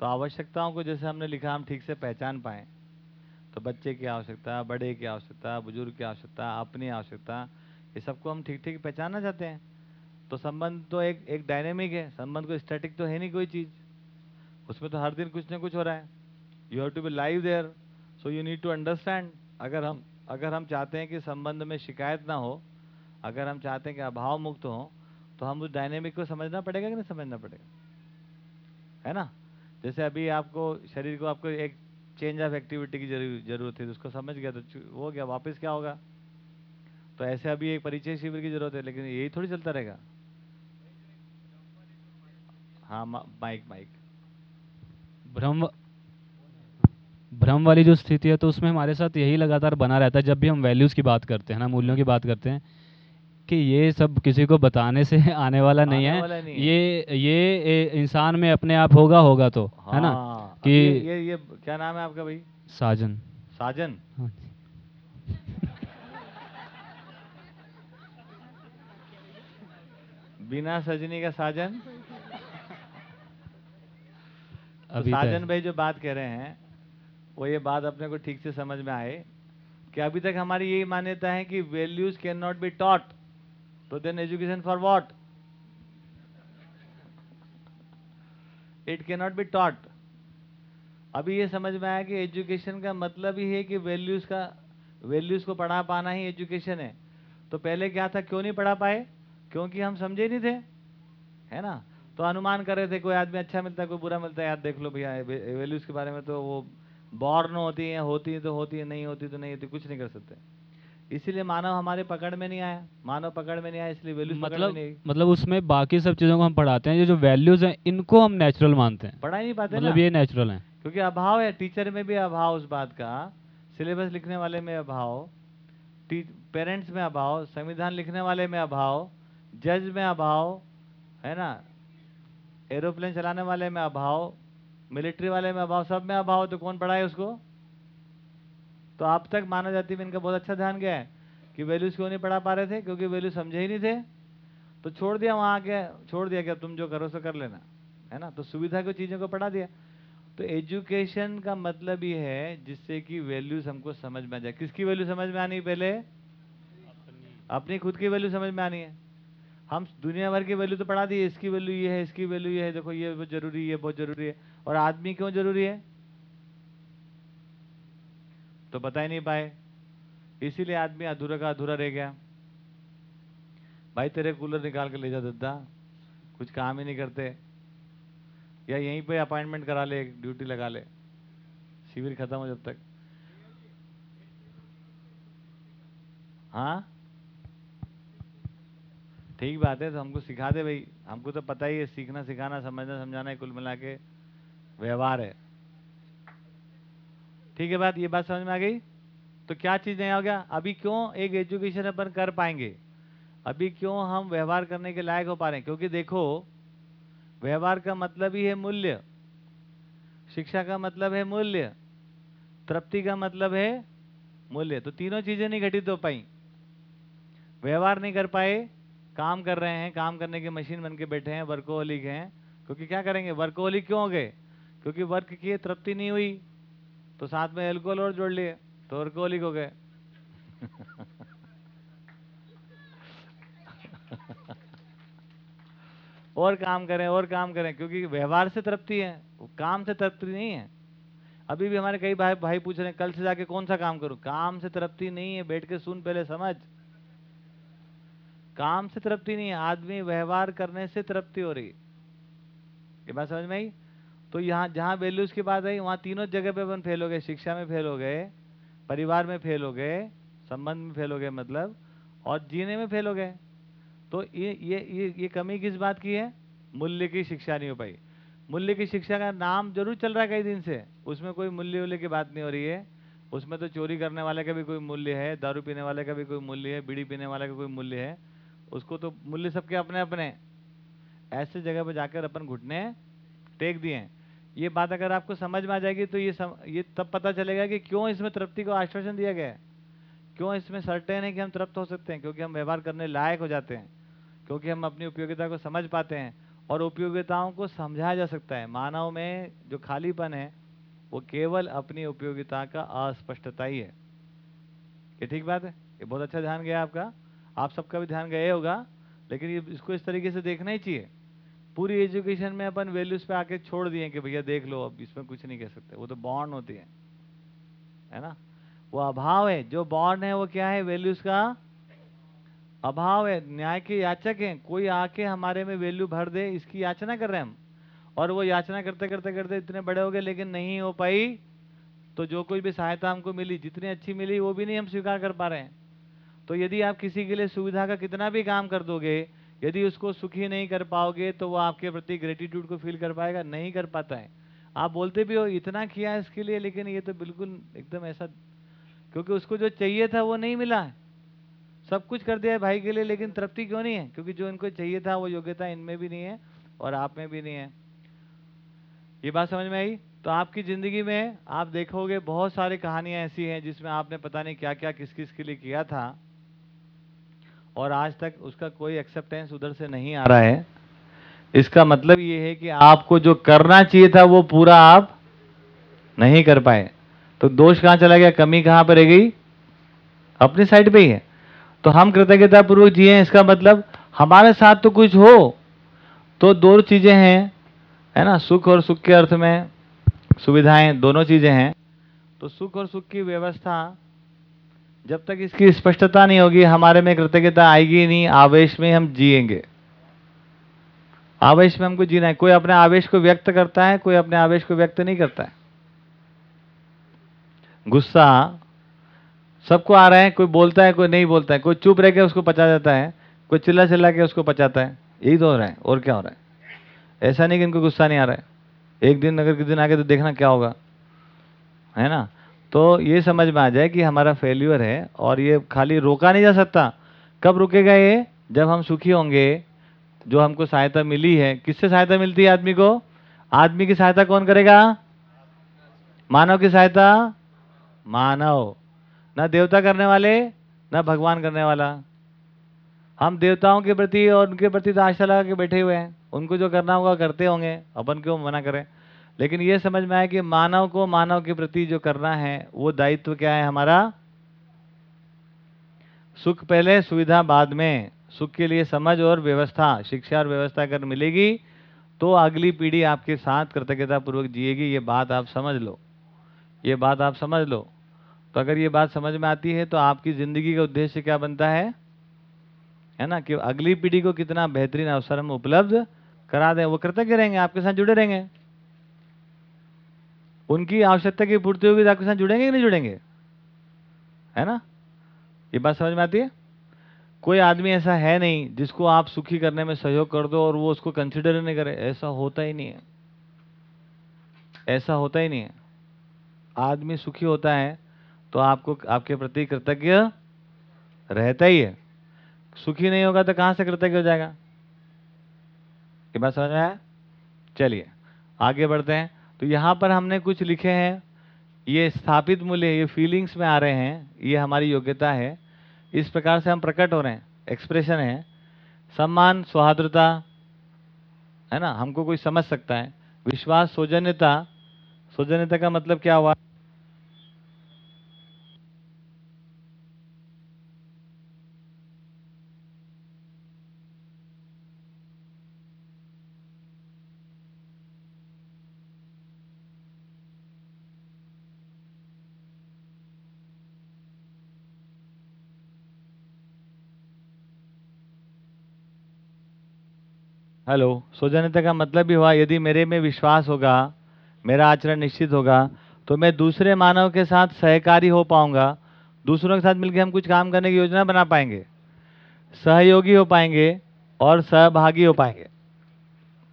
तो आवश्यकताओं को जैसे हमने लिखा, हम ठीक से पहचान पाए। तो बच्चे की आवश्यकता, बड़े की आवश्यकता, बुज़ुर्ग की आवश्यकता, अपनी आवश्यकता, ये सबको हम ठीक ठीक पहचानना चाहते हैं। तो संबंध तो एक एक डायनेमिक है, संबंध को स्टैटिक तो है नहीं कोई चीज़। उसमें तो हर दिन कुछ ना कुछ हो रहा है। You have to be live there so you need to understand अगर हम अगर हम चाहते हैं कि संबंध में शिकायत ना हो, अगर हम चाहते हैं कि अभाव मुक्त हो तो हम उस डायनेमिक को समझना पड़ेगा कि नहीं समझना पड़ेगा? है ना? जैसे अभी आपको, शरीर को आपको एक चेंज ऑफ़ एक्टिविटी की ज़रूरत है तो उसको समझ गया तो हो गया, वापस क्या होगा? तो ऐसे अभी एक परिचय शिविर की ज़रूरत है, लेकिन यही थोड़ी चलता रहेगा। हाँ माइक माइक। भ्रम भ्रम वाली जो स्थिति है तो उसमें हमारे साथ यही लगातार बना रहता है, जब भी हम वैल्यूज़ की बात करते हैं ना, मूल्यों की बात करते हैं कि ये सब किसी को बताने से आने वाला नहीं आने है। वाला नहीं ये ये इंसान में अपने आप होगा होगा तो है ना? हाँ, कि ये, ये ये क्या नाम है आपका भाई? साजन। साजन? हाँ। बिना सजनी का साजन? तो अभी तक- साजन भाई जो बात कह रहे हैं वो ये बात अपने को ठीक से समझ में आए कि अभी तक हमारी यही मान्यता है कि values can not be taught तो then education for what it can not be taught अभी ये समझ में आया कि एजुकेशन का मतलब ही है कि वैल्यूज़ का वैल्यूज़ को पढ़ा पाना ही एजुकेशन है। तो पहले क्या था? क्यों नहीं पढ़ा पाए? क्योंकि हम समझे नहीं थे। है ना? तो अनुमान कर रहे थे, कोई आदमी अच्छा मिलता है, कोई बुरा मिलता है, यार देख लो भैया वैल्यूज़ के बारे में तो वो बॉर्न होती है होती है तो होती है, नहीं होती तो नहीं होती, कुछ नहीं कर सकते। इसीलिए मानव हमारे पकड़ में नहीं आया मानव पकड़ में नहीं आया इसलिए वैल्यूज़ मतलब नहीं मतलब उसमें बाकी सब चीज़ों को हम पढ़ाते हैं ये जो वैल्यूज़ हैं इनको हम नेचुरल मानते हैं। पढ़ा ही नहीं पाते मतलब ना ये नेचुरल हैं। क्योंकि अभाव है टीचर में भी अभाव उस बात का सिलेबस लिखने वाले में अभाव पेरेंट्स में अभाव संविधान लिखने वाले में अभाव जज में अभाव है ना? एरोप्लेन चलाने वाले में अभाव मिलिट्री वाले में अभाव सब में अभाव तो कौन पढ़ाए उसको? तो आप तक मानव जाति में इनका बहुत अच्छा ध्यान गया है कि वैल्यूज़ क्यों नहीं पढ़ा पा रहे थे? क्योंकि वैल्यू समझे ही नहीं थे। तो छोड़ दिया वहाँ आके, छोड़ दिया कि तुम जो करो सो कर लेना, है ना? तो सुविधा की चीज़ों को पढ़ा दिया। तो एजुकेशन का मतलब ये है जिससे कि वैल्यूज़ हमको समझ में आ जाए। किसकी वैल्यू समझ में आनी पहले? अपनी खुद की वैल्यू समझ में आनी है। हम दुनिया भर की वैल्यू तो पढ़ा दी इसकी वैल्यू ये है, इसकी वैल्यू ये है। देखो, ये बहुत ज़रूरी है बहुत ज़रूरी है। और आदमी क्यों ज़रूरी है? तो बता ही नहीं पाए। इसीलिए आदमी अधूरा का अधूरा रह गया। भाई, तेरे कूलर निकाल के ले जा दद्दा। कुछ काम ही नहीं करते। या यहीं पे अपॉइंटमेंट करा ले, ड्यूटी लगा ले। शिविर खत्म हो जब तक। हाँ? ठीक बात है तो हमको सिखा दे भाई। हमको तो पता ही है, सीखना, सिखाना, समझना, समझाना कुल मिला के व्यवहार है। ठीक है बात, ये बात समझ में आ गई? तो क्या चीज़ नहीं हो गया? अभी क्यों एक एजुकेशन अपन कर पाएँगे? अभी क्यों हम व्यवहार करने के लायक हो पा रहे हैं? क्योंकि देखो, व्यवहार का मतलब ही है मूल्य। शिक्षा का मतलब है मूल्य। तृप्ति का मतलब है मूल्य। तो तीनों चीज़ें नहीं घटित हो पाई। व्यवहार नहीं कर पाए, काम कर रहे हैं, काम करने की मशीन बन के बैठे हैं वर्कोहलिक हैं। क्योंकि क्या करेंगे? वर्कोहलिक क्यों हो गए? क्योंकि वर्क की तृप्ति नहीं हुई। तो साथ में एल्कोहल और जोड़ लिए तो वर्कोहलिक हो गए। और काम करें, और काम करें, क्योंकि व्यवहार से तृप्ति है, काम से तृप्ति नहीं है। अभी भी हमारे कई भाई भाई पूछ रहे हैं, कल से जाके कौन सा काम करूँ? काम से तृप्ति नहीं है, बैठ के सुन पहले समझ। काम से तृप्ति नहीं है, आदमी व्यवहार करने से तृप्ति हो रही ये बात समझ में आई? तो यहाँ, जहाँ वैल्यूज़ की बात आई, वहाँ तीनों जगह पे अपन फेल हो गए। शिक्षा में फेल हो गए, परिवार में फेल हो गए, संबंध में फेल हो गए मतलब और जीने में फेल हो गए। तो ये ये ये ये कमी किस बात की है? मूल्य की शिक्षा नहीं हो पाई। मूल्य की शिक्षा का नाम ज़रूर चल रहा है कई दिन से। उसमें कोई मूल्य वूल्य की बात नहीं हो रही है। उसमें तो चोरी करने वाले का भी कोई मूल्य है, दारू पीने वाले का भी कोई मूल्य है, बीड़ी पीने वाले का कोई मूल्य है। उसको तो मूल्य सबके अपने अपने ऐसे जगह पर जाकर अपन घुटने टेक दिए हैं। ये बात अगर आपको समझ में आ जाएगी तो ये सम, ये तब पता चलेगा कि क्यों इसमें तृप्ति को आश्वासन दिया गया है। क्यों इसमें सर्टेन है कि हम तृप्त हो सकते हैं? क्योंकि हम व्यवहार करने लायक हो जाते हैं। क्योंकि हम अपनी उपयोगिता को समझ पाते हैं और उपयोगिताओं को समझाया जा सकता है। मानव में जो खालीपन है वो केवल अपनी उपयोगिता का अस्पष्टता ही है। ये ठीक बात है? ये बहुत अच्छा ध्यान गया आपका। आप सबका भी ध्यान गया होगा लेकिन ये इसको इस तरीके से देखना ही चाहिए। पूरी एजुकेशन में अपन वैल्यूज़ पे आके छोड़ दिए कि भैया देख लो, अब इसमें कुछ नहीं कह सकते। वो तो बॉन्ड होती है। है ना? वो अभाव है। जो बॉन्ड है, वो क्या है? वैल्यूज़ का अभाव है। न्याय के याचक हैं। कोई आके हमारे में वैल्यू भर दे, इसकी याचना कर रहे हैं हम। और वो याचना करते करते करते इतने बड़े हो गए, लेकिन नहीं हो पाई। तो जो कोई भी सहायता हमको मिली, जितनी अच्छी मिली, वो भी नहीं हम स्वीकार कर पा रहे हैं। तो यदि आप किसी के लिए सुविधा का कितना भी काम कर दोगे यदि उसको सुखी नहीं कर पाओगे तो वो आपके प्रति ग्रेटिट्यूड को फील कर पाएगा, नहीं कर पाता है। आप बोलते भी हो, इतना किया इसके लिए, लेकिन ये तो बिल्कुल एकदम ऐसा, क्योंकि उसको जो चाहिए था वो नहीं मिला है। सब कुछ कर दिया है भाई के लिए, लेकिन तृप्ति क्यों नहीं है? क्योंकि जो इनको चाहिए था, वो योग्यता इनमें भी नहीं है और आप में भी नहीं है। ये बात समझ में आई? तो आपकी ज़िंदगी में आप देखोगे बहुत सारी कहानियाँ ऐसी हैं जिसमें आपने पता नहीं क्या क्या किस किस के लिए किया था। और आज तक उसका कोई एक्सेप्टेंस उधर से नहीं आ रहा है। इसका मतलब ये है कि आपको जो करना चाहिए था, वो पूरा आप नहीं कर पाए। तो दोष कहाँ चला गया? कमी कहाँ पर रह गई? अपनी साइड पे ही है। तो हम कृतज्ञता पूर्वक जिए इसका मतलब हमारे साथ तो कुछ हो तो दो चीज़ें हैं, है ना? सुख और सुख के अर्थ में सुविधाएँ, दोनों चीज़ें हैं। तो सुख और सुख की व्यवस्था जब तक इसकी स्पष्टता नहीं होगी, हमारे में कृतज्ञता आएगी नहीं, आवेश में हम जिएँगे। आवेश में हमको जीना है। कोई अपने आवेश को व्यक्त करता है, कोई अपने आवेश को व्यक्त नहीं करता है। गुस्सा, सबको आ रहा है, कोई बोलता है, कोई नहीं बोलता है। कोई चुप रह के उसको पचा जाता है, कोई चिल्ला चिल्ला के उसको पचाता है। यही तो हो रहा है, और क्या हो रहा है? ऐसा नहीं कि इनको गुस्सा नहीं आ रहा है। एक दिन, अगर किसी दिन आगे तो देखना क्या होगा। है ना? तो ये समझ में आ जाए कि हमारा फेल्यूर है और ये खाली रोका नहीं जा सकता। कब रुकेगा ये? जब हम सुखी होंगे, जो हमको सहायता मिली है। किससे सहायता मिलती है आदमी को? आदमी की सहायता कौन करेगा? मानव की सहायता? मानव। ना देवता करने वाले, ना भगवान करने वाला। हम देवताओं के प्रति और उनके प्रति तो आशा लगा के बैठे हुए हैं। उनको जो करना होगा, करते होंगे। अपन क्यों मना करें? लेकिन ये समझ में आया कि मानव को मानव के प्रति जो करना है, वो दायित्व क्या है हमारा? सुख पहले, सुविधा बाद में। सुख के लिए समझ और व्यवस्था, शिक्षा और व्यवस्था अगर मिलेगी तो अगली पीढ़ी आपके साथ कृतज्ञता पूर्वक जिएगी। ये बात आप समझ लो। ये बात आप समझ लो। तो अगर ये बात समझ में आती है तो आपकी ज़िंदगी का उद्देश्य क्या बनता है? है ना? कि अगली पीढ़ी को कितना बेहतरीन अवसर हम उपलब्ध करा दें। वो कृतज्ञ रहेंगे, आपके साथ जुड़े रहेंगे। उनकी आवश्यकता की पूर्ति होगी तो आपके साथ जुड़ेंगे कि नहीं जुड़ेंगे? है ना? ये बात समझ में आती है? कोई आदमी ऐसा है नहीं जिसको आप सुखी करने में सहयोग कर दो और वो उसको कंसिडर नहीं करे। ऐसा होता ही नहीं है। ऐसा होता ही नहीं है। आदमी सुखी होता है तो आपको, आपके प्रति कृतज्ञ रहता ही है। सुखी नहीं होगा तो कहाँ से कृतज्ञ हो जाएगा? ये बात समझ में आया? चलिए, आगे बढ़ते हैं। तो यहाँ पर हमने कुछ लिखे हैं। ये स्थापित मूल्य, ये फीलिंग्स में आ रहे हैं। ये हमारी योग्यता है। इस प्रकार से हम प्रकट हो रहे हैं। एक्सप्रेशन है। सम्मान सौहार्द्रता है ना? हमको कोई समझ सकता है। विश्वास, सौजन्यता। सौजन्यता का मतलब क्या हुआ? हेलो सौजन्यता का मतलब भी हुआ यदि मेरे में विश्वास होगा मेरा आचरण निश्चित होगा तो मैं दूसरे मानव के साथ सहकारी हो पाऊँगा। दूसरों के साथ मिलकर हम कुछ काम करने की योजना बना पाएँगे सहयोगी हो पाएँगे और सहभागी हो पाएँगे।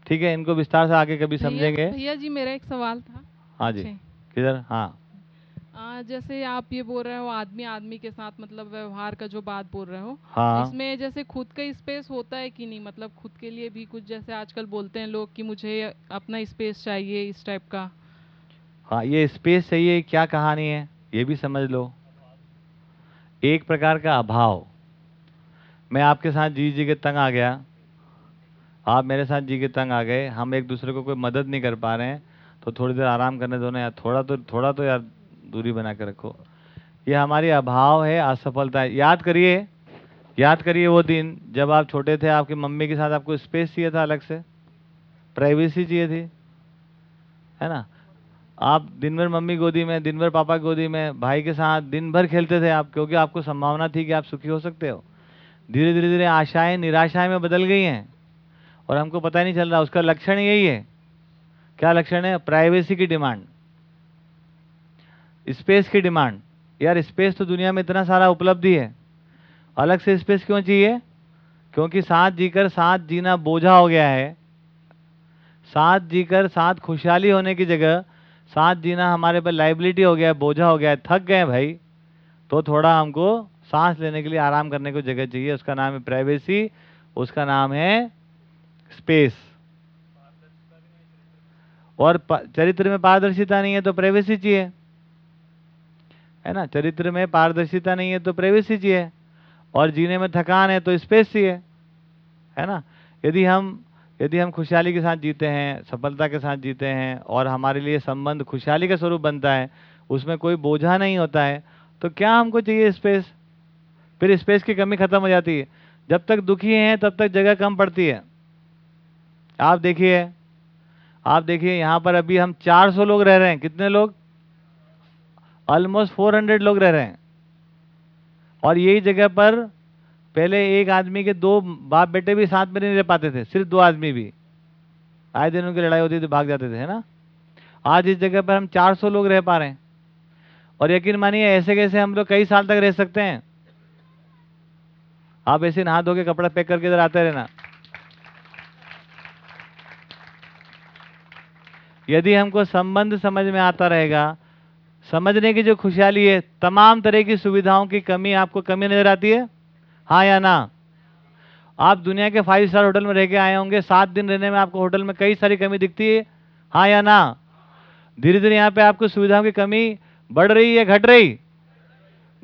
ठीक है इनको विस्तार से आगे कभी समझेंगे। भैया जी मेरा एक सवाल था। हाँ जी। किधर? हाँ। जैसे आप ये बोल रहे हो आदमी आदमी के साथ मतलब व्यवहार का जो बात बोल रहे हो हाँ। इसमें जैसे खुद का स्पेस होता है कि नहीं? मतलब खुद के लिए भी कुछ जैसे आजकल बोलते हैं लोग कि मुझे अपना स्पेस चाहिए इस टाइप का। हाँ ये स्पेस चाहिए क्या कहानी है? ये भी समझ लो। एक प्रकार का अभाव। मैं आपके साथ जी जी के तंग आ गया। आप मेरे साथ जी के तंग आ गए। हम एक दूसरे को कोई मदद नहीं कर पा रहे हैं। तो थोड़ी देर आराम करने दो ना यार। थोड़ा तो थोड़ा तो यार दूरी बना के रखो। ये हमारी अभाव है, असफलता है। याद करिए याद करिए वो दिन जब आप छोटे थे, आपकी मम्मी के साथ आपको स्पेस चाहिए था अलग से। प्राइवेसी चाहिए थी। है ना? आप दिन भर मम्मी गोदी में, दिन भर पापा गोदी में, भाई के साथ दिन भर खेलते थे आप, क्योंकि आपको संभावना थी कि आप सुखी हो सकते हो। धीरे धीरे धीरे आशाएँ निराशाएँ में बदल गई हैं। और हमको पता नहीं चल रहा, उसका लक्षण यही है। क्या लक्षण है? प्राइवेसी की डिमांड स्पेस की डिमांड। यार स्पेस तो दुनिया में इतना सारा उपलब्धि है। अलग से स्पेस क्यों चाहिए? क्योंकि साथ जीकर साथ जीना बोझा हो गया है। साथ जीकर साथ खुशहाली होने की जगह साथ जीना हमारे पर लाइबिलिटी हो गया है, बोझा हो गया है। थक गए भाई। तो थोड़ा हमको सांस लेने के लिए आराम करने को जगह चाहिए। उसका नाम है प्राइवेसी उसका नाम है स्पेस और चरित्र में पारदर्शिता नहीं है तो प्राइवेसी चाहिए। है ना? चरित्र में पारदर्शिता नहीं है तो प्राइवेसी चाहिए। और जीने में थकान है तो स्पेस चाहिए। है ना? यदि हम यदि हम खुशहाली के साथ जीते हैं, सफलता के साथ जीते हैं, और हमारे लिए संबंध खुशहाली का स्वरूप बनता है, उसमें कोई बोझा नहीं होता है तो क्या हमको चाहिए स्पेस फिर स्पेस की कमी खत्म हो जाती है। जब तक दुखी हैं, तब तक जगह कम पड़ती है। आप देखिए आप देखिए, यहाँ पर अभी हम 400 लोग रह रहे हैं। कितने लोग? ऑलमोस्ट 400 लोग रह रहे हैं। और यही जगह पर पहले एक आदमी के दो बाप बेटे भी साथ में नहीं रह पाते थे, सिर्फ़ दो आदमी भी। आए दिन उनकी लड़ाई होती थी, भाग जाते थे, है ना? आज इस जगह पर हम 400 लोग रह पा रहे हैं। और यकीन मानिए, ऐसे कैसे हम लोग कई साल तक रह सकते हैं? आप ऐसे नहा धो के कपड़ा पैक करके इधर आते रहना। यदि हमको संबंध समझ में आता रहेगा समझने की जो खुशहाली है, तमाम तरह की सुविधाओं की कमी आपको कमी नज़र आती है? हाँ या ना? आप दुनिया के फाइव स्टार होटल में रह के आए होंगे, सात दिन रहने में आपको होटल में कई सारी कमी दिखती है। हाँ या ना? धीरे धीरे यहाँ पे आपको सुविधाओं की कमी बढ़ रही है, घट रही।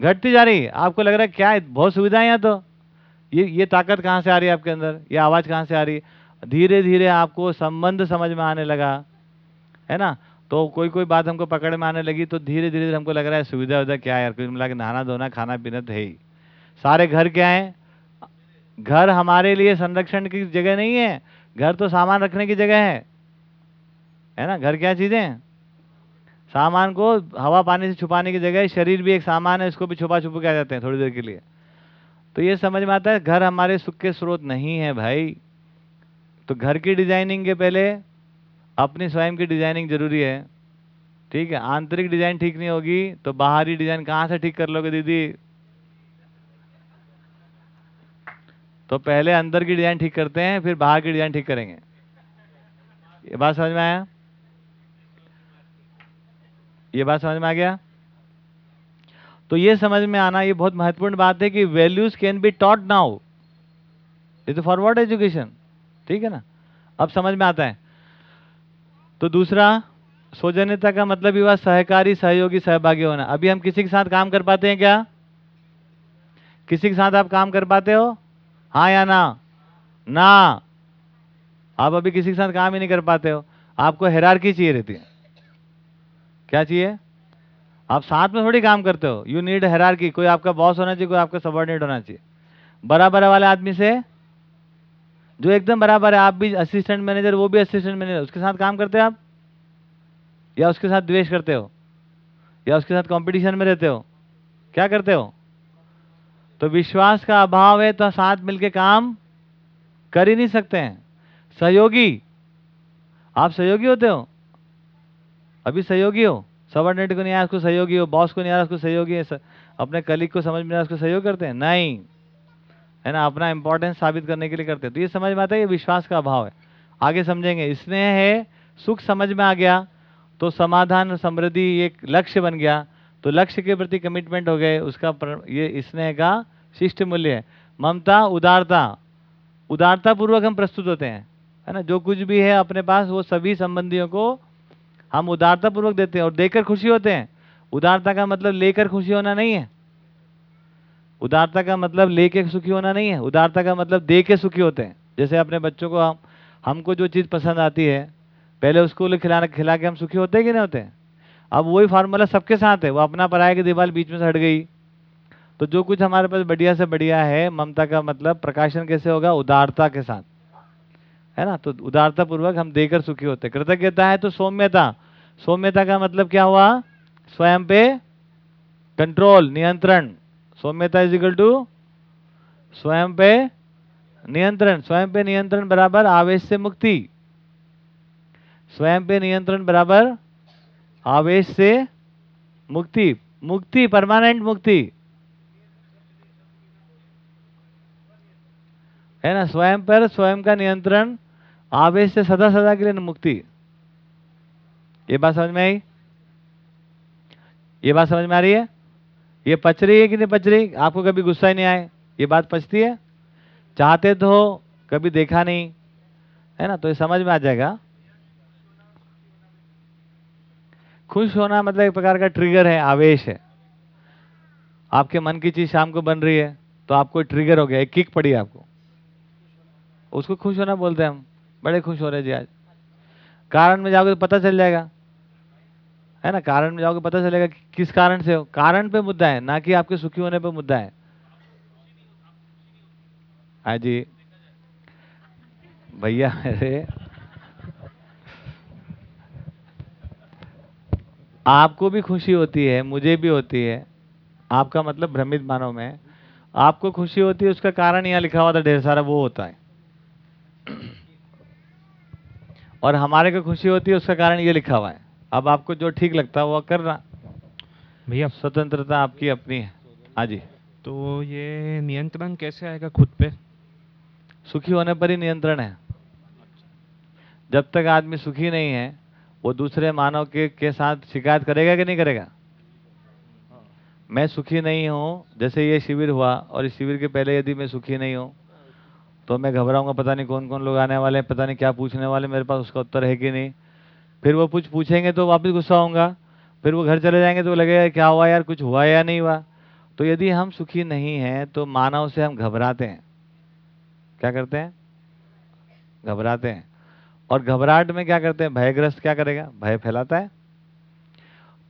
घटती जा रही। आपको लग रहा है, क्या है बहुत सुविधाएँ यहाँ तो? ये ये ताकत कहाँ से आ रही है आपके अंदर? ये आवाज़ कहाँ से आ रही है? धीरे धीरे आपको संबंध समझ में आने लगा। है ना? तो कोई कोई बात हमको पकड़ में आने लगी तो धीरे धीरे हमको लग रहा है सुविधा उविधा क्या है यार मिला के नहाना, धोना, खाना, पीना तो है ही। सारे घर क्या है? घर हमारे लिए संरक्षण की जगह नहीं है। घर तो सामान रखने की जगह है। है ना? घर क्या चीज़ें हैं? सामान को हवा पानी से छुपाने की जगह, शरीर भी एक सामान है, उसको भी छुपा छुपा के आ जाते हैं थोड़ी देर के लिए। तो ये समझ में आता है, घर हमारे सुख के स्रोत नहीं है भाई। तो घर की डिज़ाइनिंग के पहले अपनी स्वयं की डिज़ाइनिंग ज़रूरी है। ठीक है, आंतरिक डिज़ाइन ठीक नहीं होगी तो बाहरी डिज़ाइन कहाँ से ठीक कर लोगे दीदी? तो पहले अंदर की डिज़ाइन ठीक करते हैं, फिर बाहर की डिज़ाइन ठीक करेंगे। ये बात समझ में आया? ये बात समझ में आ गया? तो ये समझ में आना ये बहुत महत्वपूर्ण बात है कि values can be taught now is forward education ठीक है ना? अब समझ में आता है। तो दूसरा, सौजन्यता का मतलब ही हुआ सहकारी, सहयोगी, सहभागी होना। अभी हम किसी के साथ काम कर पाते हैं क्या? किसी के साथ आप काम कर पाते हो? हाँ या ना? ना। आप अभी किसी के साथ काम ही नहीं कर पाते हो। आपको हेरारकी चाहिए रहती है। क्या चाहिए? आप साथ में थोड़ी काम करते हो। यू नीड हेरारकी कोई आपका बॉस होना चाहिए, कोई आपका सबॉर्डिनेट होना चाहिए। बराबर वाले आदमी से जो एकदम बराबर है, आप भी असिस्टेंट मैनेजर वो भी असिस्टेंट मैनेजर उसके साथ काम करते हो आप? या उसके साथ द्वेष करते हो? या उसके साथ कंपटीशन में रहते हो? क्या करते हो? तो विश्वास का अभाव है तो साथ मिलके काम कर ही नहीं सकते हैं। सहयोगी? आप सहयोगी होते हो? अभी सहयोगी हो? सबॉर्डिनेट को नहीं आया, उसको सहयोगी हो? बॉस को नहीं आया, उसको सहयोगी है अपने कलीग को समझ में आया, उसको सहयोग करते हैं? नहीं। है ना, अपना इंपॉर्टेंस साबित करने के लिए करते हैं। तो ये समझ में आता है, ये विश्वास का अभाव है। आगे समझेंगे, स्नेह है, सुख समझ में आ गया तो समाधान, समृद्धि एक लक्ष्य बन गया। तो लक्ष्य के प्रति कमिटमेंट हो गए, उसका ये स्नेह का शिष्ट मूल्य है। ममता, उदारता। उदारता पूर्वक हम प्रस्तुत होते हैं, है ना? जो कुछ भी है अपने पास, वो सभी संबंधियों को हम उदारता पूर्वक देते हैं और देकर खुशी होते हैं। उदारता का मतलब लेकर खुशी होना नहीं है। उदारता का मतलब लेके सुखी होना नहीं है, उदारता का मतलब दे के सुखी होते हैं। जैसे अपने बच्चों को हम, हमको जो चीज़ पसंद आती है, पहले उसको खिला खिला के हम सुखी होते हैं कि नहीं होते अब वही फार्मूला सबके साथ है, वो अपना पराया की दीवार बीच में से हट गई। तो जो कुछ हमारे पास बढ़िया से बढ़िया है, ममता का मतलब प्रकाशन कैसे होगा? उदारता के साथ। है ना? तो उदारता पूर्वक हम देकर सुखी होते कृतज्ञता है तो सौम्यता। सौम्यता का मतलब क्या हुआ? स्वयं पे कंट्रोल नियंत्रण। सौम्यता इज़ इक्वल टू स्वयं पे नियंत्रण। स्वयं पे नियंत्रण बराबर आवेश से मुक्ति। स्वयं पे नियंत्रण बराबर आवेश से मुक्ति। मुक्ति परमानेंट मुक्ति। है ना? स्वयं पर स्वयं का नियंत्रण, आवेश से सदा सदा के लिए मुक्ति। ये बात समझ में आई? ये बात समझ में आ रही है? ये पच रही है कि नहीं पच रही? आपको कभी गुस्सा ही नहीं आए? ये बात पचती है? चाहते तो कभी देखा नहीं। है ना? तो ये समझ में आ जाएगा। खुश होना मतलब एक प्रकार का ट्रिगर है, आवेश है। आपके मन की चीज़ शाम को बन रही है तो आपको ट्रिगर हो गया, एक किक पड़ी आपको। उसको खुश होना बोलते हैं हम। बड़े खुश हो रहे जी आज। कारण में जाओगे तो पता चल जाएगा। है ना? कारण में जाओगे, पता चलेगा कि किस कारण से हो। कारण पे मुद्दा है, ना कि आपके सुखी होने पे मुद्दा है। हाँ जी। भैया मेरे, आपको भी खुशी होती है, मुझे भी होती है। आपका मतलब भ्रमित मानो में। आपको खुशी होती है, उसका कारण यहाँ लिखा हुआ था, ढेर सारा, वो होता है। और हमारे को खुशी होती है, उसका कारण ये लिखा हुआ है। अब आपको जो ठीक लगता है वो करना भैया। स्वतंत्रता आपकी अपनी है। हाँ जी। तो ये नियंत्रण कैसे आएगा खुद पे? सुखी होने पर ही नियंत्रण है। जब तक आदमी सुखी नहीं है वो दूसरे मानव के के साथ शिकायत करेगा कि नहीं करेगा? मैं सुखी नहीं हूँ जैसे ये शिविर हुआ और इस शिविर के पहले यदि मैं सुखी नहीं हूँ तो मैं घबराऊँगा पता नहीं कौन कौन लोग आने वाले हैं पता नहीं क्या पूछने वाले मेरे पास उसका उत्तर है कि नहीं। फिर वो कुछ पूछेंगे तो वापस गुस्सा होगा फिर वो घर चले जाएँगे तो लगेगा, क्या हुआ यार, कुछ हुआ या नहीं हुआ? तो यदि हम सुखी नहीं हैं तो मानव से हम घबराते हैं। क्या करते हैं? घबराते हैं। और घबराहट में क्या करते हैं? भयग्रस्त क्या करेगा? भय फैलाता है।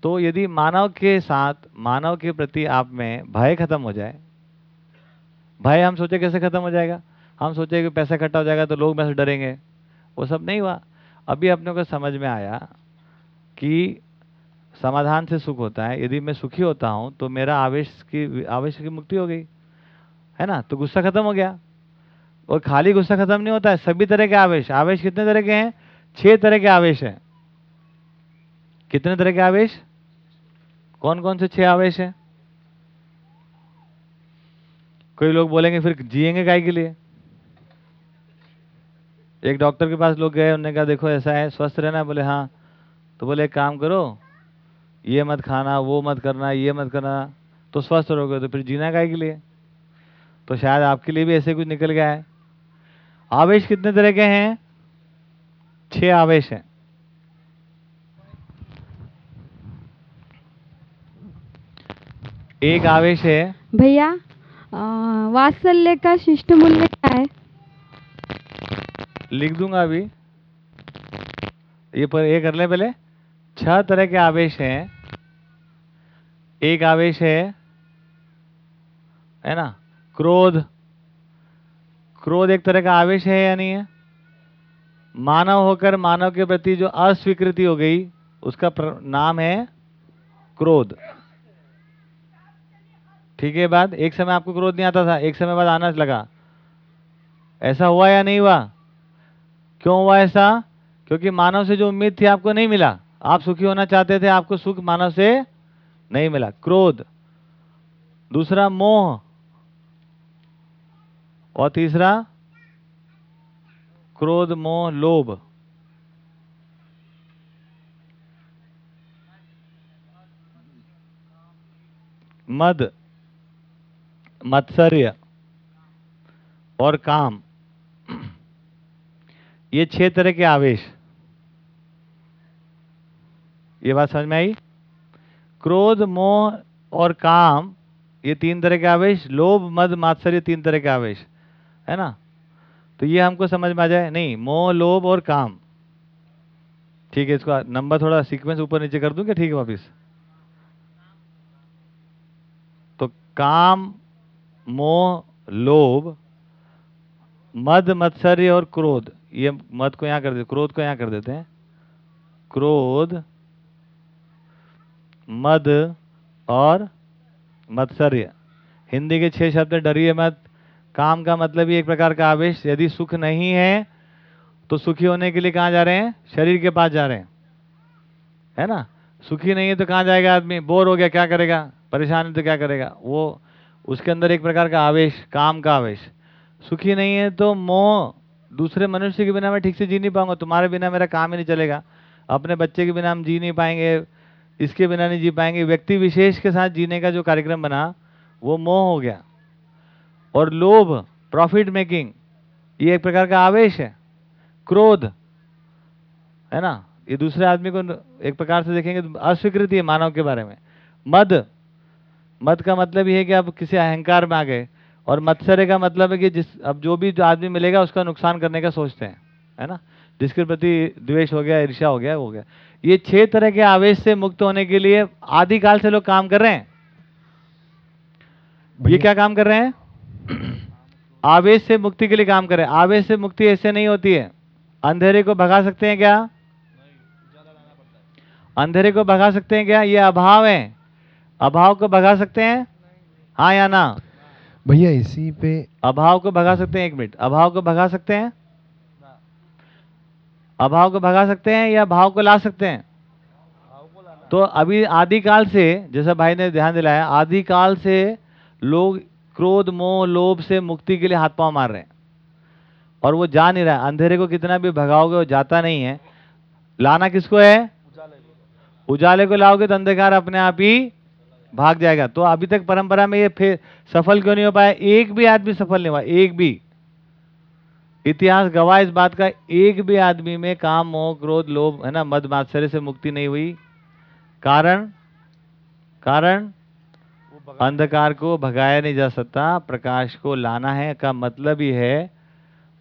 तो यदि मानव के साथ, मानव के प्रति आप में भय खत्म हो जाए, भय हम सोचे कैसे खत्म हो जाएगा? हम सोचे कि पैसा इकट्ठा हो जाएगा तो लोग मेरे डरेंगे। वो सब नहीं हुआ। अभी अपने को समझ में आया कि समाधान से सुख होता है। यदि मैं सुखी होता हूँ तो मेरा आवेश की आवेश की मुक्ति हो गई। है ना? तो गुस्सा खत्म हो गया। और खाली गुस्सा खत्म नहीं होता है। सभी तरह के आवेश। आवेश कितने तरह के हैं? छह तरह के आवेश हैं। कितने तरह के आवेश? कौन कौन से छह आवेश हैं? कोई लोग बोलेंगे, फिर जिएँगे काय के लिए? एक डॉक्टर के पास लोग गए उन्होंने कहा, देखो, ऐसा है, स्वस्थ रहना बोले हाँ। तो बोले, एक काम करो, ये मत खाना, वो मत करना, ये मत करना। तो स्वस्थ रहोगे तो फिर जीना काय के लिए? तो शायद आपके लिए भी ऐसे कुछ निकल गया है। आवेश कितने तरह के हैं? छह आवेश हैं। एक आवेश है। भैया वात्सल्य का शिष्ट मूल्य क्या है? लिख दूँगा अभी। ये पर ये कर ले पहले। छह तरह के आवेश हैं। एक आवेश है है ना? क्रोध। क्रोध एक तरह का आवेश है या नहीं है? मानव होकर मानव के प्रति जो अस्वीकृति हो गई, उसका नाम है क्रोध। ठीक है बात? एक समय आपको क्रोध नहीं आता था, एक समय बाद आना लगा। ऐसा हुआ या नहीं हुआ? क्यों हुआ ऐसा? क्योंकि मानव से जो उम्मीद थी आपको नहीं मिला। आप सुखी होना चाहते थे, आपको सुख मानव से नहीं मिला। क्रोध। दूसरा मोह। और तीसरा क्रोध, मोह, लोभ। मद। मत्सर्य। और काम। ये छह तरह के आवेश। ये बात समझ में आई? क्रोध, मोह और काम, ये तीन तरह के आवेश। लोभ, मद, मात्सर्य तीन तरह के आवेश। है ना? तो ये हमको समझ में आ जाए? नहीं, मोह, लोभ और काम। ठीक है, इसको नंबर थोड़ा सीक्वेंस ऊपर नीचे कर दूँ क्या? ठीक है, वापिस। तो काम, मोह, लोभ, मद, मत्सर्य और क्रोध। ये मद को यहाँ कर देते, क्रोध को यहाँ कर देते हैं। क्रोध, मद और मत्सर्य। हिंदी के छह शब्द, डरिए मत। काम का मतलब ही एक प्रकार का आवेश। यदि सुख नहीं है तो सुखी होने के लिए कहाँ जा रहे हैं? शरीर के पास जा रहे हैं। है ना? सुखी नहीं है तो कहाँ जाएगा आदमी? बोर हो गया, क्या करेगा? परेशान है तो क्या करेगा? वो, उसके अंदर एक प्रकार का आवेश, काम का आवेश। सुखी नहीं है तो मोह। दूसरे मनुष्य के बिना मैं ठीक से जी नहीं पाऊँगा, तुम्हारे बिना मेरा काम ही नहीं चलेगा। अपने बच्चे के बिना हम जी नहीं पाएँगे, इसके बिना नहीं जी पाएँगे। व्यक्ति विशेष के साथ जीने का जो कार्यक्रम बना, वो मोह हो गया। और लोभ प्रॉफिट मेकिंग ये एक प्रकार का आवेश है। क्रोध, है ना? ये दूसरे आदमी को एक प्रकार से देखेंगे तो अस्वीकृति है मानव के बारे में। मद मद का मतलब ये है कि आप किसी अहंकार में आ गए। और मत्सर्य का मतलब है कि जिस अब जो भी जो आदमी मिलेगा उसका नुकसान करने का सोचते हैं है ना? जिसके प्रति द्वेष हो गया ईर्ष्या हो गया हो गया। ये छह तरह के आवेश से मुक्त होने के लिए आदिकाल से लोग काम कर रहे हैं। ये क्या काम कर रहे हैं? आवेश से मुक्ति के लिए काम कर रहे हैं। आवेश से मुक्ति ऐसे नहीं होती है। अंधेरे को भगा सकते हैं क्या? अंधेरे को भगा सकते हैं क्या? ये अभाव है। अभाव को भगा सकते हैं? हाँ या ना? भैया, इसी पे अभाव को भगा सकते हैं, एक मिनट। अभाव को भगा सकते हैं? अभाव को भगा सकते हैं या भाव को ला सकते हैं? तो अभी आदिकाल से, जैसा भाई ने ध्यान दिलाया, आदिकाल से लोग क्रोध, मोह, लोभ से मुक्ति के लिए हाथ पाँव मार रहे हैं। और वो जा नहीं रहा अंधेरे को कितना भी भगाओगे, वो जाता नहीं है। लाना किसको है? उजाले को लाओगे तो अंधकार अपने आप ही भाग जाएगा। तो अभी तक परंपरा में ये फिर सफल क्यों नहीं हो पाया? एक भी आदमी सफल नहीं हुआ, एक भी। इतिहास गवाह इस बात का, एक भी आदमी में काम, मोह, क्रोध, लोभ, है ना, मद, मात्सर्य से मुक्ति नहीं हुई। कारण? कारण? अंधकार को भगाया नहीं जा सकता, प्रकाश को लाना है का मतलब ही है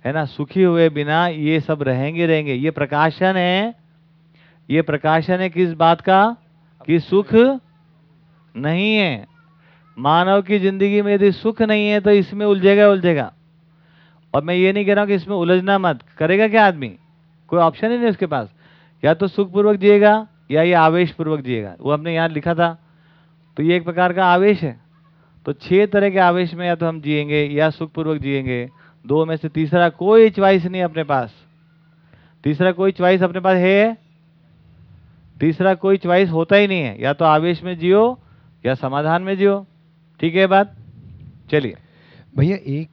है ना, सुखी हुए बिना ये सब रहेंगे रहेंगे। ये प्रकाशन है, ये प्रकाशन है किस बात का? कि सुख नहीं है। मानव की ज़िंदगी में यदि सुख नहीं है तो इसमें उलझेगा उलझेगा। और मैं ये नहीं कह रहा हूँ कि इसमें उलझना मत। करेगा क्या आदमी? कोई ऑप्शन ही नहीं उसके पास। या तो सुखपूर्वक जिएगा, या ये आवेश पूर्वक जिएगा। वो हमने यहाँ लिखा था। तो ये एक प्रकार का आवेश है। तो छह तरह के आवेश में या तो हम जिएँगे, या सुखपूर्वक जिएँगे। दो में से तीसरा कोई च्वाइस नहीं अपने पास। तीसरा कोई च्वाइस अपने पास है? तीसरा कोई च्वाइस होता ही नहीं है। या तो आवेश में जियो या समाधान में जियो? ठीक है बात? चलिए। भैया एक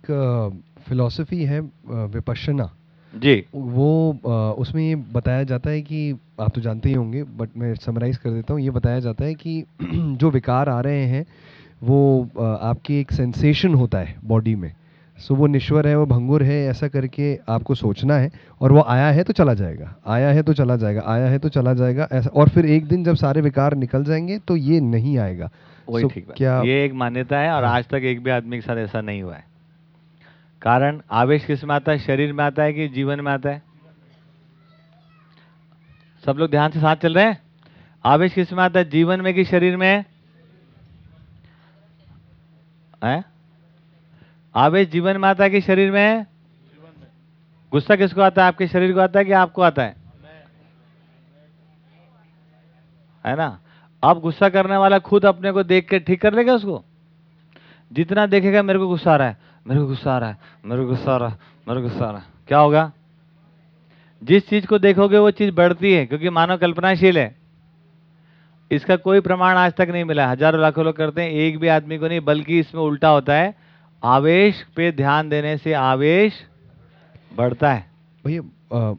फिलॉसफी है विपशना विपश्यना। जी। वो आ, उसमें ये बताया जाता है कि आप तो जानते ही होंगे बट मैं समराइज कर देता हूँ। ये बताया जाता है कि जो विकार आ रहे हैं वो आ, आपकी एक सेंसेशन होता है बॉडी में। सो वो निश्वर है वो भंगुर है ऐसा करके आपको सोचना है और वो आया है तो चला जाएगा। आया है तो चला जाएगा आया है तो चला जाएगा ऐसा और फिर एक दिन जब सारे विकार निकल जाएँगे तो ये नहीं आएगा। वही So, ठीक बात। क्या ये एक मान्यता है और हाँ। आज तक एक भी आदमी के साथ ऐसा नहीं हुआ है। कारण आवेश किसमें आता है? शरीर में आता है कि जीवन में आता है? सब लोग ध्यान से साथ चल रहे हैं? आवेश किसमें आता है? जीवन में कि शरीर में? है? आवेश जीवन में आता है कि शरीर में? गुस्सा किसको आता है? आपके शरीर को आता है कि आपको आता है? है ना? अब गुस्सा करने वाला खुद अपने को देख के ठीक कर लेगा उसको? जितना देखेगा, मेरे को गुस्सा आ रहा है, मेरे को गुस्सा आ रहा है, मेरे को गुस्सा आ रहा है, मेरे को गुस्सा आ रहा है। क्या होगा? जिस चीज़ को देखोगे, वो चीज़ बढ़ती है, क्योंकि मानव कल्पनाशील है। इसका कोई प्रमाण आज तक नहीं मिला। हज़ारों लाखों लोग करते हैं, एक भी आदमी को नहीं, बल्कि इसमें उल्टा होता है। आवेश पे ध्यान देने से आवेश बढ़ता है। भैया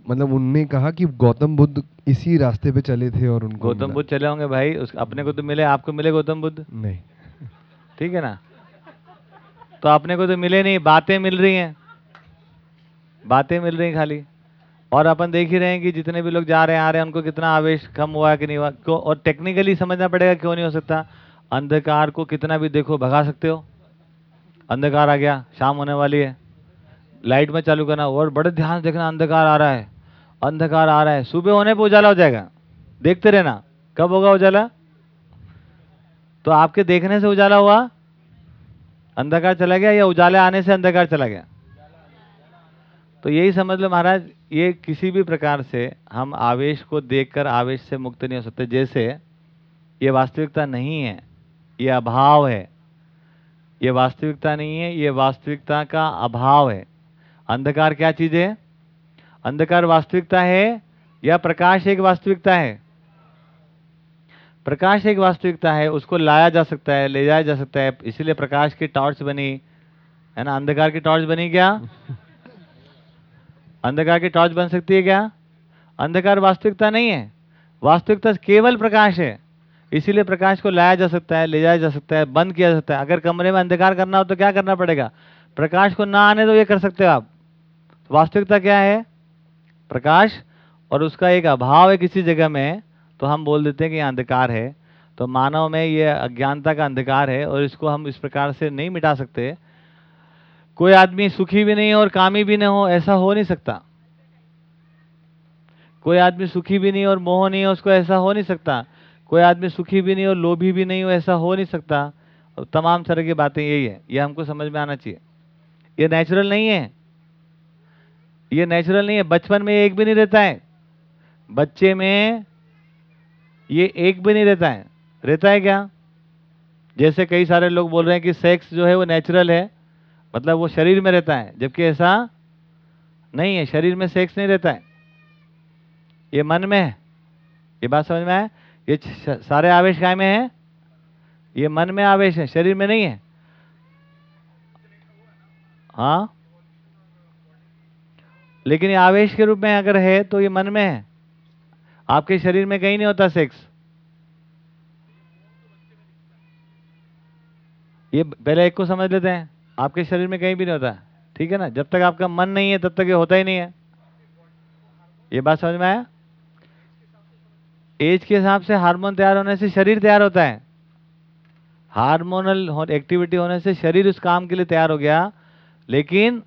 मतलब उनने कहा कि गौतम बुद्ध इसी रास्ते पे चले थे और उनको गौतम बुद्ध चले होंगे भाई उस अपने को तो मिले आपको मिले गौतम बुद्ध? नहीं। ठीक है ना? तो अपने को तो मिले नहीं बातें मिल रही हैं। बातें मिल रही हैं खाली। और अपन देख ही रहे हैं कि जितने भी लोग जा रहे हैं आ रहे हैं उनको कितना आवेश कम हुआ है कि नहीं हुआ। क्यों? और टेक्निकली समझना पड़ेगा क्यों नहीं हो सकता? अंधकार को कितना भी देखो भगा सकते हो। अंधकार आ गया, शाम होने वाली है। लाइट में चालू करना और बड़े ध्यान देखना, अंधकार आ रहा है। अंधकार आ रहा है। सुबह होने पर उजाला हो जाएगा। देखते रहना। कब होगा उजाला? तो आपके देखने से उजाला हुआ। अंधकार चला गया या उजाले आने से अंधकार चला गया? तो यही समझ लो महाराज, ये किसी भी प्रकार से हम आवेश को देखकर आवेश से मुक्त नहीं हो सकते। जैसे ये वास्तविकता नहीं है, ये अभाव है। ये वास्तविकता नहीं है ये वास्तविकता का अभाव है। अंधकार क्या चीज़ है? अंधकार वास्तविकता है या प्रकाश एक वास्तविकता है? प्रकाश एक वास्तविकता है उसको लाया जा सकता है ले जाया जा सकता है इसीलिए प्रकाश की टॉर्च बनी। है ना अंधकार की टॉर्च बनी क्या? अंधकार की टॉर्च बन सकती है क्या? अंधकार वास्तविकता नहीं है। वास्तविकता केवल प्रकाश है। इसीलिए प्रकाश को लाया जा सकता है, ले जाया जा सकता है, बंद किया जा सकता है। अगर कमरे में अंधकार करना हो तो क्या करना पड़ेगा? प्रकाश को ना आने तो ये कर सकते हो आप। वास्तविकता क्या है? प्रकाश और उसका एक अभाव है किसी जगह में तो हम बोल देते हैं कि ये अंधकार है। तो मानव में ये अज्ञानता का अंधकार है और इसको हम इस प्रकार से नहीं मिटा सकते। कोई आदमी सुखी भी नहीं हो और कामी भी नहीं हो, ऐसा हो नहीं सकता। कोई आदमी सुखी भी नहीं और मोह नहीं हो, उसको ऐसा हो नहीं सकता। कोई आदमी सुखी भी नहीं हो लोभी भी नहीं हो, ऐसा हो नहीं सकता। और तमाम तरह की बातें यही है। ये हमको समझ में आना चाहिए। ये नेचुरल नहीं है। ये नेचुरल नहीं है। बचपन में एक भी नहीं रहता है। बच्चे में ये एक भी नहीं रहता है। रहता है क्या? जैसे कई सारे लोग बोल रहे हैं कि सेक्स जो है वो नेचुरल है। मतलब वो शरीर में रहता है। जबकि ऐसा नहीं है। शरीर में सेक्स नहीं रहता है। ये मन में है। ये बात समझ में आए ये सारे आवेश काय में है? ये मन में आवेश है, शरीर में नहीं है? हाँ? लेकिन ये आवेश के रूप में अगर है तो ये मन में है। आपके शरीर में कहीं नहीं होता सेक्स ये पहले एक को समझ लेते हैं। आपके शरीर में कहीं भी नहीं होता। ठीक है ना? जब तक आपका मन नहीं है, तब तक ये होता ही नहीं है। ये बात समझ में आया? एज के हिसाब से हार्मोन तैयार होने से शरीर तैयार होता है। हार्मोनल एक्टिविटी होने से शरीर उस काम के लिए तैयार हो गया, लेकिन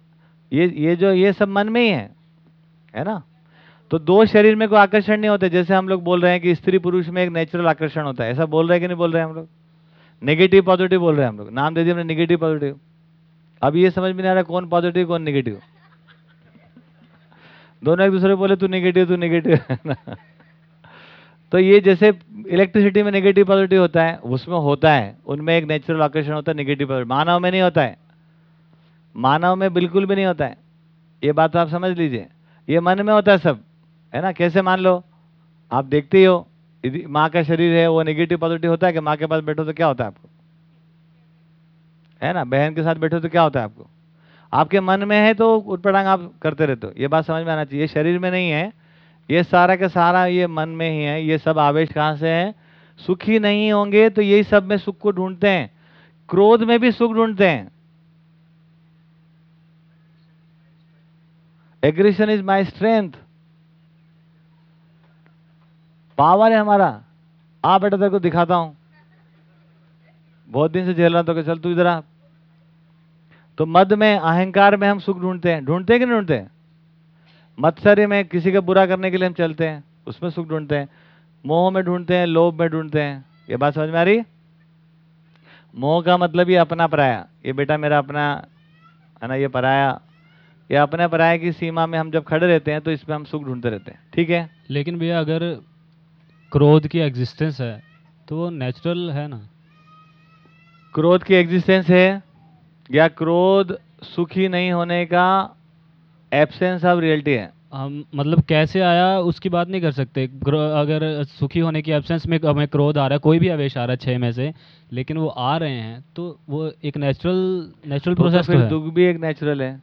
ये ये जो, ये सब मन में ही है है ना? तो दो शरीर में कोई आकर्षण नहीं होते, जैसे हम लोग बोल रहे हैं कि स्त्री पुरुष में एक नेचुरल आकर्षण होता है। ऐसा बोल रहे हैं कि नहीं बोल रहे हैं हम लोग? नेगेटिव पॉजिटिव बोल रहे हैं हम लोग। नाम दे दिए हमने नेगेटिव पॉजिटिव अब ये समझ में नहीं आ रहा कौन पॉजिटिव कौन नेगेटिव दोनों एक दूसरे बोले, तू नेगेटिव तू नेगेटिव तो ये जैसे इलेक्ट्रिसिटी में नेगेटिव पॉजिटिव होता है, उसमें होता है। उनमें एक नेचुरल आकर्षण होता है नेगेटिव पॉजिटिव मानव में नहीं होता है। मानव में बिल्कुल भी नहीं होता है। ये बात आप समझ लीजिए। ये मन में होता है सब, है ना? कैसे मान लो? आप देखते ही हो, यदि माँ का शरीर है, वो नेगेटिव पॉजिटिव होता है कि माँ के पास बैठो तो क्या होता है आपको? है ना? बहन के साथ बैठो तो क्या होता है आपको? आपके मन में है तो उठपटांग आप करते रहते हो। ये बात समझ में आना चाहिए। शरीर में नहीं है। ये सारा का सारा ये मन में ही है, ये सब आवेश कहाँ से है? सुखी नहीं होंगे तो यही सब में सुख को ढूंढते हैं। क्रोध में भी सुख ढूंढते हैं। Aggression is my strength power है हमारा। आ बेटा, तेरे को दिखाता हूँ। बहुत दिन से झेल रहा तो चल तू इधर आ। तो मद में, अहंकार में हम सुख ढूंढते हैं। ढूंढते हैं कि नहीं ढूंढते हैं? मत्सर्य में किसी का बुरा करने के लिए हम चलते हैं उसमें सुख ढूंढते हैं मोह में ढूंढते हैं लोभ में ढूंढते हैं। ये बात समझ में आ रही? मोह का मतलब ये अपना पराया ये बेटा मेरा अपना है ना ये पराया ये अपने पराया की सीमा में हम जब खड़े रहते हैं तो इसमें हम सुख ढूंढते रहते हैं ठीक है? लेकिन भैया अगर क्रोध की एग्जिस्टेंस है तो वो नेचुरल है ना? क्रोध की एग्जिस्टेंस है या क्रोध सुखी नहीं होने का एब्सेंस ऑफ़ रियलिटी है। हम मतलब कैसे आया उसकी बात नहीं कर सकते। अगर सुखी होने की एब्सेंस में हमें क्रोध आ रहा है कोई भी आवेश आ रहा है छः में से लेकिन वो आ रहे हैं तो वो एक नेचुरल नेचुरल तो, तो प्रोसेस तो फिर है। दुख भी एक नेचुरल है।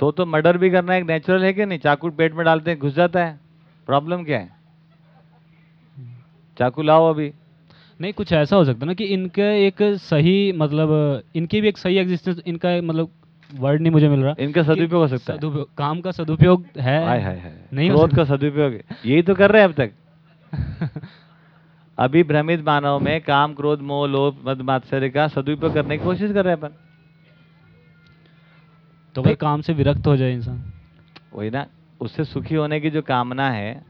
तो तो मर्डर भी करना एक नेचुरल है कि नहीं? चाकू पेट में डालते हैं घुस जाता है। प्रॉब्लम क्या है? चाकू लाओ अभी। नहीं कुछ ऐसा हो सकता ना कि इनका एक सही मतलब इनकी भी एक सही एग्जिस्टेंस इनका मतलब वर्ड नहीं मुझे मिल रहा। इनका सदुपयोग हो सकता है। काम का सदुपयोग है हाय हाय हाय। नहीं क्रोध। का सदुपयोग यही तो कर रहे हैं अब तक। अभी भ्रमित मानव में काम क्रोध मोह लोभ मद मात्सर्य का सदुपयोग करने की कोशिश कर रहे हैं अपन। तो भाई- काम से विरक्त हो जाए इंसान। वही ना उससे सुखी होने की जो कामना है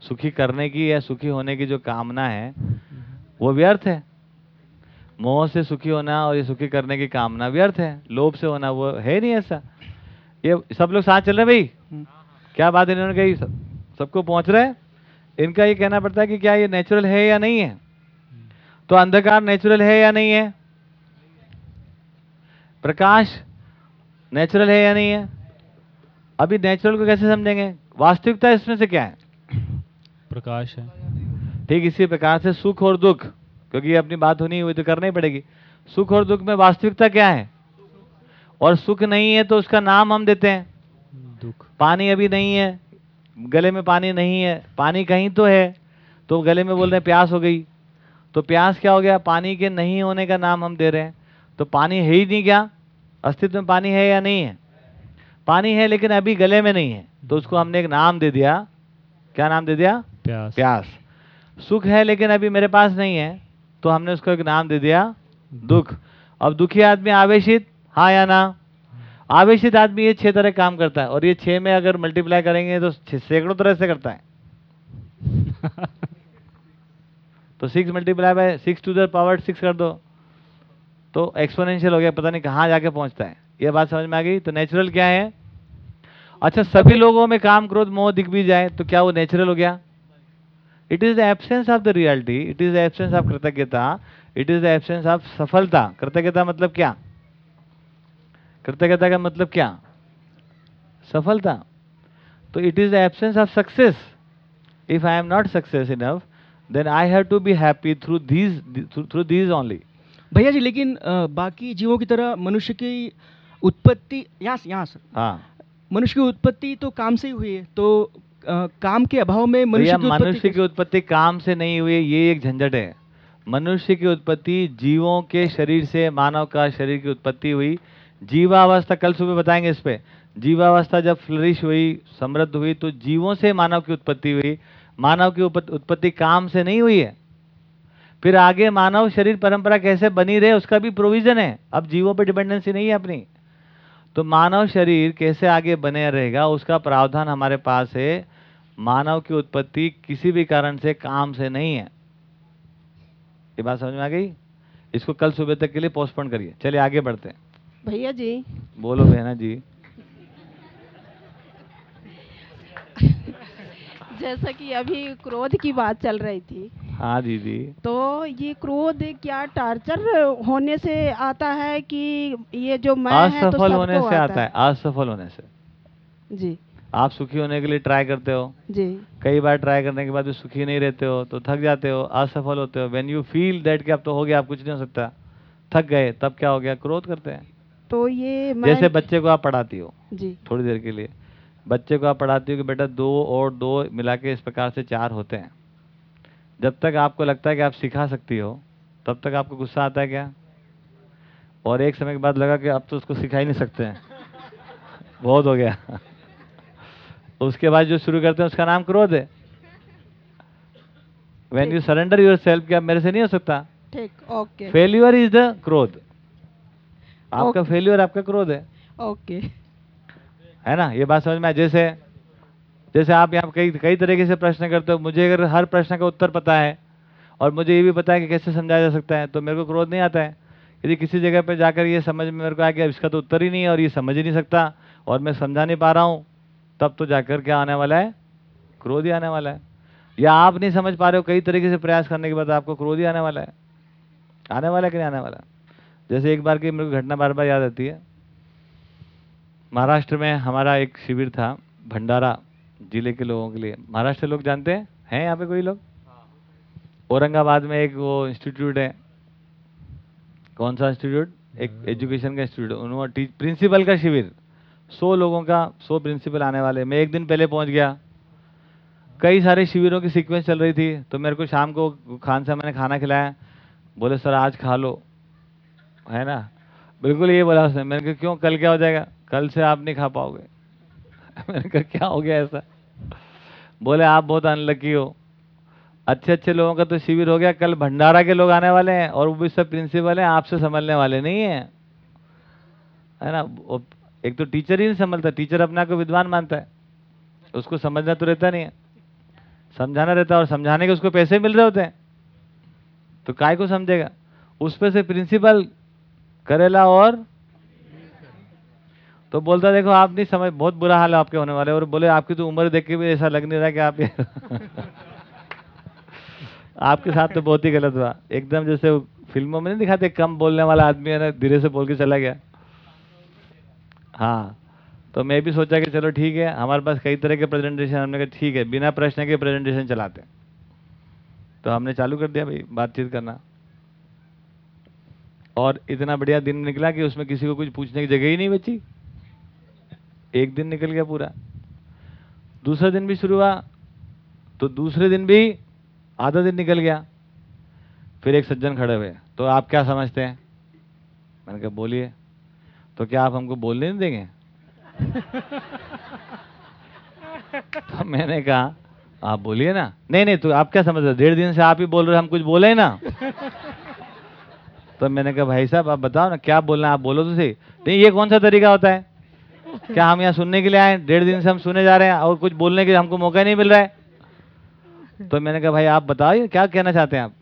सुखी करने की या सुखी होने की जो कामना है वो व्यर्थ है। मोह से सुखी होना और ये सुखी करने की कामना व्यर्थ है। लोभ से होना वो है नहीं ऐसा। ये सब लोग साथ चल रहे हैं भाई? क्या बात इन्होंने कही? सब, सबको पहुँच रहा है? इनका ये कहना पड़ता है कि क्या ये नेचुरल है या नहीं है? तो अंधकार नेचुरल है या नहीं है? प्रकाश नेचुरल है या नहीं है? अभी नेचुरल को कैसे समझेंगे? वास्तविकता इसमें से क्या है? प्रकाश है। ठीक इसी प्रकार से सुख और दुख। क्योंकि ये अपनी बात होनी हुई तो करना ही पड़ेगी। सुख और दुख में वास्तविकता क्या है? और सुख नहीं है तो उसका नाम हम देते हैं। दुख। पानी अभी नहीं है गले में पानी नहीं है पानी कहीं तो है तो गले में बोल रहे हैं प्यास हो गई। तो प्यास क्या हो गया? पानी के नहीं होने का नाम हम दे रहे हैं। तो पानी है ही नहीं क्या? अस्तित्व में पानी है या नहीं है? पानी है लेकिन अभी गले में नहीं है। तो उसको हमने एक नाम दे दिया। क्या नाम दे दिया? प्यास। प्यास। सुख है लेकिन अभी मेरे पास नहीं है। तो हमने उसको एक नाम दे दिया, दुख। अब दुखी आदमी आवेशित हाँ या ना? आवेशित आदमी ये छह तरह काम करता है, और ये छह में अगर मल्टीप्लाई करेंगे तो सैकड़ों तरह से करता है। तो six multiply by six to the power six कर दो। तो एक्सपोनेंशियल हो गया, पता नहीं कहाँ जाके पहुँचता है। ये बात समझ में आ गई? तो नेचुरल क्या है? अच्छा सभी लोगों में काम, क्रोध, मोह दिख भी जाए तो क्या वो नेचुरल हो गया? It is the absence of the reality it is the absence of कृतज्ञता it is the absence of सफलता कृतज्ञता मतलब क्या? कृतज्ञता का मतलब क्या? सफलता तो it is the absence of success if I am not success enough then I have to be happy through these through these only भैया जी लेकिन बाकी जीवों की तरह मनुष्य की उत्पत्ति यहाँ यहाँ से। हाँ। मनुष्य की उत्पत्ति तो काम से ही हुई है तो काम के अभाव में मनुष्य की उत्पत्ति मनुष्य की उत्पत्ति काम से नहीं हुई ये एक झंझट है। मनुष्य की उत्पत्ति जीवों के शरीर से मानव का शरीर की उत्पत्ति हुई। जीवावस्था कल सुबह बताएँगे इस पे। जीवावस्था जब फ्लरिश हुई समृद्ध हुई तो जीवों से मानव की उत्पत्ति हुई। मानव की उत्पत्ति काम से नहीं हुई है। फिर आगे मानव शरीर परंपरा कैसे बनी रहे उसका भी प्रोविज़न है। अब जीवों पर डिपेंडेंसी नहीं है अपनी। तो मानव शरीर कैसे आगे बने रहेगा उसका प्रावधान हमारे पास है। मानव की उत्पत्ति किसी भी कारण से काम से नहीं है। ये बात समझ में आ गई? इसको कल सुबह तक के लिए पोस्टपोन करिए। चलिए आगे बढ़ते हैं। भैया जी। बोलो बहना जी। जैसा कि अभी क्रोध की बात चल रही थी। हाँ दीदी। तो ये क्रोध क्या टार्चर होने से आता है कि ये जो मैं है तो असफल होने से आता है। असफल होने से। जी। आप सुखी होने के लिए ट्राई करते हो। जी। कई बार ट्राई करने के बाद भी सुखी नहीं रहते हो तो थक जाते हो असफल होते हो। व्हेन यू फील दैट कि अब तो हो गया अब कुछ नहीं हो सकता। थक गए तब क्या हो गया? क्रोध करते हैं। तो ये जैसे बच्चे को आप पढ़ाती हो जी। थोड़ी देर के लिए। बच्चे को आप पढ़ाती हो कि बेटा दो और दो मिला के इस प्रकार से चार होते हैं। जब तक आपको लगता है कि आप सिखा सकती हो तब तक आपको गुस्सा आता है क्या? और एक समय के बाद लगा कि अब तो उसको सिखा ही नहीं सकते हैं। बहुत हो गया। उसके बाद जो शुरू करते हैं उसका नाम क्रोध है। When you surrender yourself क्या मेरे से नहीं हो सकता? ठीक ओके फेल्यूर इज़ द क्रोध। आपका फेल्यूर आपका क्रोध है। ओके है ना? ये बात समझ में जैसे जैसे आप यहाँ कई कई तरीके से प्रश्न करते हो मुझे अगर हर प्रश्न का उत्तर पता है और मुझे ये भी पता है कि कैसे समझाया जा सकता है तो मेरे को क्रोध नहीं आता है। यदि किसी जगह पे जाकर ये समझ में मेरे को आ गया इसका तो उत्तर ही नहीं है और ये समझ ही नहीं सकता और मैं समझा नहीं पा रहा हूँ तब तो जाकर क्या आने वाला है? क्रोध ही आने वाला है। या आप नहीं समझ पा रहे हो कई तरीके से प्रयास करने के बाद आपको क्रोध ही आने वाला है। आने वाला है कि नहीं आने वाला? जैसे एक बार की मेरे को घटना बार बार याद आती है। महाराष्ट्र में हमारा एक शिविर था भंडारा ज़िले के लोगों के लिए। महाराष्ट्र लोग जानते हैं? हैं यहाँ पे कोई लोग? औरंगाबाद में एक वो इंस्टीट्यूट है। कौन सा इंस्टीट्यूट? एक एजुकेशन का इंस्टीट्यूट। उन्होंने प्रिंसिपल का शिविर। सौ लोगों का, सौ प्रिंसिपल आने वाले। मैं एक दिन पहले पहुँच गया। कई सारे शिविरों की सीक्वेंस चल रही थी तो मेरे को शाम को खान से मैंने खाना खिलाया। बोले, सर, आज खा लो। है ना? बिल्कुल ये बोला उसने। मैंने कहा, क्यों? कल क्या हो जाएगा? कल से आप नहीं खा पाओगे। मैंने कहा, क्या हो गया ऐसा? बोले, आप बहुत अनलकी हो। अच्छे अच्छे लोगों का तो शिविर हो गया। कल भंडारा के लोग आने वाले हैं और वो भी सब प्रिंसिपल हैं, आपसे संभलने वाले नहीं हैं। है ना? एक तो टीचर ही नहीं समझता टीचर अपने को विद्वान मानता है। उसको समझना तो रहता नहीं है। समझाना रहता है और समझाने के उसको पैसे मिल रहे होते हैं। तो काय को समझेगा? उस पर से प्रिंसिपल करेला और तो बोलता, देखो, आप नहीं समझ, बहुत बुरा हाल है आपके होने वाले। और बोले, आपकी तो उम्र देख के भी ऐसा लग नहीं रहा कि आप आपके साथ तो बहुत ही गलत हुआ। एकदम जैसे फ़िल्मों में नहीं दिखाते, कम बोलने वाला आदमी है ना, धीरे से बोल के चला गया। हाँ तो मैं भी सोचा कि चलो ठीक है, हमारे पास कई तरह के प्रेजेंटेशन हमने कहा ठीक है, बिना प्रश्न के प्रेजेंटेशन चलाते तो हमने चालू कर दिया भाई, बातचीत करना। और इतना बढ़िया दिन निकला कि उसमें किसी को कुछ पूछने की जगह ही नहीं बची। एक दिन निकल गया पूरा। दूसरा दिन भी शुरू हुआ तो दूसरे दिन भी आधा दिन निकल गया। फिर एक सज्जन खड़े हुए तो आप क्या समझते हैं? मैंने कहा, बोलिए। तो क्या आप हमको बोलने नहीं देंगे? तो मैंने कहा आप बोलिए ना। नहीं नहीं तो आप क्या समझ रहे हो? डेढ़ दिन से आप ही बोल रहे हो हम कुछ बोले ना। तो मैंने कहा भाई साहब आप बताओ ना क्या बोलना आप बोलो तो सही। नहीं ये कौन सा तरीका होता है? क्या हम यहाँ सुनने के लिए आए डेढ़ दिन से हम सुने जा रहे हैं और कुछ बोलने के लिए हमको मौका नहीं मिल रहा है? तो मैंने कहा भाई आप बताइए क्या कहना चाहते हैं आप?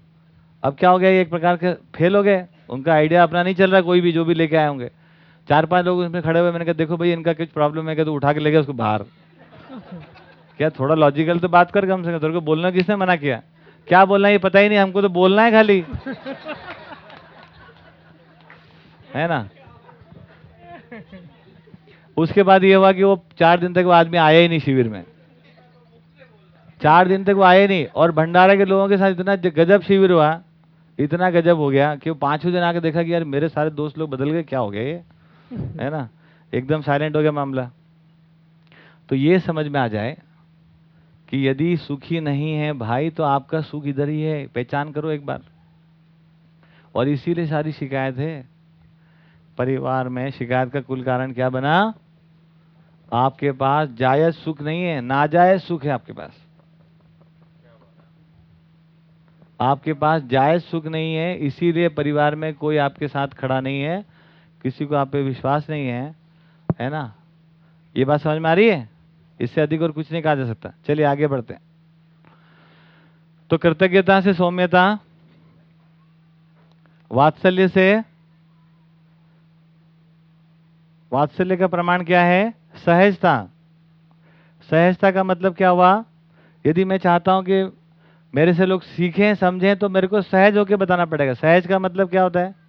अब क्या हो गया ये एक प्रकार के फेल हो गए। उनका आइडिया अपना नहीं चल रहा कोई भी जो भी लेके आए होंगे। चार पाँच लोग उसमें खड़े हुए, मैंने कहा, देखो भाई, इनका कुछ प्रॉब्लम है क्या? तो उठा के ले गया उसको बाहर। क्या, थोड़ा लॉजिकल तो बात कर कम से कम, तेरे को बोलना किसने मना किया? क्या बोलना है, ये पता ही नहीं, हमको तो बोलना है खाली। है ना? उसके बाद ये हुआ कि वो चार दिन तक वो आदमी आया ही नहीं शिविर में। चार दिन तक वो आए नहीं, और भंडारा के लोगों के साथ इतना गजब शिविर हुआ, इतना गजब हो गया कि वो पाँचवें दिन आके देखा कि यार मेरे सारे दोस्त लोग बदल गए, क्या हो ये? है ना? एकदम साइलेंट हो गया मामला। तो ये समझ में आ जाए कि यदि सुखी नहीं है भाई तो आपका सुख इधर ही है। पहचान करो एक बार। और इसीलिए सारी शिकायत है। परिवार में शिकायत का कुल कारण क्या बना? आपके पास जायज़ सुख नहीं है, नाजायज सुख है आपके पास। आपके पास जायज़ सुख नहीं है, इसीलिए परिवार में कोई आपके साथ खड़ा नहीं है। किसी को आप पे विश्वास नहीं है है ना? ये बात समझ में आ रही है? इससे अधिक और कुछ नहीं कहा जा सकता। चलिए, आगे बढ़ते तो कृतज्ञता से सौम्यता, वात्सल्य से, वात्सल्य का प्रमाण क्या है? सहजता। सहजता का मतलब क्या हुआ? यदि मैं चाहता हूँ कि मेरे से लोग सीखें, समझें तो मेरे को सहज होकर बताना पड़ेगा। सहज का मतलब क्या होता है?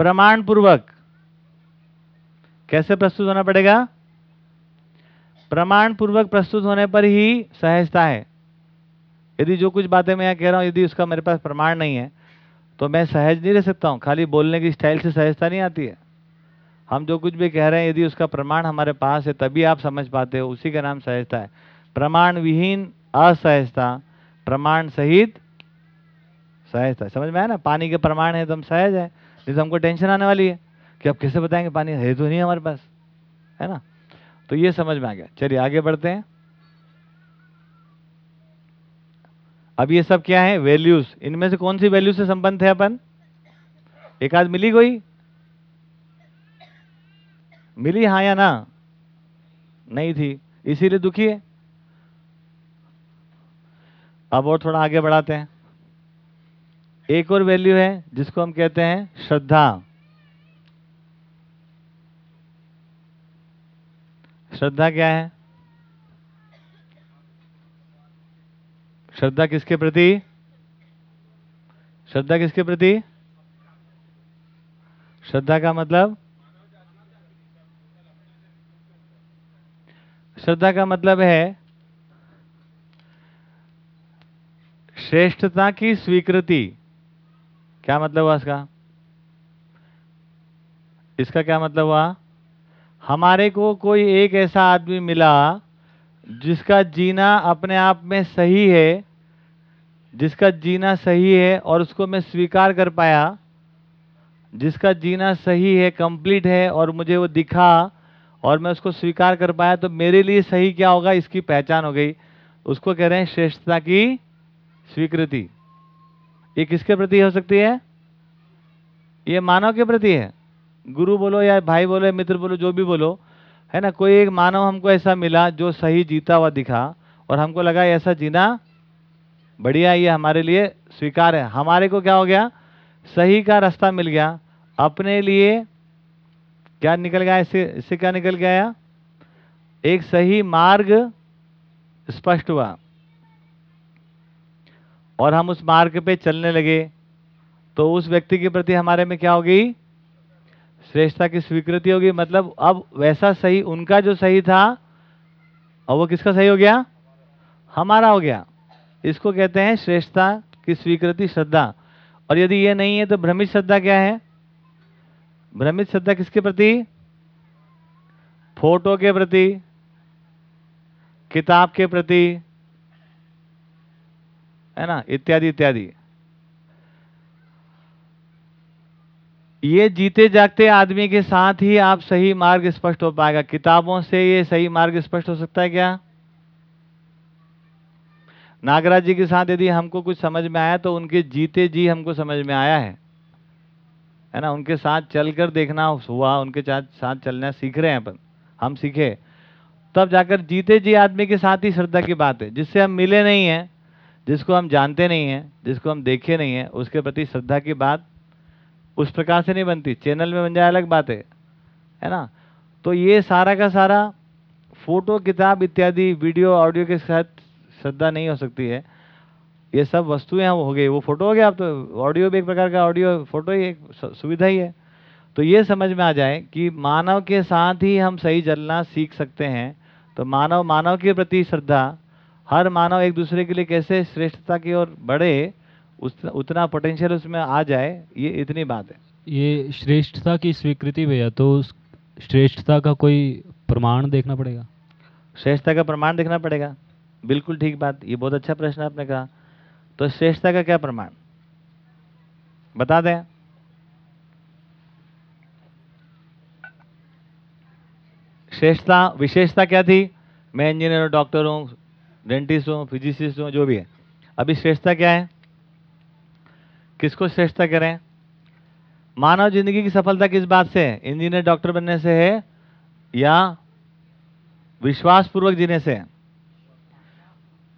प्रमाण पूर्वक कैसे प्रस्तुत होना पड़ेगा? प्रमाण पूर्वक प्रस्तुत होने पर ही सहजता है। यदि जो कुछ बातें मैं यहाँ कह रहा हूँ, यदि उसका मेरे पास प्रमाण नहीं है तो मैं सहज नहीं रह सकता हूँ। खाली बोलने की स्टाइल से सहजता नहीं आती है। हम जो कुछ भी कह रहे हैं, यदि उसका प्रमाण हमारे पास है, तभी आप समझ पाते हो, उसी का नाम सहजता है। प्रमाण विहीन असहजता, प्रमाण सहित सहजता समझ में आया ना? पानी के प्रमाण है तो हम सहज है। नहीं तो हमको टेंशन आने वाली है कि अब कैसे बताएँगे, पानी है तो नहीं हमारे पास, है ना? तो ये समझ में आ गया। चलिए, आगे बढ़ते हैं। अब ये सब क्या है? वैल्यूज़ इनमें से कौन सी वैल्यू से संबंध है अपन? एक आध मिली कोई? मिली हाँ या ना? नहीं थी। इसीलिए दुखी है। अब और थोड़ा आगे बढ़ाते हैं। एक और वैल्यू है, जिसको हम कहते हैं श्रद्धा। श्रद्धा क्या है? श्रद्धा किसके प्रति? श्रद्धा किसके प्रति? श्रद्धा का मतलब? श्रद्धा का मतलब है श्रेष्ठता की स्वीकृति। क्या मतलब हुआ इसका? इसका क्या मतलब हुआ? हमारे को कोई एक ऐसा आदमी मिला जिसका जीना अपने आप में सही है, जिसका जीना सही है और उसको मैं स्वीकार कर पाया, जिसका जीना सही है कंप्लीट है और मुझे वो दिखा और मैं उसको स्वीकार कर पाया तो मेरे लिए सही क्या होगा? इसकी पहचान हो गई। उसको कह रहे हैं श्रेष्ठता की स्वीकृति। ये किसके प्रति हो सकती है? ये मानव के प्रति है। गुरु बोलो या भाई बोलो या मित्र बोलो, जो भी बोलो, है ना? कोई एक मानव हमको ऐसा मिला जो सही जीता हुआ दिखा और हमको लगा ऐसा जीना बढ़िया ये हमारे लिए स्वीकार है। हमारे को क्या हो गया? सही का रास्ता मिल गया। अपने लिए क्या निकल गया? इससे इससे क्या निकल गया एक सही मार्ग स्पष्ट हुआ। और हम उस मार्ग पे चलने लगे। तो उस व्यक्ति के प्रति हमारे में क्या होगी? श्रेष्ठता की स्वीकृति होगी। मतलब अब वैसा सही, उनका जो सही था और वो किसका सही हो गया? हमारा हो गया। इसको कहते हैं श्रेष्ठता की स्वीकृति श्रद्धा। और यदि ये नहीं है तो भ्रमित श्रद्धा क्या है? भ्रमित श्रद्धा किसके प्रति? फ़ोटो के प्रति, किताब के प्रति है ना? इत्यादि इत्यादि। ये जीते जागते आदमी के साथ ही आप सही मार्ग स्पष्ट हो पाएगा। किताबों से ये सही मार्ग स्पष्ट हो सकता है क्या? नागराज जी के साथ यदि हमको कुछ समझ में आया तो उनके जीते जी हमको समझ में आया है। है ना? उनके साथ चलकर देखना हुआ, उनके साथ साथ चलना सीख रहे हैं अपन। हम सीखे। तब जाकर जीते जी आदमी के साथ ही श्रद्धा की बात है। जिससे हम मिले नहीं हैं जिसको हम जानते नहीं हैं, जिसको हम देखे नहीं हैं, उसके प्रति श्रद्धा की बात उस प्रकार से नहीं बनती। चैनल में बन जाए अलग बात है है ना? तो ये सारा का सारा फ़ोटो, किताब इत्यादि, वीडियो, ऑडियो के साथ श्रद्धा नहीं हो सकती है। ये सब वस्तुएँ हैं हो गई। वो फ़ोटो हो गया, अब तो ऑडियो भी एक प्रकार का ऑडियो फ़ोटो ही, एक सुविधा ही है। तो ये समझ में आ जाए कि मानव के साथ ही हम सही चलना सीख सकते हैं। तो मानव मानव के प्रति श्रद्धा हर मानव एक दूसरे के लिए कैसे श्रेष्ठता की ओर बढ़े उस उतना पोटेंशियल उसमें आ जाए ये इतनी बात है। ये श्रेष्ठता की स्वीकृति भैया तो उस श्रेष्ठता का कोई प्रमाण देखना पड़ेगा? श्रेष्ठता का प्रमाण देखना पड़ेगा। बिल्कुल ठीक बात ये बहुत अच्छा प्रश्न आपने कहा। तो श्रेष्ठता का क्या प्रमाण? बता दें। श्रेष्ठता विशेषता क्या थी? मैं इंजीनियर हूँ डॉक्टर हूँ डेंटिस्ट हो, फिजिसिस्ट हो, जो भी है। अभी श्रेष्ठता क्या है? किसको श्रेष्ठता करें मानव ज़िंदगी की सफलता किस बात से है? इंजीनियर डॉक्टर बनने से है या विश्वास पूर्वक जीने से?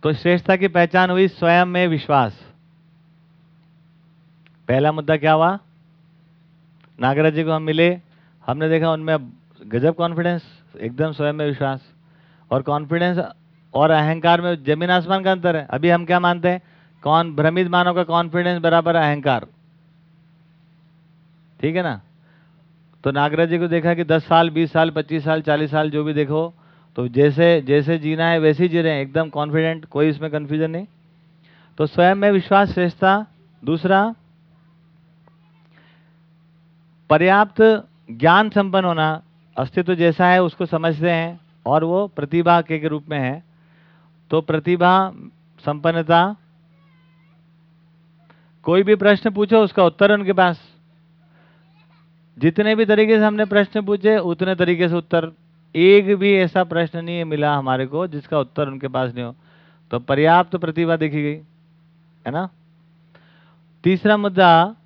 तो श्रेष्ठता की पहचान हुई स्वयं में विश्वास। पहला मुद्दा क्या हुआ? नागराज जी को हम मिले। हमने देखा उनमें गजब कॉन्फिडेंस एकदम स्वयं में विश्वास। और कॉन्फिडेंस और अहंकार में ज़मीन आसमान का अंतर है। अभी हम क्या मानते हैं? कौन भ्रमित मानव का कॉन्फिडेंस बराबर अहंकार? ठीक है ना? तो नागराज जी को देखा कि 10 साल 20 साल 25 साल 40 साल जो भी देखो तो जैसे जैसे जीना है वैसे ही जी रहे हैं। एकदम कॉन्फिडेंट कोई इसमें कन्फ्यूज़न नहीं। तो स्वयं में विश्वास श्रेष्ठता। दूसरा पर्याप्त ज्ञान संपन्न होना। अस्तित्व जैसा है उसको समझते हैं और वो प्रतिभा के, के रूप में है। तो प्रतिभा, संपन्नता, कोई भी प्रश्न पूछो, उसका उत्तर उनके पास। जितने भी तरीके से हमने प्रश्न पूछे, उतने तरीके से उत्तर। एक भी ऐसा प्रश्न नहीं मिला हमारे को, जिसका उत्तर उनके पास नहीं हो। तो पर्याप्त तो प्रतिभा देखी गई, है ना? तीसरा मुद्दा,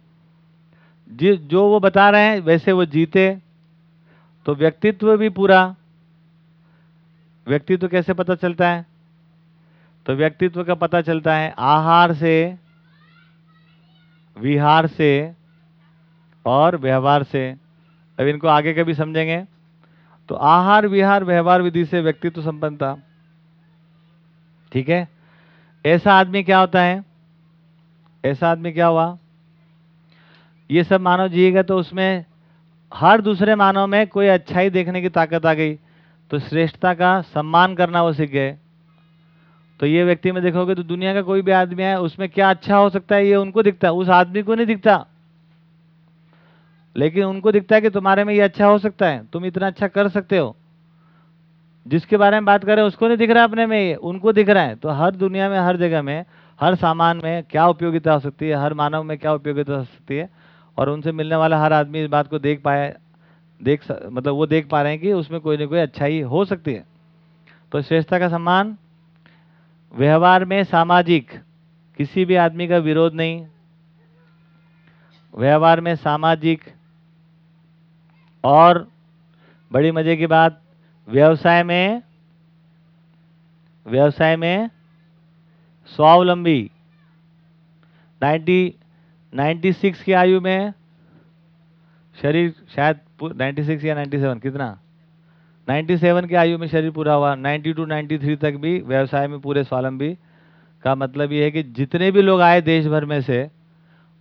जि, जो वो बता रहे हैं, वैसे वो जीते तो व्यक्तित्व भी पूरा। व्यक्तित्व कैसे पता चलता है? तो व्यक्तित्व का पता चलता है आहार से, विहार से और व्यवहार से। अब इनको आगे कभी समझेंगे? तो आहार, विहार, व्यवहार विधि से व्यक्तित्व संपन्नता ठीक है? ऐसा आदमी क्या होता है? ऐसा आदमी क्या हुआ? ये सब मानव जिएगा तो उसमें हर दूसरे मानव में कोई अच्छाई देखने की ताकत आ गई। तो श्रेष्ठता का सम्मान करना वो सीख गए। तो ये व्यक्ति में देखोगे तो दुनिया का कोई भी आदमी है उसमें क्या अच्छा हो सकता है, ये उनको दिखता है। उस आदमी को नहीं दिखता। लेकिन उनको दिखता है कि तुम्हारे में ये अच्छा हो सकता है, तुम इतना अच्छा कर सकते हो। जिसके बारे में बात कर रहे हैं उसको नहीं दिख रहा अपने में ये, उनको दिख रहा है। तो हर दुनिया में, हर जगह में, हर सामान में क्या उपयोगिता हो सकती है, हर मानव में क्या उपयोगिता हो सकती है, और उनसे मिलने वाला हर आदमी इस बात को देख पाया देख मतलब वो देख पा रहे हैं कि उसमें कोई ना कोई अच्छाई हो सकती है। तो श्रेष्ठता का सम्मान व्यवहार में सामाजिक, किसी भी आदमी का विरोध नहीं। व्यवहार में सामाजिक और बड़ी मज़े की बात, व्यवसाय में व्यवसाय में स्वावलंबी। 90 96 की आयु में शरीर शायद 96 या 97 कितना? 97 की आयु में शरीर पूरा हुआ 90 टू 93 तक भी, व्यवसाय में पूरे स्वावलंबी का मतलब ये है कि जितने भी लोग आए देश भर में से,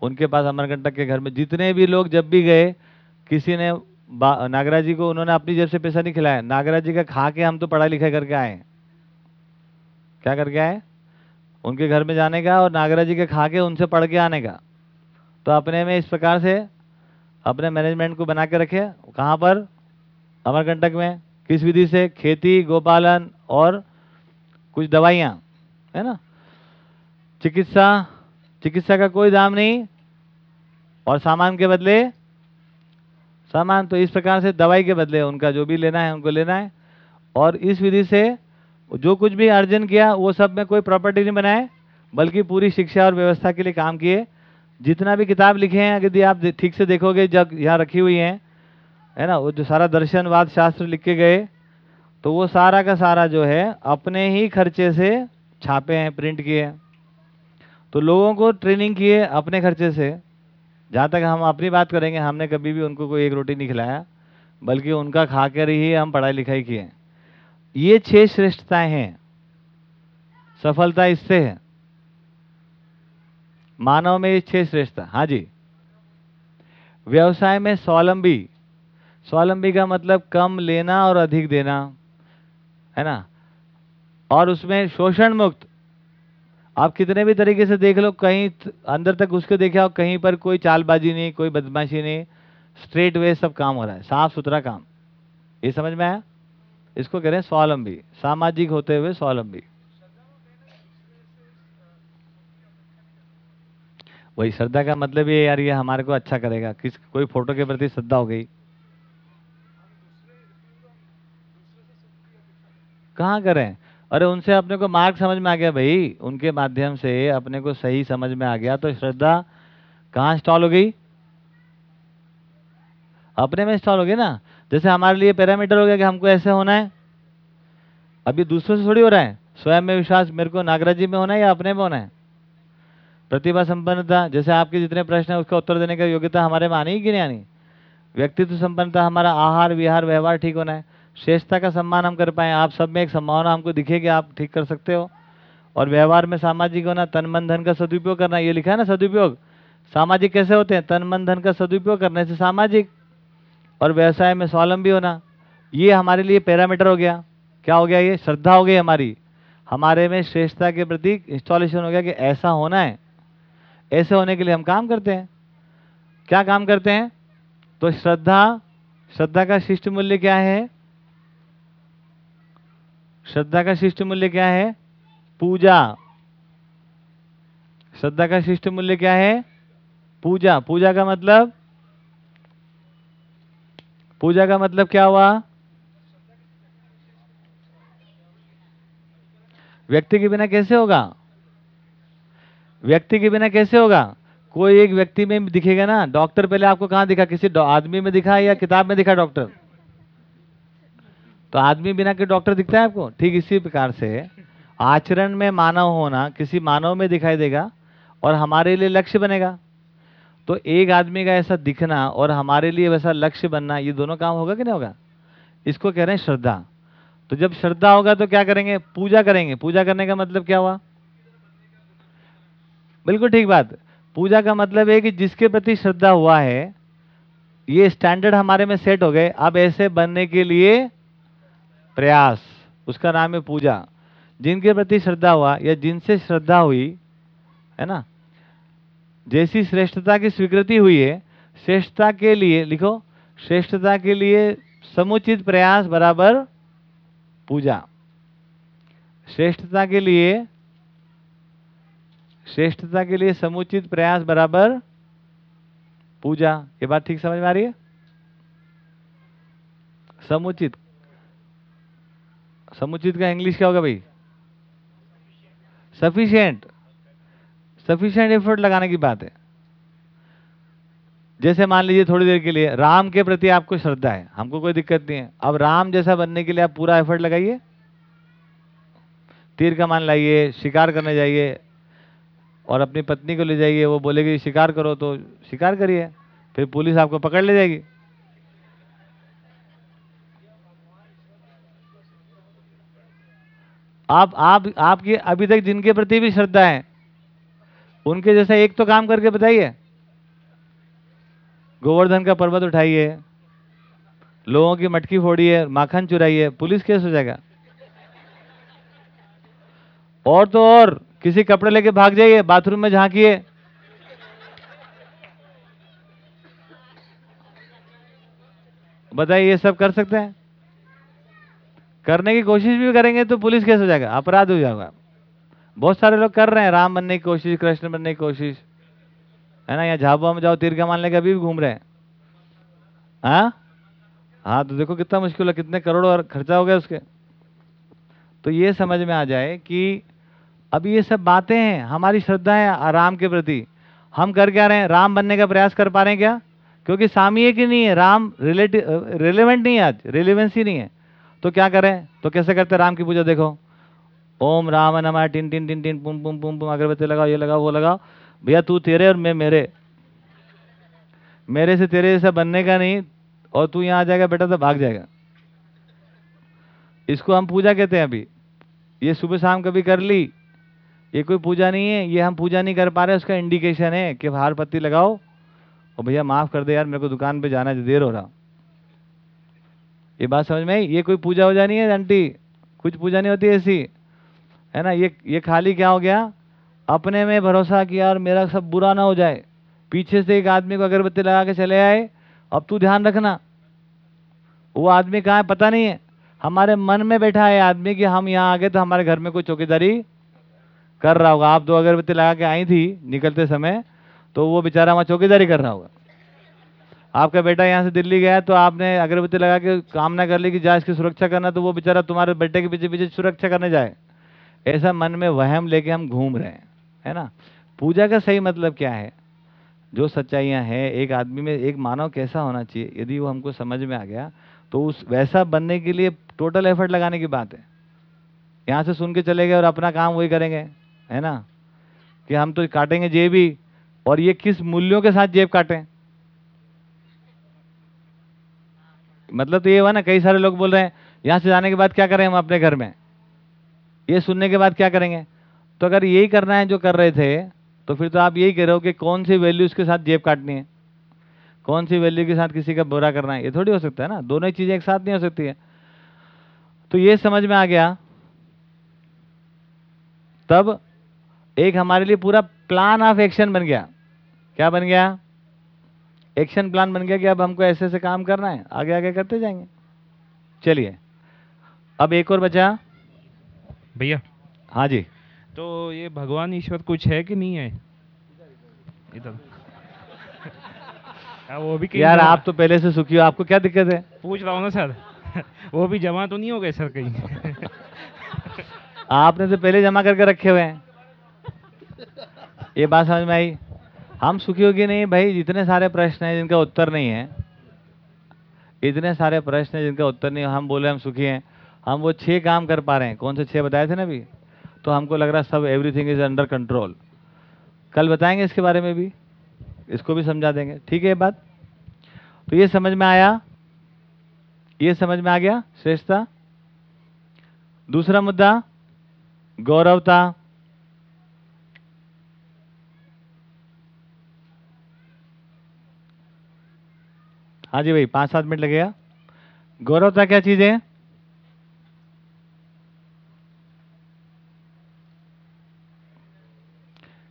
उनके पास अमरकंटक के घर में जितने भी लोग जब भी गए, किसी ने नागराज जी को उन्होंने अपनी जेब से पैसा नहीं खिलाया। नागराज जी का खा के हम तो पढ़ाई लिखाई करके आए। क्या करके आए उनके घर में जाने का और नागराज जी के खा के उनसे पढ़ के आने का। तो अपने में इस प्रकार से अपने मैनेजमेंट को बना के रखे। कहाँ पर? अमरकंटक में। किस विधि से? खेती, गोपालन और कुछ दवाइयाँ, है ना? चिकित्सा चिकित्सा का कोई दाम नहीं और सामान के बदले, सामान तो इस प्रकार से दवाई के बदले उनका जो भी लेना है उनको लेना है और इस विधि से जो कुछ भी अर्जन किया, वो सब में कोई प्रॉपर्टी नहीं बनाए, बल्कि पूरी शिक्षा और व्यवस्था के लिए काम किए। जितना भी किताब लिखे हैं, यदि आप ठीक से देखोगे, जब यहाँ रखी हुई हैं है ना? वो जो सारा दर्शनवाद शास्त्र लिख के गए तो वो सारा का सारा जो है, अपने ही खर्चे से छापे हैं प्रिंट किए तो लोगों को ट्रेनिंग किए अपने खर्चे से। जहाँ तक हम अपनी बात करेंगे, हमने कभी भी उनको कोई एक रोटी नहीं खिलाया, बल्कि उनका खा कर ही हम पढ़ाई लिखाई किए ये छह श्रेष्ठताएँ हैं। सफलता इससे है। मानव में ये छह श्रेष्ठता। हाँ जी। व्यवसाय में स्वावलंबी। स्वावलंबी का मतलब कम लेना और अधिक देना, है ना? और उसमें शोषण मुक्त। आप कितने भी तरीके से देख लो, कहीं अंदर तक उसके देखे हो कहीं पर कोई चालबाजी नहीं, कोई बदमाशी नहीं स्ट्रेट वे सब काम हो रहा है, साफ़ सुथरा काम। ये समझ में आया? इसको कह रहे हैं स्वावलंबी, सामाजिक होते हुए स्वावलंबी। वही श्रद्धा का मतलब ये यार, ये हमारे को अच्छा करेगा। किस, कोई फ़ोटो के प्रति श्रद्धा हो गई कहाँ करें? अरे, उनसे अपने को मार्ग समझ में आ गया भाई। उनके माध्यम से अपने को सही समझ में आ गया तो श्रद्धा कहाँ इंस्टॉल हो गई? अपने में इंस्टॉल हो गई ना? जैसे हमारे लिए पैरामीटर हो गया कि हमको ऐसे होना है। अभी दूसरों से थोड़ी हो रहा है। स्वयं में विश्वास मेरे को नागराज जी में होना है या अपने में होना है? प्रतिभा संपन्नता, जैसे आपके जितने प्रश्न है, उसका उत्तर देने का योग्यता हमारे में आनी कि नहीं आनी? व्यक्तित्व संपन्नता, हमारा आहार, विहार, व्यवहार ठीक होना है। श्रेष्ठता का सम्मान हम कर पाए। आप सब में एक संभावना हमको दिखे कि आप ठीक कर सकते हो। और व्यवहार में सामाजिक होना, तन मन धन का सदुपयोग करना, ये लिखा है ना सदुपयोग? सामाजिक कैसे होते हैं? तन मन धन का सदुपयोग करने से सामाजिक। और व्यवसाय में स्वावलंबी होना, ये हमारे लिए पैरामीटर हो गया। क्या हो गया ये? श्रद्धा हो गई हमारी। हमारे में श्रेष्ठता के प्रति इंस्टॉलेशन हो गया कि ऐसा होना है। ऐसे होने के लिए हम काम करते हैं। क्या काम करते हैं? तो श्रद्धा श्रद्धा का शिष्ट मूल्य क्या है? श्रद्धा का शिष्ट मूल्य क्या है? पूजा। श्रद्धा का शिष्ट मूल्य क्या है? पूजा। पूजा का मतलब? पूजा का मतलब क्या हुआ? व्यक्ति के बिना कैसे होगा? व्यक्ति के बिना कैसे होगा? कोई एक व्यक्ति में दिखेगा ना, डॉक्टर पहले आपको कहाँ दिखा? किसी आदमी में दिखा या किताब में दिखा डॉक्टर? तो आदमी बिना के डॉक्टर दिखता है आपको? ठीक इसी प्रकार से आचरण में मानव होना किसी मानव में दिखाई देगा और हमारे लिए लक्ष्य बनेगा। तो एक आदमी का ऐसा दिखना और हमारे लिए वैसा लक्ष्य बनना, ये दोनों काम होगा कि नहीं होगा? इसको कह रहे हैं श्रद्धा। तो जब श्रद्धा होगा तो क्या करेंगे? पूजा करेंगे। पूजा करने का मतलब क्या हुआ? बिल्कुल ठीक बात। पूजा का मतलब है कि जिसके प्रति श्रद्धा हुआ है, ये स्टैंडर्ड हमारे में सेट हो गए। अब ऐसे बनने के लिए प्रयास, उसका नाम है पूजा। जिनके प्रति श्रद्धा हुआ या जिनसे श्रद्धा हुई, है ना? जैसी श्रेष्ठता की स्वीकृति हुई है, श्रेष्ठता के लिए, लिखो, श्रेष्ठता के लिए समुचित प्रयास बराबर पूजा। श्रेष्ठता के लिए, श्रेष्ठता के लिए समुचित प्रयास बराबर पूजा। ये बात ठीक समझ में आ रही है? समुचित। समुचित का इंग्लिश क्या होगा भाई? सफिशियंट सफिशियंट एफर्ट लगाने की बात है। जैसे मान लीजिए थोड़ी देर के लिए, राम के प्रति आपको श्रद्धा है, हमको कोई दिक्कत नहीं है। अब राम जैसा बनने के लिए आप पूरा एफर्ट लगाइए। तीर कमान लाइए, शिकार करने जाइए, और अपनी पत्नी को ले जाइए, वो बोलेगी, शिकार करो तो शिकार करिए। फिर पुलिस आपको पकड़ ले जाएगी। आप आप, आपकी अभी तक जिनके प्रति भी श्रद्धा है, उनके जैसा एक तो काम करके बताइए। गोवर्धन का पर्वत उठाइए, लोगों की मटकी फोड़िए, माखन चुराइए, पुलिस केस हो जाएगा। और तो और, किसी कपड़े लेके भाग जाइए, बाथरूम में झांकिए। बताइए, ये सब कर सकते हैं? करने की कोशिश भी करेंगे तो पुलिस केस हो जाएगा, अपराध हो जाएगा। बहुत सारे लोग कर रहे हैं, राम बनने की कोशिश, कृष्ण बनने की कोशिश। है ना, यहाँ झाबुआ में जाओ, तीर कमान लेके अभी भी घूम रहे हैं। हाँ? हाँ तो देखो कितना मुश्किल है, कितने करोड़ और खर्चा हो गया उसके। तो ये समझ में आ जाए कि अब ये सब बातें हैं, हमारी श्रद्धा है राम के प्रति। हम कर क्या रहे हैं? राम बनने का प्रयास कर पा रहे हैं क्या? क्योंकि सामयिक की नहीं है, राम रिलेटिव रिलेवेंट नहीं है आज रिलेवेंसी नहीं है। तो क्या करें? तो कैसे करते? हैं राम की पूजा देखो। ओम राम नमः, टिन टिन टिन टिन, पुम पुम पुम पुम, अगरबत्ती लगाओ, ये लगाओ, वो लगाओ। भैया, तू तेरे और मैं मेरे। मेरे से तेरे जैसा बनने का नहीं, और तू यहाँ आ जाएगा, बेटा तो भाग जाएगा। इसको हम पूजा कहते हैं अभी। ये सुबह शाम कभी कर ली, ये कोई पूजा नहीं है, ये हम पूजा नहीं कर पा रहे, उसका इंडिकेशन है कि हार पत्ती लगाओ। और भैया, माफ़ कर दे यार, मेरे को दुकान पे जाना है, देर हो रहा। ये बात समझ में आई? ये कोई पूजा वूजा नहीं है आंटी? कुछ पूजा नहीं होती ऐसी? है ना? ये ये खाली क्या हो गया? अपने में भरोसा किया और मेरा सब बुरा ना हो जाए। पीछे से एक आदमी को अगरबत्ती लगा के चले आए। अब तू ध्यान रखना। वो आदमी कहाँ है पता नहीं है। हमारे मन में बैठा है आदमी कि हम यहाँ आ गए तो हमारे घर में कोई चौकीदारी कर रहा होगा। आप दो अगरबत्ती लगा के आई थी निकलते समय तो वो बेचारा वहाँ चौकीदारी कर रहा होगा। आपका बेटा यहाँ से दिल्ली गया तो आपने अगरबत्ती लगा के कामना कर ली कि जा इसकी सुरक्षा करना तो वो बेचारा तुम्हारे बेटे के पीछे पीछे सुरक्षा करने जाए। ऐसा मन में वहम लेके हम घूम रहे हैं, है ना? पूजा का सही मतलब क्या है? जो सच्चाइयाँ हैं, एक आदमी में, एक मानव कैसा होना चाहिए? यदि वो हमको समझ में आ गया तो उस, वैसा बनने के लिए टोटल एफर्ट लगाने की बात है। यहाँ से सुन के चले गए और अपना काम वही करेंगे, है ना? कि हम तो काटेंगे जेब ही और ये किस मूल्यों के साथ जेब काटें? मतलब तो ये हुआ ना, कई सारे लोग बोल रहे हैं, यहाँ से जाने के बाद क्या करें हम अपने घर में? ये सुनने के बाद क्या करेंगे? तो अगर यही करना है जो कर रहे थे तो फिर तो आप यही कह रहे हो कि कौन सी वैल्यूज़ के साथ जेब काटनी है? कौन सी वैल्यू के साथ किसी का बुरा करना है? ये थोड़ी हो सकता है ना, दोनों ही चीज़ें एक साथ नहीं हो सकती है। तो ये समझ में आ गया। तब एक हमारे लिए पूरा प्लान ऑफ़ एक्शन बन गया। क्या बन गया? एक्शन प्लान बन गया कि अब हमको ऐसे ऐसे काम करना है आगे आगे करते जाएँगे। चलिए अब एक और बचा। भैया? हाँ जी। तो ये भगवान ईश्वर कुछ है कि नहीं है? इधर। हाँ, वो भी यार आप तो पहले से सुखी हो आपको क्या दिक्कत है? पूछ रहा हूँ ना सर। वो भी जमा तो नहीं हो गए सर कहीं? आपने तो पहले जमा करके रखे हुए हैं। ये बात समझ में आई? हम सुखी होगी नहीं? भाई, जितने सारे प्रश्न हैं जिनका उत्तर नहीं है, इतने सारे प्रश्न हैं जिनका उत्तर नहीं हम बोले हम सुखी हैं। हम वो छह काम कर पा रहे हैं। कौन से छह बताए थे ना अभी? तो हमको लग रहा है सब एवरीथिंग इज़ अंडर कंट्रोल कल बताएँगे इसके बारे में भी? इसको भी समझा देंगे। ठीक है, ये बात? तो ये समझ में आया? ये समझ में आ गया, श्रेष्ठता? दूसरा मुद्दा, गौरवता। हाँ जी भाई, पाँच सात मिनट लगेगा। गौरवता क्या चीज़ है?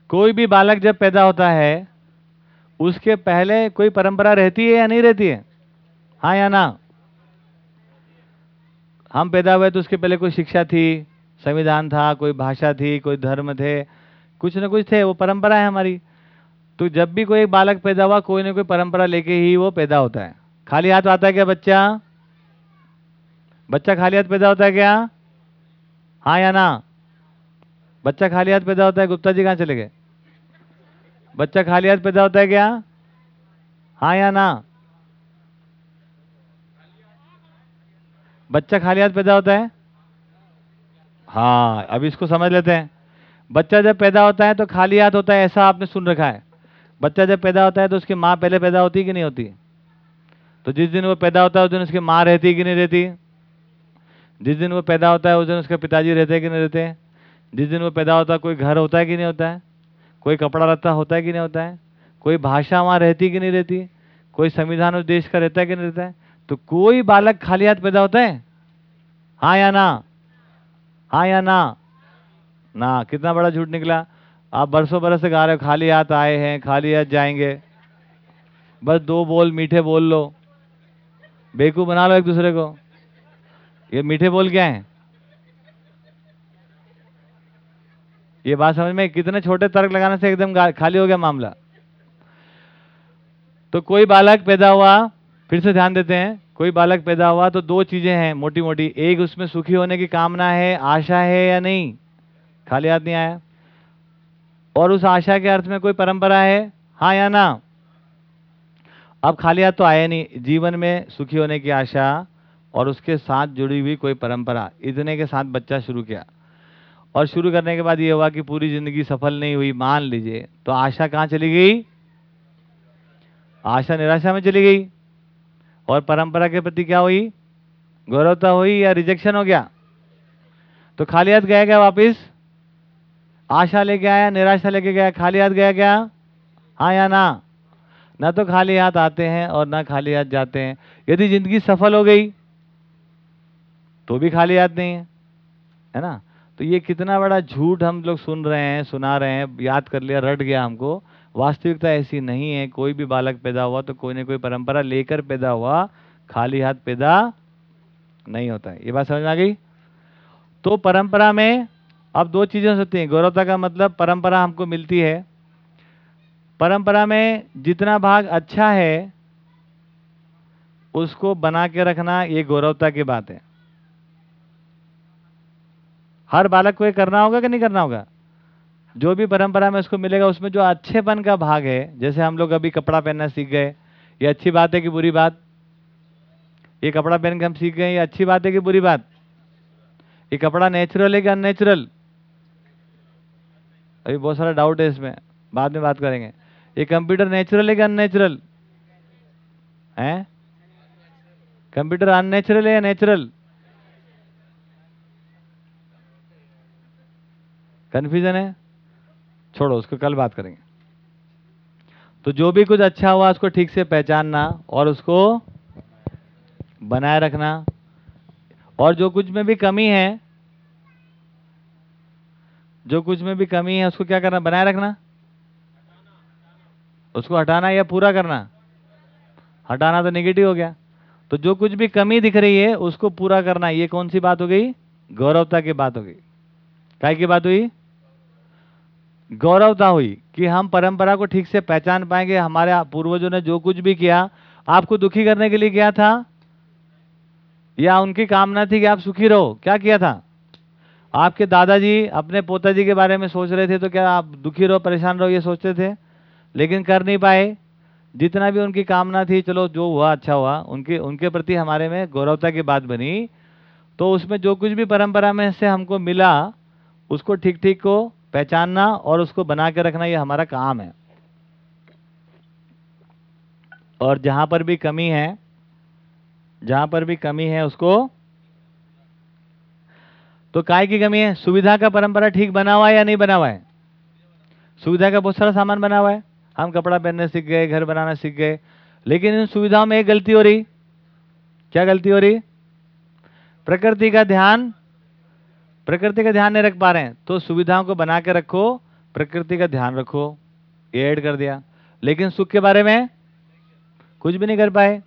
कोई भी बालक जब पैदा होता है, उसके पहले कोई परंपरा रहती है या नहीं रहती है? हाँ या ना? हम पैदा हुए तो उसके पहले कोई शिक्षा थी, संविधान था, कोई भाषा थी, कोई धर्म थे, कुछ ना कुछ थे, वो परंपरा है हमारी। तो जब भी कोई बालक पैदा हुआ, कोई ना कोई परंपरा लेके ही वो पैदा होता है। खाली हाथ आता है क्या बच्चा? बच्चा खाली हाथ पैदा होता है क्या? हाँ या ना? बच्चा खाली हाथ पैदा होता है, गुप्ता जी कहाँ चले गए? बच्चा खाली हाथ पैदा होता है क्या? हाँ या ना? बच्चा खाली हाथ पैदा होता है? हाँ अब इसको समझ लेते हैं। बच्चा जब पैदा होता है तो खाली हाथ होता है, ऐसा आपने सुन रखा है। बच्चा जब पैदा होता है तो उसकी माँ पहले पैदा होती कि नहीं होती? तो जिस दिन वो पैदा होता है, उस दिन उसकी माँ रहती कि नहीं रहती? जिस दिन वो पैदा होता है, उस दिन उसके पिताजी रहते कि नहीं रहते? जिस दिन वो पैदा होता है, कोई घर होता है कि नहीं होता है? कोई कपड़ा लत्ता होता है कि नहीं होता है? कोई भाषा वहाँ रहती कि नहीं रहती? कोई संविधान उस देश का रहता है कि नहीं रहता है? तो कोई बालक खाली हाथ पैदा होता है? हाँ या ना? हाँ या ना? ना, कितना बड़ा झूठ निकला? आप बरसों बरस से गा रहे हो, खाली हाथ आए हैं, खाली हाथ जाएँगे। बस दो बोल मीठे बोल लो। बेकू बना लो एक दूसरे को। ये मीठे बोल क्या है? ये बात समझ में, कितने छोटे तर्क लगाने से एकदम खाली हो गया मामला। तो कोई बालक पैदा हुआ, फिर से ध्यान देते हैं, कोई बालक पैदा हुआ तो दो चीज़ें हैं मोटी मोटी एक उसमें सुखी होने की कामना है, आशा है या नहीं? खाली हाथ नहीं आया। और उस आशा के अर्थ में कोई परंपरा है? हाँ या ना? अब खाली हाथ तो आया नहीं। जीवन में सुखी होने की आशा और उसके साथ जुड़ी हुई कोई परंपरा। इतने के साथ बच्चा शुरू किया। और शुरू करने के बाद ये हुआ कि पूरी ज़िंदगी सफल नहीं हुई, मान लीजिए। तो आशा कहाँ चली गई? आशा निराशा में चली गई। और परंपरा के प्रति क्या हुई? गौरवता हुई या रिजेक्शन हो गया? तो खाली हाथ गया क्या वापिस? आशा लेके आया, निराशा लेके गया, खाली हाथ गया क्या? हाँ या ना? ना तो खाली हाथ आते हैं और ना खाली हाथ जाते हैं। यदि ज़िंदगी सफल हो गई तो भी खाली हाथ नहीं है है ना? तो ये कितना बड़ा झूठ हम लोग सुन रहे हैं, सुना रहे हैं, याद कर लिया, रट गया हमको। वास्तविकता ऐसी नहीं है, कोई भी बालक पैदा हुआ तो कोई ना कोई परंपरा लेकर पैदा हुआ, खाली हाथ पैदा नहीं होता है। ये बात समझ में आ गई? तो परंपरा में अब दो चीज़ें सकती हैं। गौरवता का मतलब परंपरा हमको मिलती है। परंपरा में जितना भाग अच्छा है, उसको बना के रखना ये गौरवता की बात है। हर बालक को ये करना होगा कि नहीं करना होगा? जो भी परंपरा में उसको मिलेगा, उसमें जो अच्छेपन का भाग है, जैसे हम लोग अभी कपड़ा पहनना सीख गए, ये अच्छी बात है कि बुरी बात? ये कपड़ा पहन के हम सीख गए, ये अच्छी बात है कि बुरी बात? ये कपड़ा नेचुरल है कि अननेचुरल अभी बहुत सारा डाउट है इसमें। बाद में बात करेंगे। ये कंप्यूटर नेचुरल है कि अननेचुरल है? कंप्यूटर अननेचुरल है या नेचुरल कन्फ्यूज़न है? छोड़ो, उसको कल बात करेंगे। तो जो भी कुछ अच्छा हुआ, उसको ठीक से पहचानना और उसको बनाए रखना। और जो कुछ में भी कमी है जो कुछ में भी कमी है, उसको क्या करना? बनाए रखना? उसको हटाना या पूरा करना? हटाना तो नेगेटिव हो गया। तो जो कुछ भी कमी दिख रही है, उसको पूरा करना। ये कौन सी बात हो गई? गौरवता की बात हो गई। काय की बात हुई? गौरवता हुई कि हम परंपरा को ठीक से पहचान पाएँगे। हमारे पूर्वजों ने जो कुछ भी किया, आपको दुखी करने के लिए किया था? या उनकी कामना थी कि आप सुखी रहो? क्या किया था? आपके दादाजी अपने पोताजी के बारे में सोच रहे थे तो क्या आप दुखी रहो, परेशान रहो, ये सोचते थे? लेकिन कर नहीं पाए। जितना भी उनकी कामना थी, चलो जो हुआ अच्छा हुआ, उनके उनके प्रति हमारे में गौरवता की बात बनी। तो उसमें जो कुछ भी परंपरा में से हमको मिला, उसको ठीक ठीक को पहचानना और उसको बना के रखना, ये हमारा काम है। और जहाँ पर भी कमी है, जहाँ पर भी कमी है, उसको तो काय की कमी है? सुविधा का परंपरा ठीक बना हुआ है या नहीं बना हुआ है? सुविधा का बहुत सारा सामान बना हुआ है। हम कपड़ा पहनने सीख गए, घर बनाना सीख गए, लेकिन इन सुविधाओं में एक गलती हो रही। क्या गलती हो रही? प्रकृति का ध्यान, प्रकृति का ध्यान नहीं रख पा रहे हैं। तो सुविधाओं को बना के रखो, प्रकृति का ध्यान रखो। ये ऐड कर दिया। लेकिन सुख के बारे में कुछ भी नहीं कर पाए।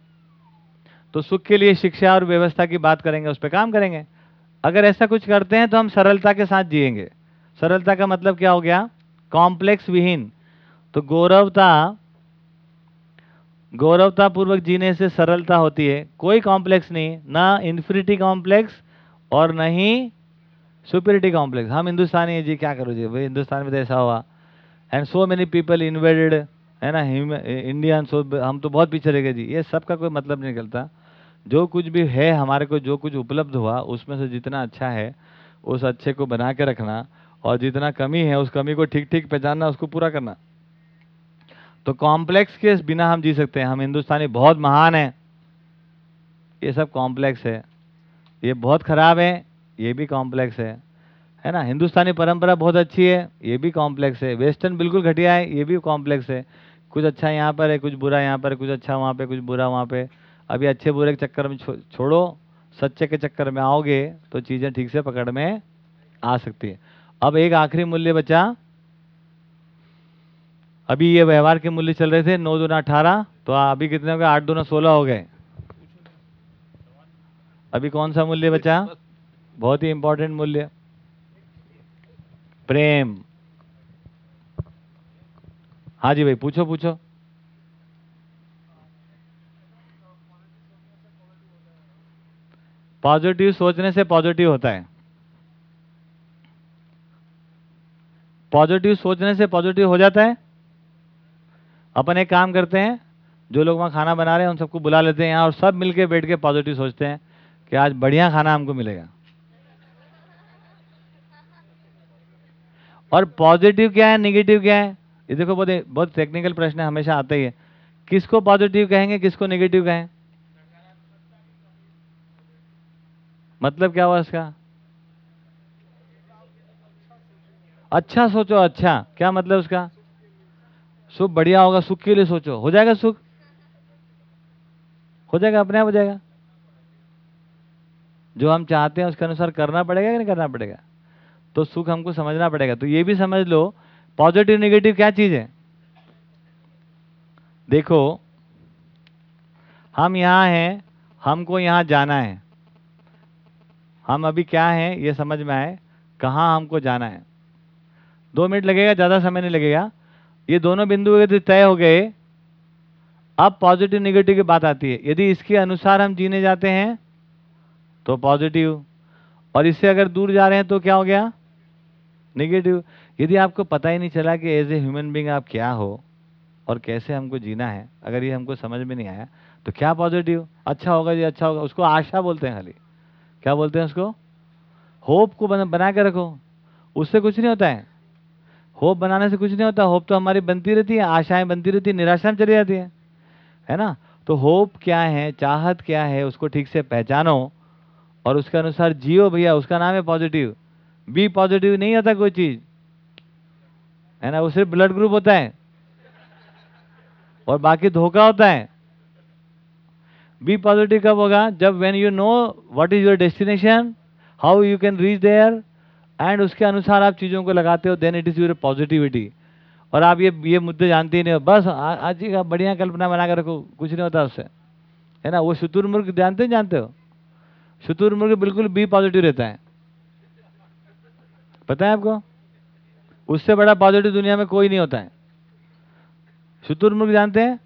तो सुख के लिए शिक्षा और व्यवस्था की बात करेंगे, उस पर काम करेंगे। अगर ऐसा कुछ करते हैं तो हम सरलता के साथ जिएँगे। सरलता का मतलब क्या हो गया? कॉम्प्लेक्स विहीन। तो गौरवता गौरवता पूर्वक जीने से सरलता होती है। कोई कॉम्प्लेक्स नहीं, ना इन्फिनिटी कॉम्प्लेक्स और न ही सुपरिटी कॉम्प्लेक्स हम हिंदुस्तानी है जी, क्या करो जी? भाई, हिंदुस्तान में तो ऐसा हुआ। And so many people invaded है ना? इंडियन सो हम तो बहुत पीछे रह गए जी। ये सब का कोई मतलब नहीं निकलता। जो कुछ भी है, हमारे को जो कुछ उपलब्ध हुआ, उसमें से जितना अच्छा है, उस अच्छे को बना के रखना और जितना कमी है, उस कमी को ठीक ठीक पहचानना, उसको पूरा करना। तो कॉम्प्लेक्स के बिना हम जी सकते हैं। हम हिंदुस्तानी बहुत महान हैं। ये सब कॉम्प्लेक्स है। ये बहुत खराब है। ये भी कॉम्प्लेक्स है। है ना? हिंदुस्तानी परंपरा बहुत अच्छी है। ये भी कॉम्प्लेक्स है। वेस्टर्न बिल्कुल घटिया है। ये भी कॉम्प्लेक्स है। कुछ अच्छा यहाँ पर है, कुछ बुरा यहाँ पर कुछ अच्छा वहाँ पे, कुछ बुरा वहाँ पे। अभी अच्छे बुरे के चक्कर में छो, छोड़ो सच्चे के चक्कर में आओगे तो चीज़ें ठीक से पकड़ में आ सकती है। अब एक आखिरी मूल्य बचा। अभी ये व्यवहार के मूल्य चल रहे थे नौ दूना अठारह तो अभी कितने हो गए? आठ दूना सोलह हो गए। अभी कौन सा मूल्य बचा? बहुत ही इंपॉर्टेंट मूल्य। प्रेम। हाँ जी भाई पूछो पूछो। पॉजिटिव सोचने से पॉजिटिव होता है। पॉजिटिव सोचने से पॉजिटिव हो जाता है। अपन एक काम करते हैं, जो लोग वहाँ खाना बना रहे हैं, उन सबको बुला लेते हैं और सब मिलके बैठ के पॉजिटिव सोचते हैं कि आज बढ़िया खाना हमको मिलेगा। और पॉजिटिव क्या है, निगेटिव क्या है? ये देखो, बहुत बहुत टेक्निकल प्रश्न हमेशा आता ही है। किसको पॉजिटिव कहेंगे, किसको नेगेटिव कहें? मतलब क्या हुआ इसका? अच्छा सोचो अच्छा। क्या मतलब उसका? सुख बढ़िया होगा, सुख के लिए सोचो। हो जाएगा सुख? हो जाएगा, अपने आप हो जाएगा। जो हम चाहते हैं उसके अनुसार करना पड़ेगा कि नहीं करना पड़ेगा? तो सुख हमको समझना पड़ेगा। तो ये भी समझ लो पॉजिटिव नेगेटिव क्या चीज़ है? देखो, हम यहाँ हैं, हमको यहाँ जाना है। हम अभी क्या हैं, ये समझ में आए, कहाँ हमको जाना है। दो मिनट लगेगा, ज़्यादा समय नहीं लगेगा। ये दोनों बिंदु यदि तय हो गए, अब पॉजिटिव निगेटिव की बात आती है। यदि इसके अनुसार हम जीने जाते हैं तो पॉजिटिव और इससे अगर दूर जा रहे हैं तो क्या हो गया? निगेटिव यदि आपको पता ही नहीं चला कि एज ए ह्यूमन बींग आप क्या हो, और कैसे हमको जीना है, अगर ये हमको समझ में नहीं आया तो क्या पॉजिटिव अच्छा होगा जी अच्छा होगा। उसको आशा बोलते हैं खाली। क्या बोलते हैं उसको? होप को बना, बना के रखो। उससे कुछ नहीं होता है। होप बनाने से कुछ नहीं होता। होप तो हमारी बनती रहती है आशाएँ बनती रहती है निराशा में चली जाती है। है ना? तो होप क्या है चाहत क्या है उसको ठीक से पहचानो और उसके अनुसार जियो भैया। उसका नाम है पॉजिटिव बी पॉजिटिव नहीं होता कोई चीज़। है ना? वो सिर्फ़ ब्लड ग्रुप होता है। और बाकी धोखा होता है। बी पॉजिटिव कब होगा जब when you know what is your destination how you can reach there and उसके अनुसार आप चीज़ों को लगाते हो then it is your positivity और आप ये ये मुद्दे जानते ही नहीं हो बस आज ही का बढ़िया कल्पना बना कर रखो कुछ नहीं होता उससे है ना वो शुतुरमुर्ग जानते हैं जानते हो शुतुरमुर्ग बिल्कुल बी पॉजिटिव रहता है पता है आपको उससे बड़ा पॉजिटिव दुनिया में कोई नहीं होता है शुतुरमुर्ग जानते हैं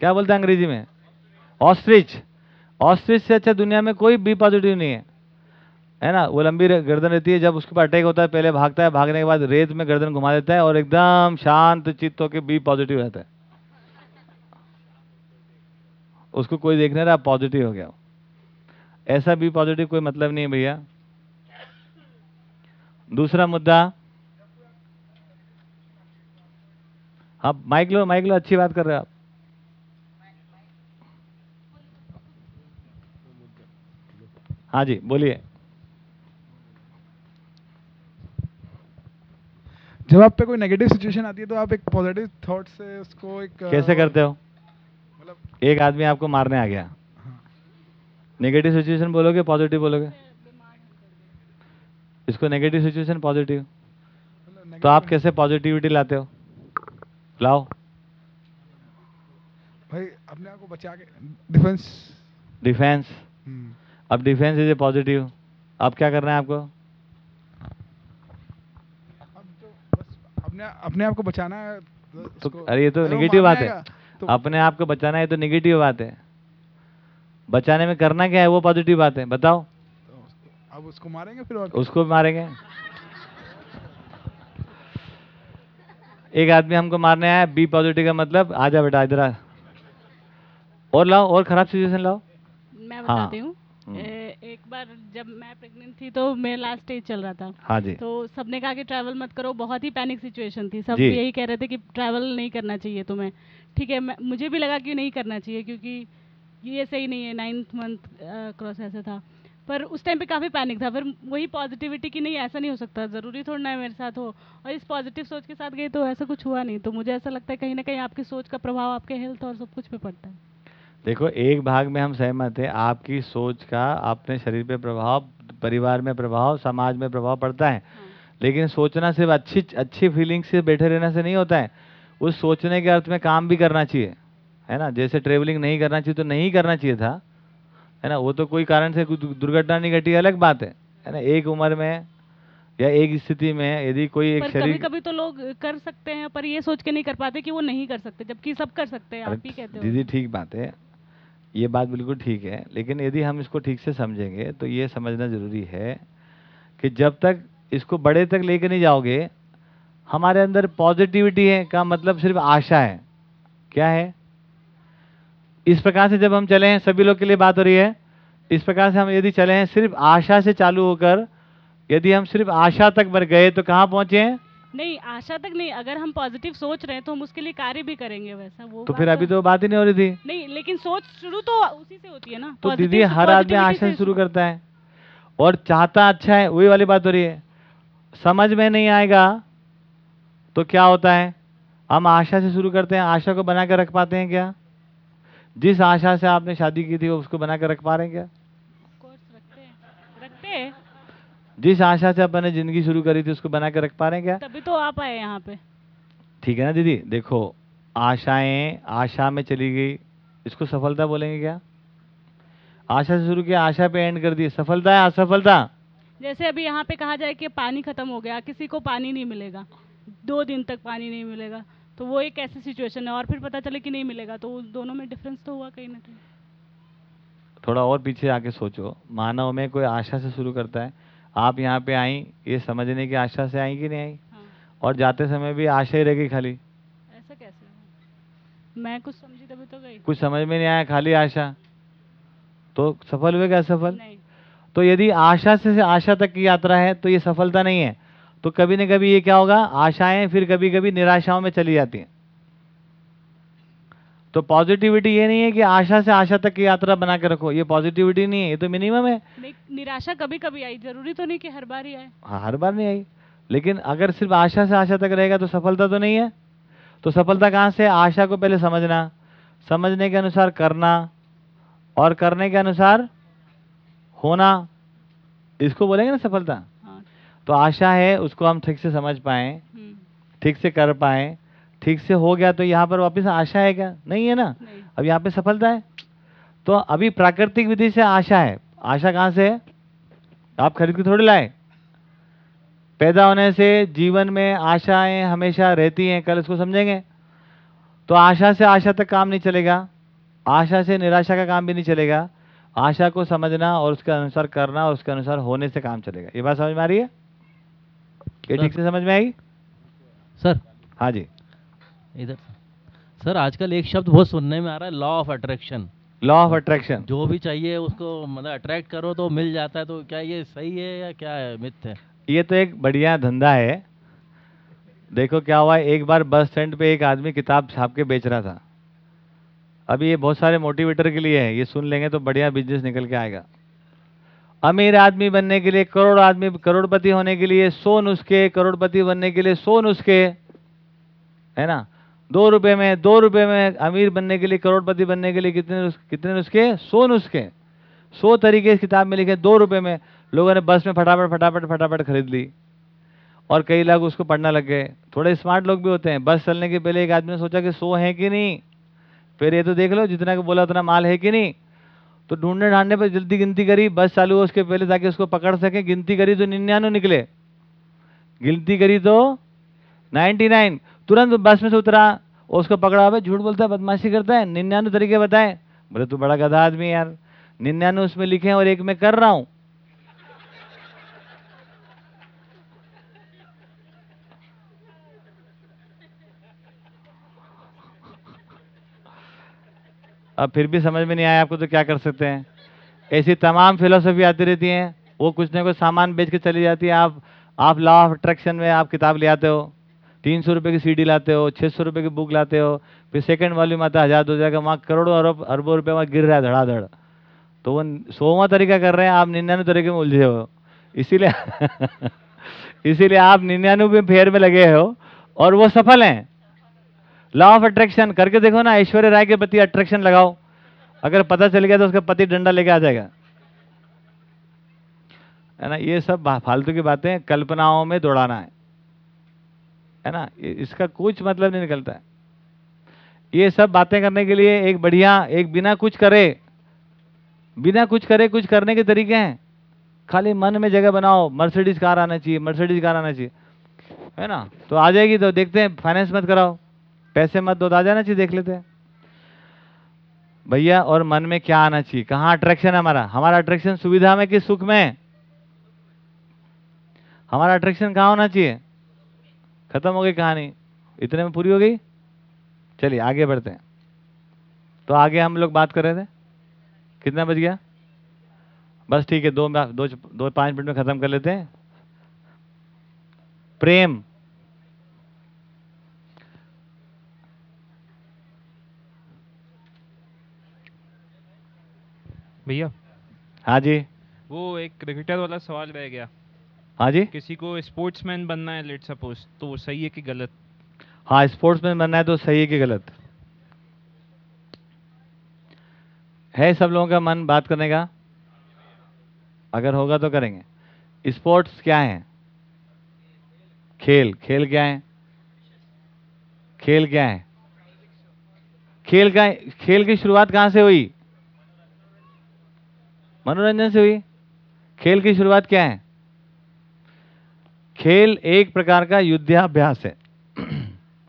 क्या बोलते हैं अंग्रेज़ी में ऑस्ट्रिच ऑस्ट्रिच से अच्छा दुनिया में कोई बी पॉजिटिव नहीं है। है ना? वो लंबी गर्दन रहती है, जब उसके ऊपर अटैक होता है, पहले भागता है, भागने के बाद रेत में गर्दन घुमा देता है और एकदम शांत चित्त होकर बी पॉजिटिव रहता है। उसको कोई देखने रहा पॉजिटिव हो गया ऐसा बी पॉजिटिव कोई मतलब नहीं है भैया। दूसरा मुद्दा। हाँ माइक लो माइक लो, अच्छी बात कर रहे हो आप। हाँ जी बोलिए। जब आप पे कोई नेगेटिव सिचुएशन आती है तो आप एक पॉजिटिव थॉट से उसको एक कैसे करते हो? मतलब एक आदमी आपको मारने आ गया। नेगेटिव सिचुएशन बोलोगे पॉजिटिव बोलोगे? इसको नेगेटिव सिचुएशन पॉजिटिव तो आप कैसे पॉजिटिविटी लाते हो? लाओ। भाई अपने आप को बचा के डिफेंस डिफेंस अब डिफेंस इज़ ए पॉजिटिव अब क्या करना है आपको? अब तो बस अपने अपने आप को बचाना है तो तो अरे ये तो नेगेटिव बात है। तो अपने आप को बचाना है तो नेगेटिव बात है। बचाने में करना क्या है वो पॉजिटिव बात है बताओ। तो अब उसको मारेंगे फिर और उसको भी मारेंगे। एक आदमी हमको मारने आया बी पॉजिटिव का मतलब आ जा बेटा इधर आ। और लाओ और खराब सिचुएशन लाओ। मैं हाँ। बताती हूँ। हम्म। ए- एक बार जब मैं प्रेग्नेंट थी तो मेरा लास्ट स्टेज चल रहा था। हाँ जी। तो सबने कहा कि ट्रैवल मत करो बहुत ही पैनिक सिचुएशन थी। सब यही कह रहे थे कि ट्रैवल नहीं करना चाहिए तुम्हें। ठीक है मुझे भी लगा कि नहीं करना चाहिए क्योंकि ये सही नहीं है नाइन्थ मंथ क्रॉस ऐसे था। पर उस टाइम पे काफ़ी पैनिक था। फिर वही पॉजिटिविटी की नहीं ऐसा नहीं हो सकता। ज़रूरी थोड़ा ना है मेरे साथ हो। और इस पॉजिटिव सोच के साथ गई तो ऐसा कुछ हुआ नहीं। तो मुझे ऐसा लगता है कहीं ना कहीं आपकी सोच का प्रभाव आपके हेल्थ और सब कुछ पे पड़ता है। देखो एक भाग में हम सहमत हैं। आपकी सोच का अपने शरीर पे प्रभाव परिवार में प्रभाव समाज में प्रभाव पड़ता है। लेकिन सोचना सिर्फ़ अच्छी अच्छी फीलिंग से बैठे रहने से नहीं होता है। उस सोचने के अर्थ में काम भी करना चाहिए है ना? जैसे ट्रेवलिंग नहीं करना चाहिए तो नहीं करना चाहिए था है ना? वो तो कोई कारण से दुर्घटना नहीं घटी अलग बात है है ना? एक उम्र में या एक स्थिति में यदि कोई एक पर कभी शरीर कभी तो लोग कर सकते हैं पर ये सोच के नहीं कर पाते कि वो नहीं कर सकते जबकि सब कर सकते हैं आप ही कहते हो। दीदी ठीक बात है। ये बात बिल्कुल ठीक है, लेकिन यदि हम इसको ठीक से समझेंगे तो ये समझना ज़रूरी है कि जब तक इसको बड़े तक लेके नहीं जाओगे, हमारे अंदर पॉजिटिविटी है का मतलब सिर्फ़ आशा है। क्या है? इस प्रकार से जब हम चले हैं, सभी लोग के लिए बात हो रही है, इस प्रकार से हम यदि चले हैं, सिर्फ़ आशा से चालू होकर, यदि हम सिर्फ़ आशा तक बढ़ गए तो कहाँ पहुँचे हैं? नहीं आशा तक नहीं अगर हम पॉजिटिव सोच रहे हैं तो हम उसके लिए कार्य भी करेंगे वैसा वो तो फिर अभी तो बात ही नहीं हो रही थी। नहीं लेकिन सोच शुरू तो उसी से होती है ना तो दीदी हर आदमी आशा से से। शुरू करता है। और चाहता अच्छा है वही वाली बात हो रही है। समझ में नहीं आएगा तो क्या होता है? हम आशा से शुरू करते हैं आशा को बना कर रख पाते हैं क्या? जिस आशा से आपने शादी की थी उसको बना कर रख पा रहे हैं क्या रखते हैं जिस आशा से अपन ने ज़िंदगी शुरू करी थी उसको बना के रख पा रहे हैं क्या? तभी तो आप आए यहाँ पे। ठीक है ना दीदी? देखो आशाएँ आशा में चली गई। इसको सफलता बोलेंगे क्या? आशा से शुरू किया आशा पे एंड कर दी सफलता है असफलता। जैसे अभी यहाँ पे कहा जाए कि पानी खत्म हो गया किसी को पानी नहीं मिलेगा। दो दिन तक पानी नहीं मिलेगा। तो वो एक ऐसी सिचुएशन है और फिर पता चले कि नहीं मिलेगा। तो उस दोनों में डिफरेंस तो हुआ कहीं ना कहीं। थोड़ा और पीछे आके सोचो। मानव में कोई आशा से शुरू करता है आप यहाँ पे आई ये समझने की आशा से आई कि नहीं आई? हाँ। और जाते समय भी आशा ही रहेगी खाली। ऐसा कैसे मैं कुछ समझी तभी तो गई। कुछ समझ में नहीं आया खाली आशा। तो सफल हुए क्या असफल तो यदि आशा से आशा तक की यात्रा है तो ये सफलता नहीं है। तो कभी न कभी ये क्या होगा? आशाएँ फिर कभी कभी निराशाओं में चली जाती हैं। तो पॉजिटिविटी ये नहीं है कि आशा से आशा तक की यात्रा बना के रखो ये पॉजिटिविटी नहीं है ये तो मिनिमम है। निराशा कभी कभी आई ज़रूरी तो नहीं कि हर बार ही आए। हाँ हर बार नहीं आई लेकिन अगर सिर्फ़ आशा से आशा तक रहेगा तो सफलता तो नहीं है। तो सफलता कहाँ से आशा को पहले समझना समझने के अनुसार करना और करने के अनुसार होना। इसको बोलेंगे ना सफलता? तो आशा है उसको हम ठीक से समझ पाए ठीक से कर पाए ठीक से हो गया तो यहाँ पर वापस आशा है क्या नहीं है ना? नहीं। अब यहाँ पे सफलता है। तो अभी प्राकृतिक विधि से आशा है। आशा कहाँ से है? आप खरीद के थोड़ी लाए। पैदा होने से जीवन में आशाएँ हमेशा रहती हैं। कल इसको समझेंगे। तो आशा से आशा तक काम नहीं चलेगा। आशा से निराशा का काम भी नहीं चलेगा। आशा को समझना और उसके अनुसार करना और उसके अनुसार होने से काम चलेगा। ये बात समझ में आ रही है? ये ठीक से समझ में आई? सर। हाँ जी। इधर सर आजकल एक शब्द बहुत सुनने में आ रहा है law of attraction law of attraction जो भी चाहिए उसको मतलब अट्रैक्ट करो तो मिल जाता है तो क्या ये सही है या क्या है मिथ है? ये तो एक बढ़िया धंधा है। देखो क्या हुआ एक बार बस स्टैंड पे एक आदमी किताब छाप के बेच रहा था। अभी ये बहुत सारे मोटिवेटर के लिए है ये सुन लेंगे तो बढ़िया बिज़नेस निकल के आएगा। अमीर आदमी बनने के लिए करोड़ आदमी करोड़पति होने के लिए सौ नुस्खे करोड़पति बनने के लिए सौ नुस्खे है ना? दो रुपए में, दो रुपए में अमीर बनने के लिए, करोड़पति बनने के लिए कितने कितने नुस्खे? सौ नुस्खे। सौ तरीके इस किताब में लिखे, दो रुपए में। लोगों ने बस में फटाफट फटाफट फटाफट खरीद ली। और कई लोग उसको पढ़ना लग गए। थोड़े स्मार्ट लोग भी होते हैं। बस चलने के पहले एक आदमी ने सोचा कि सो है कि नहीं? फिर ये तो देख लो, जितना बोला उतना माल है कि नहीं? तो ढूँढने ढांडने पर जल्दी गिनती करी। बस चालू हो उसके पहले ताकि उसको पकड़ सके। गिनती करी तो निन्यानवे निकले। गिनती करी तो 99 तुरंत बस में से उतरा। उसको पकड़ा, भाई झूठ बोलता है बदमाशी करता है, निन्यानवे तरीके बताए। बोले, तू बड़ा गधा आदमी यार, निन्यानवे उसमें लिखे हैं और एक में कर रहा हूँ। अब फिर भी समझ में नहीं आया आपको तो क्या कर सकते हैं। ऐसी तमाम फिलोसफी आती रहती हैं, वो कुछ ना कुछ सामान बेच के चली जाती है। आप आप लॉ ऑफ़ अट्रैक्शन में आप किताब ले आते हो। तीन सौ रुपये की सीडी लाते हो छः सौ रुपये की बुक लाते हो, फिर सेकंड वॉल्यूम आता है हज़ार दो हज़ार का वहाँ करोड़ों अरब, अरबों रुपये वहाँ गिर रहा है धड़ाधड़। तो वो सोवा तरीका कर रहे हैं, आप निन्यानवे तरीके में उलझे हो। इसीलिए इसीलिए आप निन्यानवे फेयर में लगे हो, और वो सफल हैं। लॉ ऑफ़ अट्रैक्शन करके देखो ना, ऐश्वर्य राय के प्रति अट्रैक्शन लगाओ। अगर पता चल गया तो उसका पति डंडा लेके आ जाएगा। है ना, ये सब फालतू की बातें कल्पनाओं में दौड़ाना है। है ना? इसका कुछ मतलब नहीं निकलता है। ये सब बातें करने के लिए एक बढ़िया, एक बिना कुछ करे, बिना कुछ करे, कुछ करने के तरीके हैं। खाली मन में जगह बनाओ मर्सिडीज कार आना चाहिए मर्सिडीज कार आना चाहिए, है ना? तो आ जाएगी तो देखते हैं फाइनेंस मत कराओ। पैसे मत दो तो आ जाना चाहिए, देख लेते हैं। भैया, और मन में क्या आना चाहिए? कहाँ अट्रैक्शन हमारा? हमारा अट्रैक्शन सुविधा में कि सुख में? हमारा अट्रैक्शन कहाँ होना चाहिए? खत्म हो गई कहानी। इतने में पूरी हो गई? चलिए आगे बढ़ते हैं। तो आगे हम लोग बात कर रहे थे? कितना बज गया? बस ठीक है दो दो दो पाँच मिनट में ख़त्म कर लेते हैं। प्रेम। भैया? हाँ जी। वो एक क्रिकेटर वाला सवाल रह गया। हाँ जी? किसी को स्पोर्ट्समैन बनना है लेट सपोज़ तो वो सही है कि गलत? हाँ स्पोर्ट्समैन बनना है तो सही है कि गलत? है सब लोगों का मन बात करने का? अगर होगा तो करेंगे। स्पोर्ट्स क्या है? खेल। खेल क्या है? खेल क्या है? खेल का खेल की शुरुआत कहाँ से हुई? मनोरंजन से हुई। खेल की शुरुआत क्या है? खेल एक प्रकार का युद्धाभ्यास है।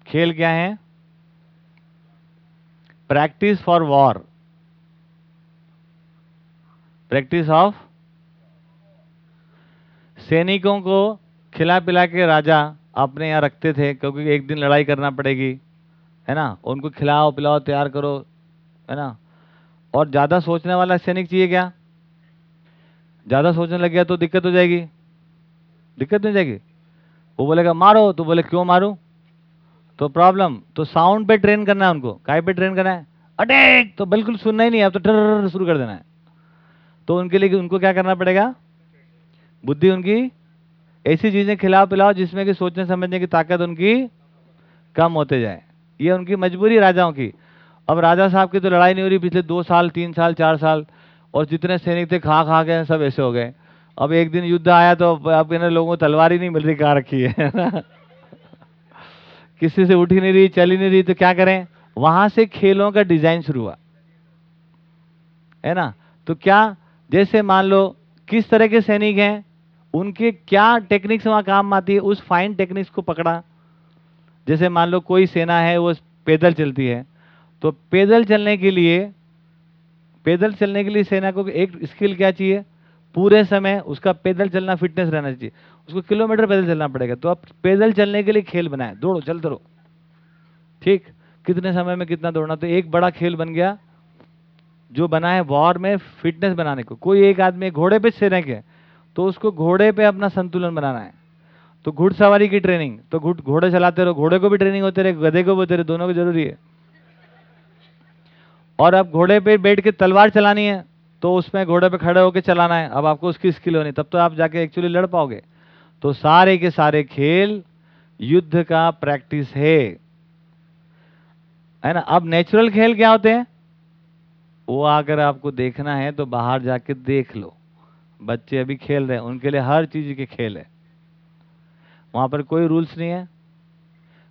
खेल क्या है? Practice for war practice of सैनिकों को खिला पिला के राजा अपने यहाँ रखते थे, क्योंकि एक दिन लड़ाई करना पड़ेगी, है ना? उनको खिलाओ, पिलाओ, तैयार करो, है ना? और ज़्यादा सोचने वाला सैनिक चाहिए क्या? ज़्यादा सोचने लग गया तो दिक्कत हो जाएगी। दिक्कत नहीं जाएगी। वो बोलेगा, मारो। तो बोले, क्यों मारूं? तो प्रॉब्लम तो साउंड पे ट्रेन करना है उनको। काय पे ट्रेन करना है? अटैक तो बिल्कुल सुनना ही नहीं है, अब तो टर शुरू कर देना है। तो उनके लिए उनको क्या करना पड़ेगा? बुद्धि उनकी ऐसी चीज़ें खिलाओ पिलाओ जिसमें कि सोचने, समझने की ताकत उनकी कम होते जाए। ये उनकी मजबूरी राजाओं की। अब राजा साहब की तो लड़ाई नहीं हो रही पिछले दो साल, तीन साल, चार साल, और जितने सैनिक थे, खा खा के सब ऐसे हो गए। अब एक दिन युद्ध आया तो अब इन लोगों को तलवार ही नहीं मिल रही, कहाँ रखी है? किसी से उठ नहीं रही, चल नहीं रही तो क्या करें? वहाँ से खेलों का डिज़ाइन शुरू हुआ। है ना? तो क्या, जैसे मान लो, किस तरह के सैनिक हैं, उनके क्या टेक्निक्स वहाँ काम आती है, उस फाइन टेक्निक्स को पकड़ा। जैसे मान लो, कोई सेना है, वो पैदल चलती है तो पैदल चलने के लिए, पैदल चलने के लिए सेना को एक स्किल क्या चाहिए? पूरे समय उसका पैदल चलना फिटनेस रहना चाहिए। उसको किलोमीटर पैदल चलना पड़ेगा। तो आप पैदल चलने के लिए खेल बनाए। दौड़ो चलते रहो ठीक? कितने समय में कितना दौड़ना? तो एक बड़ा खेल बन गया, जो बना है वॉर में फिटनेस बनाने को। कोई एक आदमी घोड़े पे सेना के तो उसको घोड़े पे अपना संतुलन बनाना है। तो घुड़सवारी की ट्रेनिंग तो घुड़, घोड़े चलाते रहो। घोड़े को भी ट्रेनिंग होते रहे, गधे को भी होते रहे, दोनों को ज़रूरी है। और अब घोड़े पे बैठ के तलवार चलानी है तो उसमें घोड़े पे खड़े होकर चलाना है। अब आपको उसकी स्किल होनी, तब तो आप जाके एक्चुअली लड़ पाओगे। तो सारे के सारे खेल युद्ध का प्रैक्टिस है। है ना? अब नेचुरल खेल क्या होते हैं? वो अगर आपको देखना है तो बाहर जाके देख लो। बच्चे अभी खेल रहे हैं, उनके लिए हर चीज़ के खेल है। वहाँ पर कोई रूल्स नहीं है,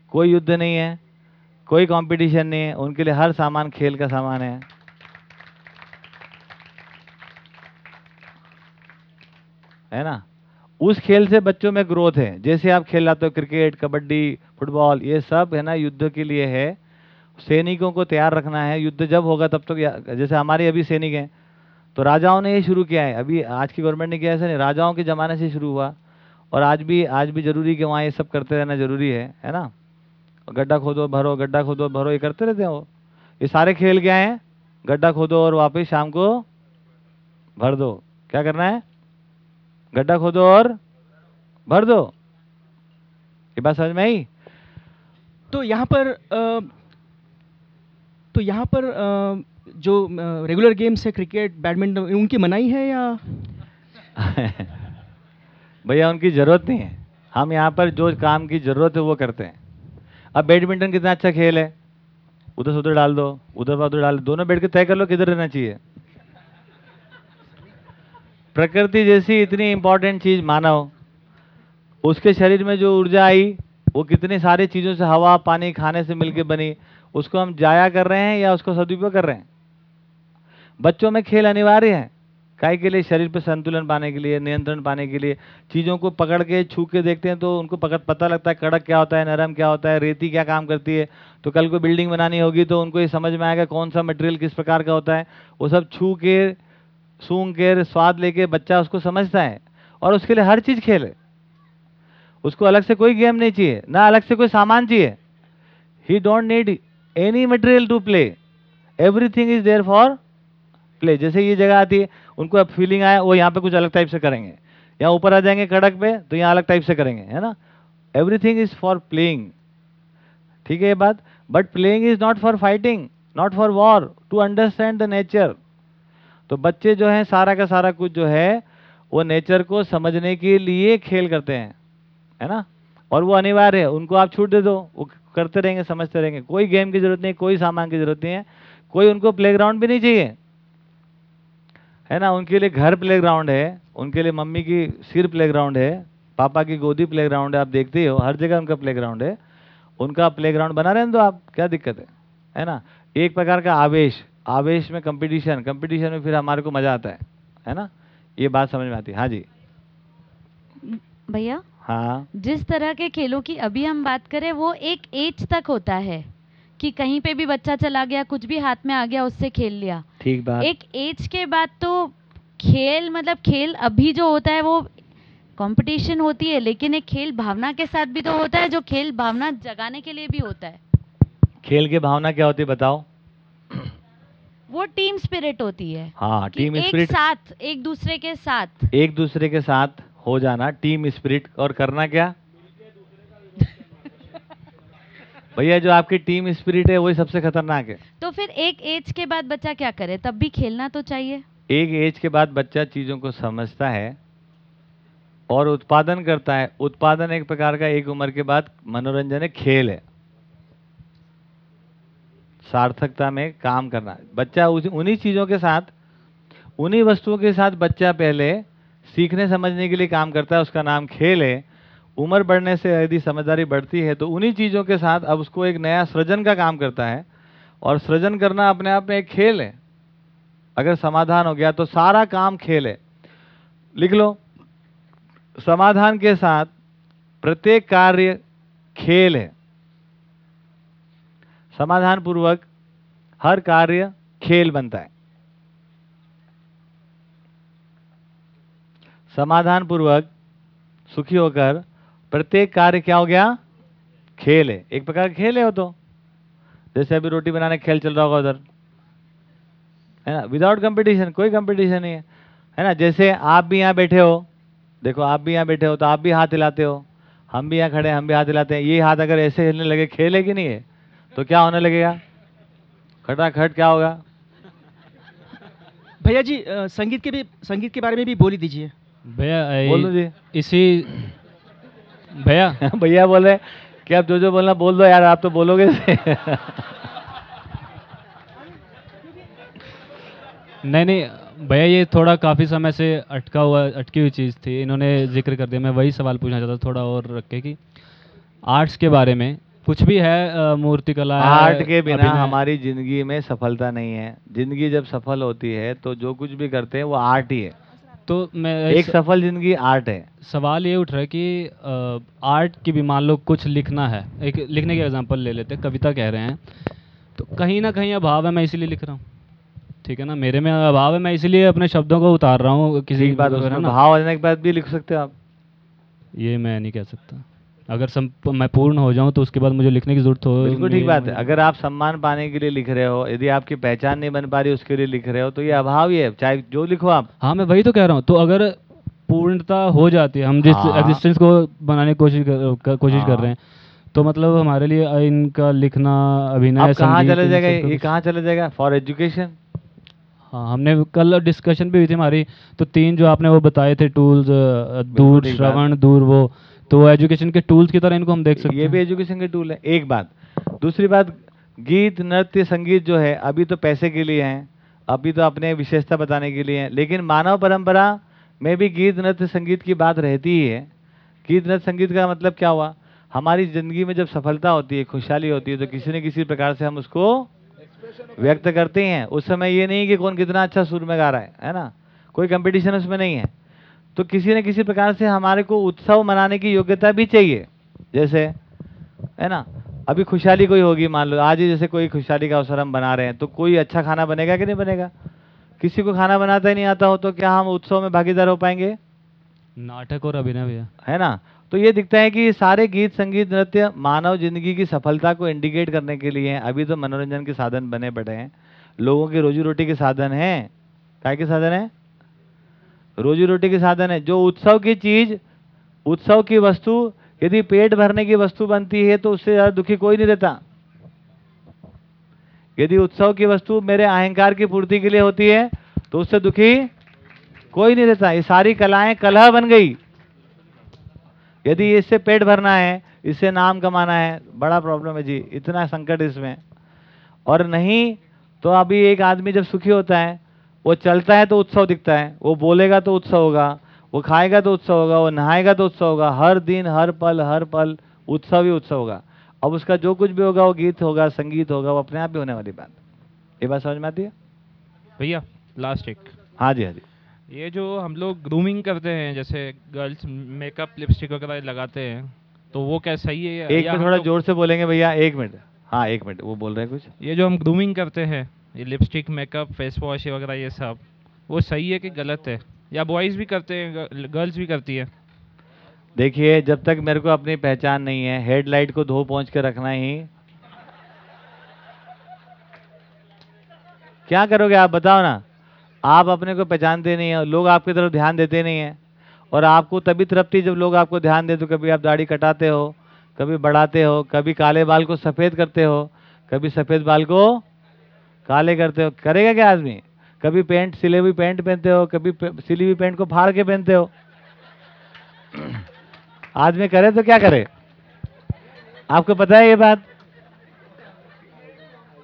कोई युद्ध नहीं है, कोई कंपटीशन नहीं है, उनके लिए हर सामान, खेल का सामान है। है ना? उस खेल से बच्चों में ग्रोथ है। जैसे आप खेल लाते हो क्रिकेट कबड्डी फुटबॉल ये सब, है ना, युद्ध के लिए है। सैनिकों को तैयार रखना है। युद्ध जब होगा, तब तक तो जैसे हमारे अभी सैनिक हैं तो राजाओं ने ये शुरू किया है। अभी आज की गवर्नमेंट ने किया ऐसा नहीं, राजाओं के ज़माने से शुरू हुआ। और आज भी आज भी ज़रूरी कि वहाँ ये सब करते रहना ज़रूरी है है ना? गड्ढा खोदो, भरो, गड्ढा खोदो, भरो, ये करते रहते हैं वो। ये सारे खेल क्या हैं? गड्ढा खोदो और वापस शाम को भर दो। क्या करना है? गड्ढा खोदो और भर दो। ये बात समझ में आई? तो यहाँ पर अ, तो यहाँ पर अ, जो रेगुलर गेम्स है क्रिकेट बैडमिंटन उनकी मनाही है या? भैया उनकी ज़रूरत नहीं है। हम यहाँ पर जो काम की ज़रूरत है वो करते हैं। अब बैडमिंटन कितना अच्छा खेल है। उधर से उधर डाल दो उधर उधर डाल दो दोनों बैठ के तय कर लो किधर रहना चाहिए। प्रकृति जैसी इतनी इंपॉर्टेंट चीज़ मानव। उसके शरीर में जो ऊर्जा आई, वो कितनी सारी चीज़ों से हवा, पानी, खाने से मिलके बनी, उसको हम जाया कर रहे हैं या उसको सदुपयोग कर रहे हैं? बच्चों में खेल अनिवार्य है। काय के लिए शरीर पर संतुलन पाने के लिए, नियंत्रण पाने के लिए, चीज़ों को पकड़ के, छू के देखते हैं तो उनको पकड़, पता लगता है कड़क क्या होता है, नरम क्या होता है, रेती क्या काम करती है। तो कल को बिल्डिंग बनानी होगी तो उनको ये समझ में आएगा कौन सा मटेरियल किस प्रकार का होता है। वो सब छू के सूंघ के स्वाद लेके बच्चा उसको समझता है और उसके लिए हर चीज़ खेल। उसको अलग से कोई गेम नहीं चाहिए, ना अलग से कोई सामान चाहिए। He don't need any material to play everything is there for play जैसे ये जगह आती है, उनको अब फीलिंग आया, वो यहाँ पे कुछ अलग टाइप से करेंगे। यहाँ ऊपर आ जाएँगे कड़क पे तो यहाँ अलग टाइप से करेंगे, है ना? एवरीथिंग इज़ फॉर प्लेइंग ठीक है ये बात? But playing is not for fighting not for war to understand the nature तो बच्चे जो हैं, सारा का सारा कुछ जो है, वो नेचर को समझने के लिए खेल करते हैं, है ना? और वो अनिवार्य है, उनको आप छूट दे दो, वो करते रहेंगे, समझते रहेंगे। कोई गेम की ज़रूरत नहीं, कोई सामान की ज़रूरत नहीं है, कोई उनको प्लेग्राउंड भी नहीं चाहिए। है ना? उनके लिए घर प्लेग्राउंड है, उनके लिए मम्मी की सिर प्लेग्राउंड है, पापा की गोदी प्लेग्राउंड है, आप देखते ही हो, हर जगह उनका प्लेग्राउंड है। उनका प्लेग्राउंड बना रहने दो आप, क्या दिक्कत है? है ना? एक प्रकार का आवेश। आवेश में कंपटीशन कंपटीशन में फिर हमारे को मज़ा आता है है ना? ये बात समझ में आती है। हाँ जी। भैया? हाँ। जिस तरह के खेलों की अभी हम बात करें वो एक एज तक होता है कि कहीं पे भी बच्चा चला गया कुछ भी हाथ में आ गया उससे खेल लिया। ठीक बात। एक एज के बाद तो खेल मतलब खेल अभी जो होता है वो कंपटीशन होती है लेकिन एक खेल भावना के साथ भी तो होता है जो खेल भावना जगाने के लिए भी होता है। खेल की भावना क्या होती है बताओ। वो टीम स्पिरिट होती है। हाँ टीम एक स्पिरिट साथ एक दूसरे के साथ। एक दूसरे के साथ हो जाना टीम स्पिरिट और करना क्या? भैया जो आपकी टीम स्पिरिट है वही सबसे खतरनाक है। तो फिर एक एज के बाद बच्चा क्या करे? तब भी खेलना तो चाहिए। एक एज के बाद बच्चा चीज़ों को समझता है और उत्पादन करता है। उत्पादन एक प्रकार का एक उम्र के बाद मनोरंजन है खेल है। सार्थकता में काम करना। बच्चा उन्हीं चीज़ों के साथ, उन्हीं वस्तुओं के साथ बच्चा पहले सीखने, समझने के लिए काम करता है, उसका नाम खेल है। उम्र बढ़ने से यदि समझदारी बढ़ती है तो उन्हीं चीज़ों के साथ अब उसको एक नया सृजन का काम करता है। और सृजन करना अपने आप में एक खेल है। अगर समाधान हो गया तो सारा काम खेल है। लिख लो, समाधान के साथ प्रत्येक कार्य खेल है। समाधान पूर्वक हर कार्य खेल बनता है। समाधान पूर्वक सुखी होकर प्रत्येक कार्य क्या हो गया? खेल है। एक प्रकार का खेल है वो तो। जैसे अभी रोटी बनाने खेल चल रहा होगा उधर। है ना? विदाउट कंपटीशन कोई कंपटीशन नहीं है। है ना? जैसे आप भी यहाँ बैठे हो, देखो आप भी यहाँ बैठे हो तो आप भी हाथ हिलाते हो। हम भी यहाँ खड़े हम भी हाथ हिलाते हैं। ये हाथ अगर ऐसे हिलने लगे, खेल है कि नहीं है? तो क्या होने लगेगा खटाखट क्या होगा? भैया जी संगीत के भी संगीत के बारे में भी बोल दीजिए। भैया बोलो जी। इसी भैया? भैया बोल रहे कि आप जो जो बोलना बोल दो यार आप तो बोलोगे नहीं नहीं भैया ये थोड़ा काफ़ी समय से अटका हुआ अटकी हुई चीज़ थी। इन्होंने ज़िक्र कर दिया। मैं वही सवाल पूछना चाहता थोड़ा और रख के कि आर्ट्स के बारे में कुछ भी है मूर्तिकला आर्ट के बिना हमारी ज़िंदगी में सफलता नहीं है। ज़िंदगी जब सफल होती है तो जो कुछ भी करते हैं वो आर्ट ही है। तो मैं एक सफल ज़िंदगी आर्ट है। सवाल ये उठ रहा है कि अ, आर्ट की भी मान लो कुछ लिखना है। एक लिखने के एग्जांपल ले लेते हैं कविता कह रहे हैं। तो कहीं ना कहीं अभाव है मैं इसीलिए लिख रहा हूँ। ठीक है ना? मेरे में अभाव है मैं इसीलिए अपने शब्दों को उतार रहा हूँ किसी बात भाव आ जाने के बाद भी लिख सकते हो आप। ये मैं नहीं कह सकता। अगर सम मैं पूर्ण हो जाऊँ तो उसके बाद मुझे लिखने की ज़रूरत हो बिल्कुल ठीक बात है। अगर आप सम्मान पाने के लिए लिख रहे हो यदि आपकी पहचान नहीं बन पा रही उसके लिए लिख रहे हो तो ये अभाव ही है। चाहे जो लिखो आप। हाँ मैं वही तो कह रहा हूँ। तो अगर पूर्णता हो जाती है हम जिस हाँ। एग्जिस्टेंस को बनाने की कोशिश कर, कर, कोशिश कर हाँ। रहे हैं तो मतलब हमारे लिए इनका लिखना अभिनय कहाँ चला जाएगा? ये कहाँ चला जाएगा? फॉर एजुकेशन हाँ हमने कल डिस्कशन भी हुई थी हमारी तो तीन जो आपने वो बताए थे टूल्स दूर श्रवण दूर वो तो एजुकेशन के टूल्स की तरह इनको हम देख सकते ये भी एजुकेशन के टूल है। एक बात। दूसरी बात गीत नृत्य संगीत जो है अभी तो पैसे के लिए हैं। अभी तो अपने विशेषता बताने के लिए हैं। लेकिन मानव परंपरा में भी गीत नृत्य संगीत की बात रहती ही है। गीत नृत्य संगीत का मतलब क्या हुआ? हमारी ज़िंदगी में जब सफलता होती है खुशहाली होती है तो किसी न किसी प्रकार से हम उसको व्यक्त करते हैं। उस समय ये नहीं कि कौन कितना अच्छा सुर में गा रहा है है ना? कोई कंपटीशन उसमें नहीं है। तो किसी न किसी प्रकार से हमारे को उत्सव मनाने की योग्यता भी चाहिए। जैसे है ना? अभी खुशहाली कोई होगी मान लो आज ही जैसे कोई खुशहाली का अवसर हम बना रहे हैं तो कोई अच्छा खाना बनेगा कि नहीं बनेगा? किसी को खाना बनाता ही नहीं आता हो तो क्या हम उत्सव में भागीदार हो पाएँगे? नाटक और अभिनय है है ना? तो ये दिखता है कि सारे गीत संगीत नृत्य मानव ज़िंदगी की सफलता को इंडिकेट करने के लिए हैं। अभी तो मनोरंजन के साधन बने पड़े हैं। लोगों की रोजी रोटी के साधन हैं। काय के साधन है? रोजी रोटी के साधन है। जो उत्सव की चीज़, उत्सव की वस्तु, यदि पेट भरने की वस्तु बनती है तो उससे ज़्यादा दुखी कोई नहीं रहता। यदि उत्सव की वस्तु मेरे अहंकार की पूर्ति के लिए होती है तो उससे दुखी कोई नहीं रहता। ये सारी कलाएँ कलह बन गई। यदि इससे पेट भरना है, इससे नाम कमाना है, बड़ा प्रॉब्लम है जी। इतना संकट इसमें। और नहीं तो अभी एक आदमी जब सुखी होता है वो चलता है तो उत्सव दिखता है। वो बोलेगा तो उत्सव होगा वो खाएगा तो उत्सव होगा वो नहाएगा तो उत्सव होगा हर दिन हर पल हर पल उत्सव ही उत्सव होगा। अब उसका जो कुछ भी होगा वो गीत होगा संगीत होगा वो अपने आप ही होने वाली बात। ये बात समझ में आती है? भैया लास्ट एक। हाँ जी हाँ जी। ये जो हम लोग ग्रूमिंग करते हैं जैसे गर्ल्स मेकअप लिपस्टिक वगैरह लगाते हैं तो वो क्या सही है एक मिनट थोड़ा ज़ोर से बोलेंगे भैया एक मिनट। हाँ एक मिनट वो बोल रहे हैं कुछ। ये जो हम ग्रूमिंग करते हैं ये लिपस्टिक मेकअप फेस वॉश वगैरह ये सब। वो सही है कि गलत है? या बॉयज़ भी करते हैं गर्ल्स भी करती है? देखिए, जब तक मेरे को अपनी पहचान नहीं है हेडलाइट को धो पहुँच के रखना ही। क्या करोगे आप? बताओ ना। आप अपने को पहचानते नहीं हो, लोग आपकी तरफ़ ध्यान देते नहीं हैं। और आपको तभी तृप्ति जब लोग आपको ध्यान दे तो कभी आप दाढ़ी कटाते हो, कभी बढ़ाते हो, कभी काले बाल को सफ़ेद करते हो, कभी सफ़ेद बाल को काले करते हो? करेगा क्या आदमी? कभी पैंट सिले हुई पैंट पहनते हो? कभी सिली हुई पैंट को फाड़ के पहनते हो? आदमी करे तो क्या करे? आपको पता है ये बात?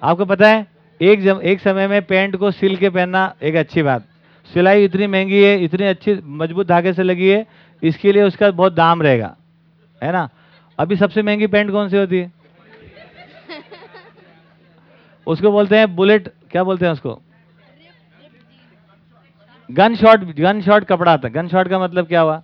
आपको पता है? एक जम, एक समय में पैंट को सिल के पहनना एक अच्छी बात। सिलाई इतनी महँगी है इतनी अच्छी मज़बूत धागे से लगी है इसके लिए उसका बहुत दाम रहेगा। है ना? अभी सबसे महँगी पैंट कौन सी होती है? उसको बोलते हैं बुलेट, क्या बोलते हैं उसको? गन शॉट गन शॉट कपड़ा है गन शॉट का मतलब क्या हुआ?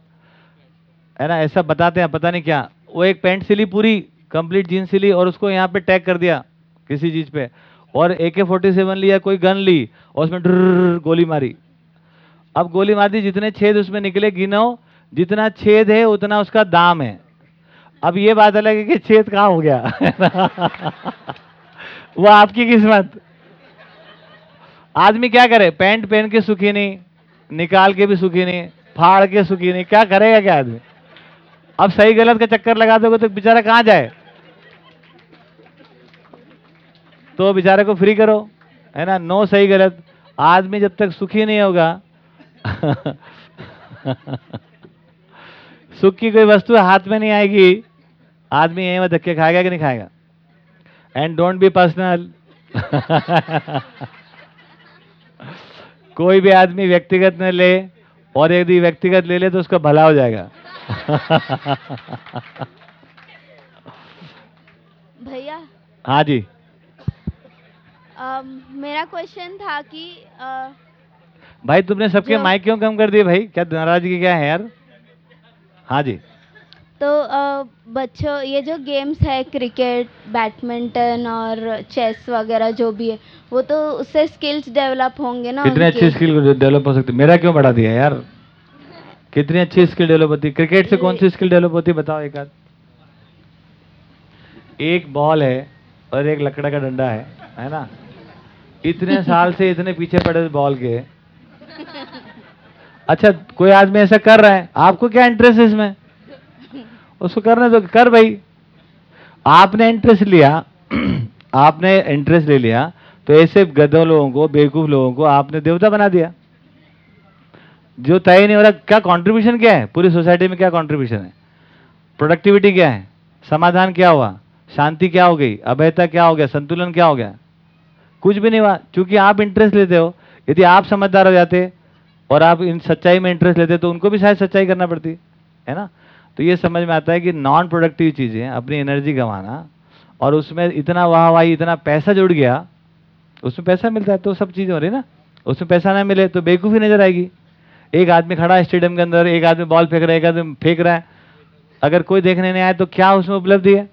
है ना, ऐसा बताते हैं, पता नहीं क्या। वो एक पैंट सिली पूरी कंप्लीट जीन्स सिली और उसको यहाँ पे टैग कर दिया किसी चीज़ पे। और ए के फोर्टी सेवन लिया कोई गन ली, और उसमें गोली मारी। अब गोली मार दी, जितने छेद उसमें निकले, गिनो, जितना छेद है, उतना उसका दाम है। अब ये बात अलग है कि छेद कहाँ हो गया? वो आपकी किस्मत। आदमी क्या करे? पैंट पहन के सुखी नहीं, निकाल के भी सुखी नहीं, फाड़ के सुखी नहीं, क्या करेगा क्या आदमी? अब सही गलत का चक्कर लगा दोगे तो बेचारा कहाँ जाए? तो बेचारे को फ्री करो, है ना? नो सही गलत। आदमी जब तक सुखी नहीं होगा, सुख की कोई वस्तु हाथ में नहीं आएगी, आदमी यहीं में धक्के खाएगा कि नहीं खाएगा? एंड डोंट बी पर्सनल कोई भी आदमी व्यक्तिगत न ले और यदि व्यक्तिगत ले ले तो उसका भला हो जाएगा। भैया? हाँ जी। अम, मेरा क्वेश्चन था कि अ, भाई तुमने सबके माइक क्यों कम कर दिए भाई? क्या नाराज़गी क्या है यार? हाँ जी। तो बच्चों ये जो गेम्स है क्रिकेट बैडमिंटन और चेस वगैरह जो भी है वो तो उससे स्किल्स डेवलप होंगे ना कितने। अच्छी स्किल डेवलप हो सकती मेरा क्यों बढ़ा दिया यार? कितनी अच्छी स्किल डेवलप होती क्रिकेट से कौन सी स्किल डेवलप होती बताओ एक आध एक बॉल है और एक लकड़ा का डंडा है है ना? इतने साल से इतने पीछे पड़े बॉल के। अच्छा कोई आदमी ऐसा कर रहा है? आपको क्या इंटरेस्ट है इसमें? उसको करने दो कर भाई। आपने इंटरेस्ट लिया, आपने इंटरेस्ट ले लिया तो ऐसे गधों लोगों को, बेवकूफ़ लोगों को आपने देवता बना दिया। जो तय नहीं हो रहा, क्या कंट्रीब्यूशन क्या है? पूरी सोसाइटी में क्या कंट्रीब्यूशन है? प्रोडक्टिविटी क्या है? समाधान क्या हुआ? शांति क्या हो गई? अभयता क्या हो गया? संतुलन क्या हो गया? कुछ भी नहीं हुआ। क्योंकि आप इंटरेस्ट लेते हो, यदि आप समझदार हो जाते और आप इन सच्चाई में इंटरेस्ट लेते तो उनको भी शायद सच्चाई करना पड़ती, है ना? तो ये समझ में आता है कि नॉन प्रोडक्टिव चीज़ें, अपनी एनर्जी गंवाना, और उसमें इतना वाह वाही इतना पैसा जुड़ गया, उसमें पैसा मिलता है तो सब चीज़ें हो रही ना। उसमें पैसा ना मिले तो बेवकूफ़ी नज़र आएगी। एक आदमी खड़ा है स्टेडियम के अंदर, एक आदमी बॉल फेंक रहा है, एक आदमी फेंक रहा है। अगर कोई देखने नहीं आए तो क्या उसमें उपलब्धि है?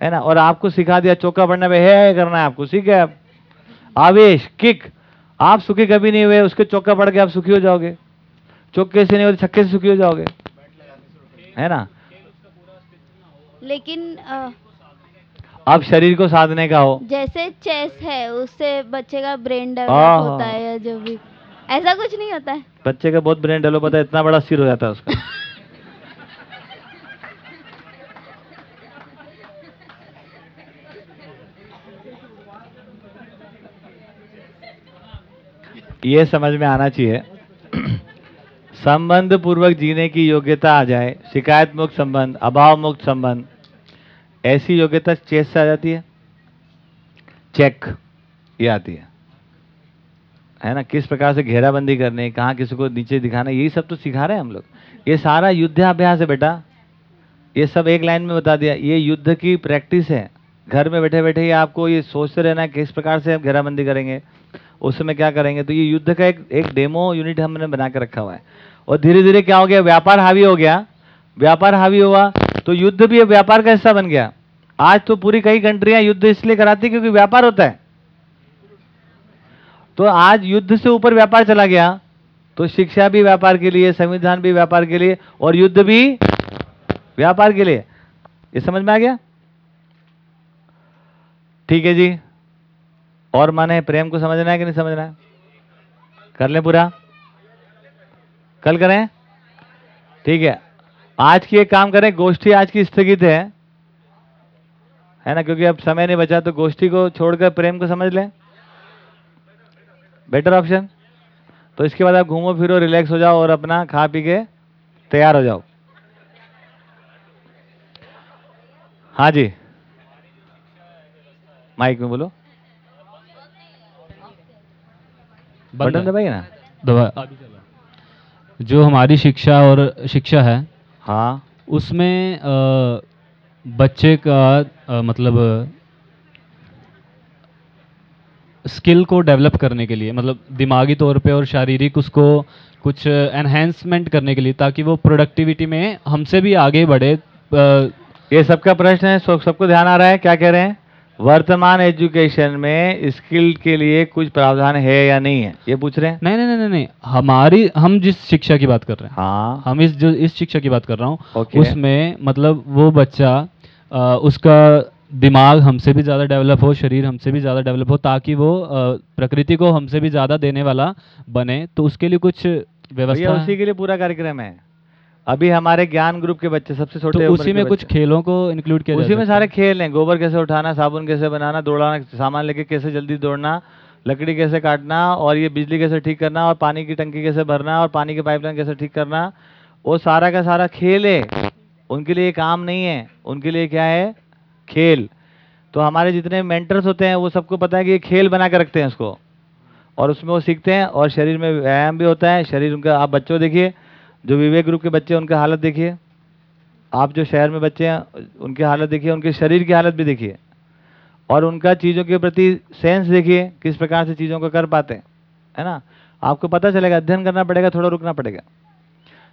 है ना? और आपको सिखा दिया, चौका पड़ने पे, है करना है आपको, सीख आप। आवेश, किक। आप सुखी कभी नहीं हुए, उसके चौका पड़ के आप सुखी हो जाओगे। चौके से नहीं होते, छक्के से सुखी हो जाओगे। है ना? लेकिन अब शरीर को साधने का हो। जैसे चेस है उससे बच्चे का ब्रेन डेवलप होता है या जो भी। ऐसा कुछ नहीं होता है। बच्चे का बहुत ब्रेन डेवलप होता है इतना बड़ा सिर हो जाता है उसका। ये समझ में आना चाहिए। संबंध पूर्वक जीने की योग्यता आ जाए शिकायत मुक्त संबंध अभाव मुक्त संबंध, ऐसी योग्यता चेस से आ जाती है? चेक ये आती है। है ना? किस प्रकार से घेराबंदी करने, कहाँ किसी को नीचे दिखाना, यही सब तो सिखा रहे हैं हम लोग। ये सारा युद्धाभ्यास है बेटा। ये सब एक लाइन में बता दिया। ये युद्ध की प्रैक्टिस है। घर में बैठे बैठे ही आपको ये सोचते रहना है किस प्रकार से हम घेराबंदी करेंगे। उस समय क्या करेंगे? तो ये युद्ध का एक एक डेमो यूनिट हमने बना के रखा हुआ है। और धीरे धीरे क्या हो गया? व्यापार हावी हो गया। व्यापार हावी हुआ तो युद्ध भी व्यापार का हिस्सा बन गया। आज तो पूरी कई कंट्रियाँ युद्ध इसलिए कराती क्योंकि व्यापार होता है। तो आज युद्ध से ऊपर व्यापार चला गया तो शिक्षा भी व्यापार के लिए, संविधान भी व्यापार के लिए और युद्ध भी व्यापार के लिए। ये समझ में आ गया? ठीक है जी। और माने प्रेम को समझना है कि नहीं समझना है? कर ले पूरा। कल करें? ठीक है। आज की एक काम करें गोष्ठी आज की स्थगित है। है ना? क्योंकि अब समय नहीं बचा तो गोष्ठी को छोड़कर प्रेम को समझ लें। बेटर ऑप्शन तो इसके बाद आप घूमो फिरो रिलैक्स हो जाओ और अपना खा पी के तैयार हो जाओ। हाँ जी। माइक में बोलो। बटन दबाइए ना। दबा। जो हमारी शिक्षा और शिक्षा है हाँ। उसमें अ, बच्चे का अ, मतलब स्किल को डेवलप करने के लिए मतलब दिमागी तौर पे और शारीरिक उसको कुछ एनहेंसमेंट करने के लिए ताकि वो प्रोडक्टिविटी में हमसे भी आगे बढ़े अ, ये सबका प्रश्न है सब सबको ध्यान आ रहा है क्या कह रहे हैं? वर्तमान एजुकेशन में स्किल के लिए कुछ प्रावधान है या नहीं है? ये पूछ रहे हैं? नहीं नहीं नहीं नहीं हमारी हम जिस शिक्षा की बात कर रहे हैं हाँ। हम इस जो इस शिक्षा की बात कर रहा हूँ उसमें मतलब वो बच्चा अ, उसका दिमाग हमसे भी ज़्यादा डेवलप हो शरीर हमसे भी ज़्यादा डेवलप हो ताकि वो प्रकृति को हमसे भी ज़्यादा देने वाला बने तो उसके लिए कुछ व्यवस्था उसी के लिए पूरा कार्यक्रम है। अभी हमारे ज्ञान ग्रुप के बच्चे सबसे छोटे तो उसी में कुछ खेलों को इंक्लूड किया उसी में सारे खेल हैं। गोबर कैसे उठाना साबुन कैसे बनाना दौड़ाना सामान लेके कैसे जल्दी दौड़ना लकड़ी कैसे काटना और ये बिजली कैसे ठीक करना और पानी की टंकी कैसे भरना और पानी की पाइपलाइन कैसे ठीक करना वो सारा का सारा खेल है। उनके लिए काम नहीं है। उनके लिए क्या है? खेल। तो हमारे जितने मेंटर्स होते हैं वो सबको पता है कि ये खेल बना के रखते हैं उसको। और उसमें वो सीखते हैं और शरीर में व्यायाम भी होता है। शरीर उनका आप बच्चों देखिए जो विवेक ग्रुप के बच्चे हैं, उनका हालत देखिए। आप जो शहर में बच्चे हैं, उनकी हालत देखिए, उनके शरीर की हालत भी देखिए। और उनका चीज़ों के प्रति सेंस देखिए, किस प्रकार से चीज़ों को कर पाते हैं, है ना? आपको पता चलेगा, अध्ययन करना पड़ेगा, थोड़ा रुकना पड़ेगा।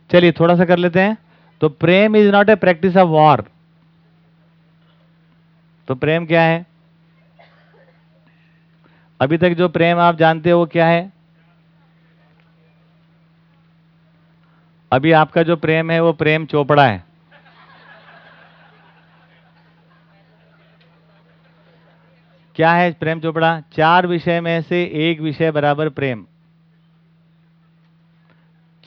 चलिए, थोड़ा सा कर लेते हैं। तो प्रेम is not a practice of war तो प्रेम क्या है? अभी तक जो प्रेम आप जानते हो, वो क्या है? अभी आपका जो प्रेम है, वो प्रेम चोपड़ा है। क्या है प्रेम चोपड़ा? चार विषय में से एक विषय बराबर प्रेम।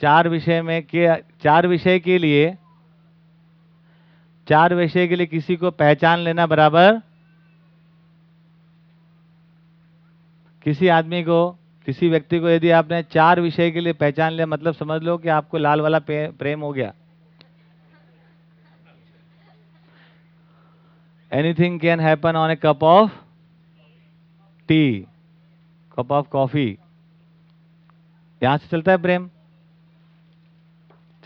चार विषय में के, चार विषय के लिए, चार विषय के लिए किसी को पहचान लेना बराबर। किसी आदमी को किसी व्यक्ति को यदि आपने चार विषय के लिए पहचान लिया मतलब समझ लो कि आपको लाल वाला प्रेम हो गया। Anything can happen on a cup of tea cup of coffee यहाँ से चलता है प्रेम।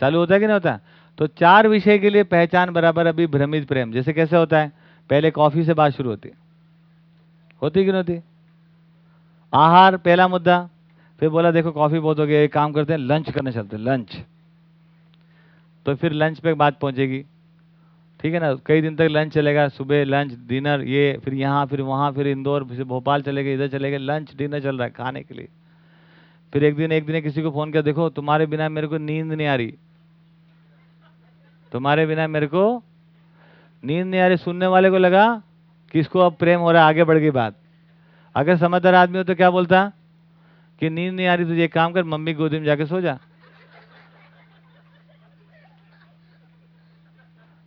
चालू होता है कि नहीं होता? तो चार विषय के लिए पहचान बराबर अभी भ्रमित प्रेम। जैसे कैसे होता है? पहले कॉफ़ी से बात शुरू होती है। होती कि नहीं होती? आहार, पहला मुद्दा, फिर बोला, देखो, कॉफ़ी बहुत हो गया, एक काम करते हैं, लंच करने चलते हैं, लंच. तो फिर लंच पे बात पहुंचेगी। ठीक है ना? कई दिन तक लंच चलेगा, सुबह लंच, डिनर, ये, फिर यहाँ, फिर वहाँ, फिर इंदौर, फिर भोपाल चले गए, इधर चले गए, लंच, डिनर चल रहा है खाने के लिए। फिर एक दिन एक दिन किसी को फ़ोन किया, देखो, तुम्हारे बिना मेरे को नींद नहीं आ रही। तुम्हारे बिना मेरे को नींद नहीं आ रही। सुनने वाले को लगा किसको अब प्रेम हो रहा है, आगे बढ़ गई बात। अगर समझदार आदमी हो तो क्या बोलता? कि नींद नहीं आ रही, तुझे काम कर, मम्मी गोदी में जाके सो जा।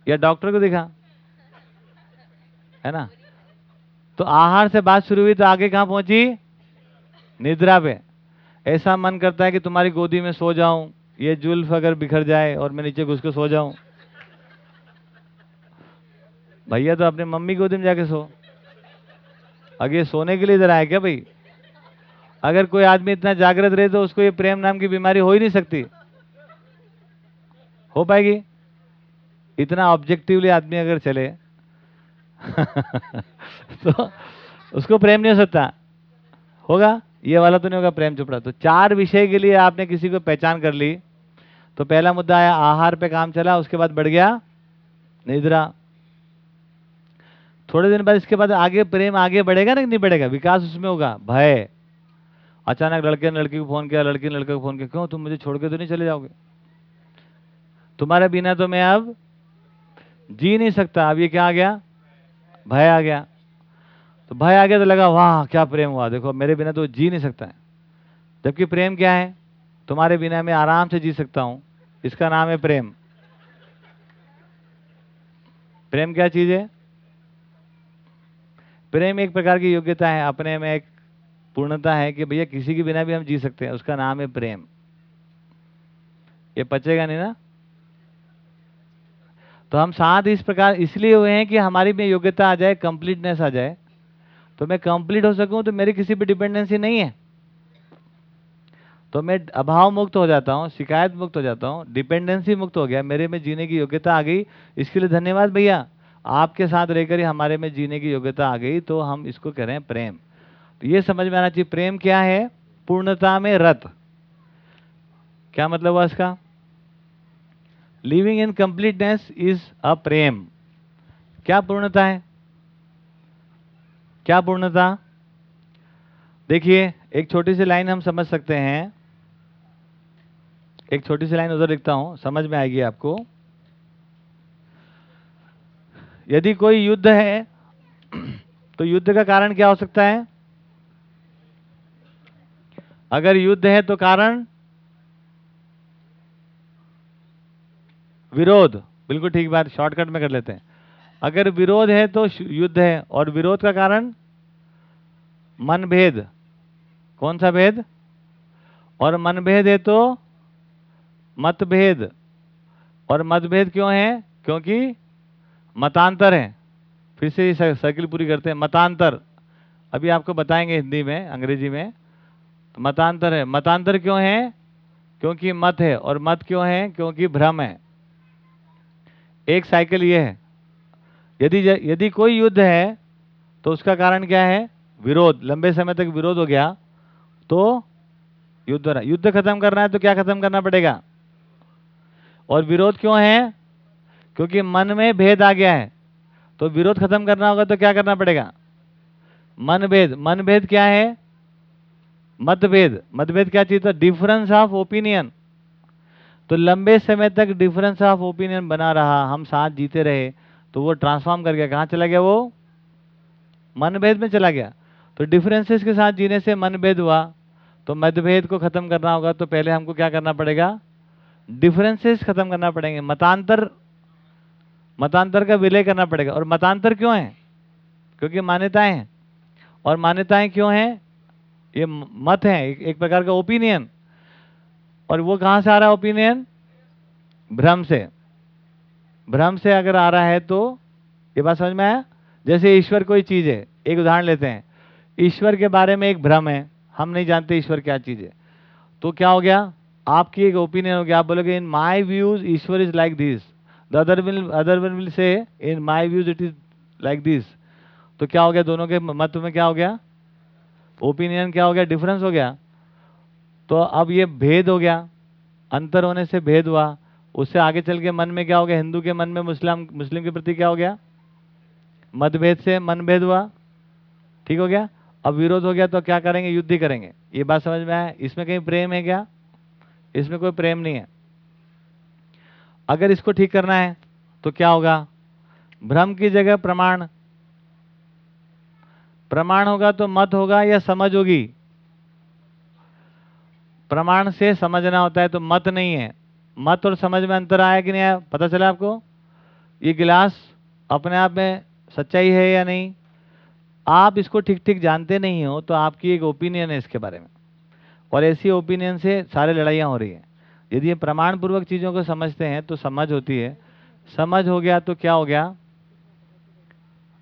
या डॉक्टर को दिखा। है ना? तो आहार से बात शुरू हुई तो आगे कहाँ पहुँची? निद्रा पे। ऐसा मन करता है कि तुम्हारी गोदी में सो जाऊँ, ये जुल्फ अगर बिखर जाए और मैं नीचे घुस के सो जाऊँ। भैया तो अपने मम्मी गोदी में जाके सो। अगर ये सोने के लिए इधर आया क्या भाई? अगर कोई आदमी इतना जागृत रहे तो उसको ये प्रेम नाम की बीमारी हो ही नहीं सकती। हो पाएगी? इतना ऑब्जेक्टिवली आदमी अगर चले तो उसको प्रेम नहीं हो सकता। होगा? ये वाला तो नहीं होगा प्रेम चोपड़ा। तो चार विषय के लिए आपने किसी को पहचान कर ली। तो पहला मुद्दा आया, आहार पे काम चला, उसके बाद बढ़ गया, निद्रा। थोड़े दिन बाद इसके बाद आगे प्रेम आगे बढ़ेगा ना नहीं बढ़ेगा? विकास उसमें होगा। भय। अचानक लड़के ने लड़की को फ़ोन किया, लड़की ने लड़के को फ़ोन किया, क्यों? तुम मुझे छोड़ के तो नहीं चले जाओगे? तुम्हारे बिना तो मैं अब जी नहीं सकता। अब ये क्या आ गया? भय आ गया। तो भय आ गया तो लगा, वाह, क्या प्रेम हुआ। देखो मेरे बिना तो जी नहीं सकता है। जबकि प्रेम क्या है? तुम्हारे बिना मैं आराम से जी सकता हूँ। इसका नाम है प्रेम। प्रेम क्या चीज़ है? प्रेम एक प्रकार की योग्यता है, अपने में एक पूर्णता है कि भैया किसी के बिना भी हम जी सकते हैं, उसका नाम है प्रेम। ये पचेगा नहीं ना? तो हम साथ इस प्रकार इसलिए हुए हैं कि हमारी में योग्यता आ जाए कंप्लीटनेस आ जाए। तो मैं कंप्लीट हो सकूँ तो मेरी किसी पे डिपेंडेंसी नहीं है। तो मैं अभाव मुक्त हो जाता हूँ, शिकायत मुक्त हो जाता हूँ डिपेंडेंसी मुक्त हो गया, मेरे में जीने की योग्यता आ गई। इसके लिए धन्यवाद भैया। आपके साथ रहकर ही हमारे में जीने की योग्यता आ गई तो हम इसको कह रहे हैं प्रेम। तो ये समझ में आना चाहिए, प्रेम क्या है? पूर्णता में रत। क्या मतलब हुआ इसका? Living in completeness is a prem क्या पूर्णता है? क्या पूर्णता? देखिए, एक छोटी सी लाइन हम समझ सकते हैं। एक छोटी सी लाइन उधर लिखता हूँ, समझ में आएगी आपको। यदि कोई युद्ध है तो युद्ध का कारण क्या हो सकता है? अगर युद्ध है तो कारण? विरोध। बिल्कुल ठीक बात, शॉर्टकट में कर लेते हैं। अगर विरोध है तो युद्ध है, और विरोध का कारण? मन भेद कौन सा भेद? और मन भेद है तो मतभेद। और मतभेद क्यों है? क्योंकि मतांतर है। फिर से सर्किल पूरी करते हैं। मतांतर। अभी आपको बताएँगे हिंदी में, अंग्रेज़ी में। तो मतांतर है। मतांतर क्यों है? क्योंकि मत है। और मत क्यों है? क्योंकि भ्रम है। एक साइकिल ये है। यदि यदि कोई युद्ध है तो उसका कारण क्या है? विरोध। लंबे समय तक विरोध हो गया तो युद्ध युद्ध खत्म करना है तो क्या खत्म करना पड़ेगा? और विरोध क्यों है? क्योंकि मन में भेद आ गया है। तो विरोध खत्म करना होगा तो क्या करना पड़ेगा? मन भेद मन भेद क्या है? मतभेद। मतभेद क्या चीज़ था डिफरेंस ऑफ़ ओपिनियन तो लंबे समय तक डिफरेंस ऑफ़ ओपिनियन बना रहा, हम साथ जीते रहे तो वो ट्रांसफॉर्म कर गया। कहाँ चला गया वो? मनभेद में चला गया। तो डिफरेंसेस के साथ जीने से मनभेद हुआ। तो मतभेद को खत्म करना होगा तो पहले हमको क्या करना पड़ेगा? डिफरेंसेस खत्म करना पड़ेंगे। मतांतर मतांतर का विलय करना पड़ेगा। और मतांतर क्यों है? क्योंकि मान्यताएँ हैं। और मान्यताएँ क्यों हैं? ये मत है एक, एक प्रकार का ओपिनियन और वो कहाँ से आ रहा है ओपिनियन भ्रम से। भ्रम से अगर आ रहा है तो ये बात समझ में आया? जैसे ईश्वर कोई चीज़ है एक उदाहरण लेते हैं। ईश्वर के बारे में एक भ्रम है हम नहीं जानते ईश्वर क्या चीज़ है। तो क्या हो गया? आपकी एक ओपिनियन हो गया। आप बोलोगे in my views Ishwar is like this the other will other one will say in my views it is like this तो क्या हो गया? दोनों के मत में क्या हो गया? ओपिनियन क्या हो गया? डिफरेंस हो गया। तो अब ये भेद हो गया। अंतर होने से भेद हुआ। उससे आगे चल के मन में क्या हो गया? हिंदू के मन में मुस्लिम मुस्लिम के प्रति क्या हो गया? मतभेद से मनभेद हुआ। ठीक हो गया? अब विरोध हो गया तो क्या करेंगे? युद्ध ही करेंगे। ये बात समझ में आया? इसमें कहीं प्रेम है क्या? इसमें कोई प्रेम नहीं है। अगर इसको ठीक करना है तो क्या होगा? भ्रम की जगह प्रमाण। प्रमाण होगा तो मत होगा या समझ होगी? प्रमाण से समझना होता है तो मत नहीं है। मत और समझ में अंतर आया कि नहीं आया? पता चला आपको? ये गिलास अपने आप में सच्चाई है या नहीं? आप इसको ठीक ठीक जानते नहीं हो तो आपकी एक ओपिनियन है इसके बारे में। और ऐसी ओपिनियन से सारे लड़ाइयाँ हो रही हैं। यदि ये प्रमाण पूर्वक चीज़ों को समझते हैं तो समझ होती है। समझ हो गया तो क्या हो गया?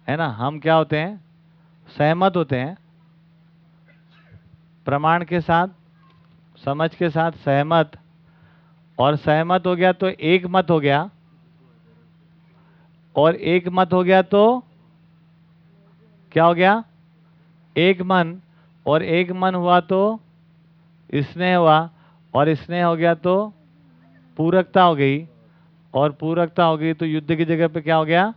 है ना? हम क्या होते हैं? सहमत होते हैं। प्रमाण के साथ, समझ के साथ सहमत। और सहमत हो गया तो एक मत हो गया। और एक मत हो गया तो क्या हो गया? एक मन। और एक मन हुआ तो स्नेह हुआ। और स्नेह हो गया तो पूरकता हो गई। और पूरकता हो गई तो युद्ध की जगह पे क्या हो गया?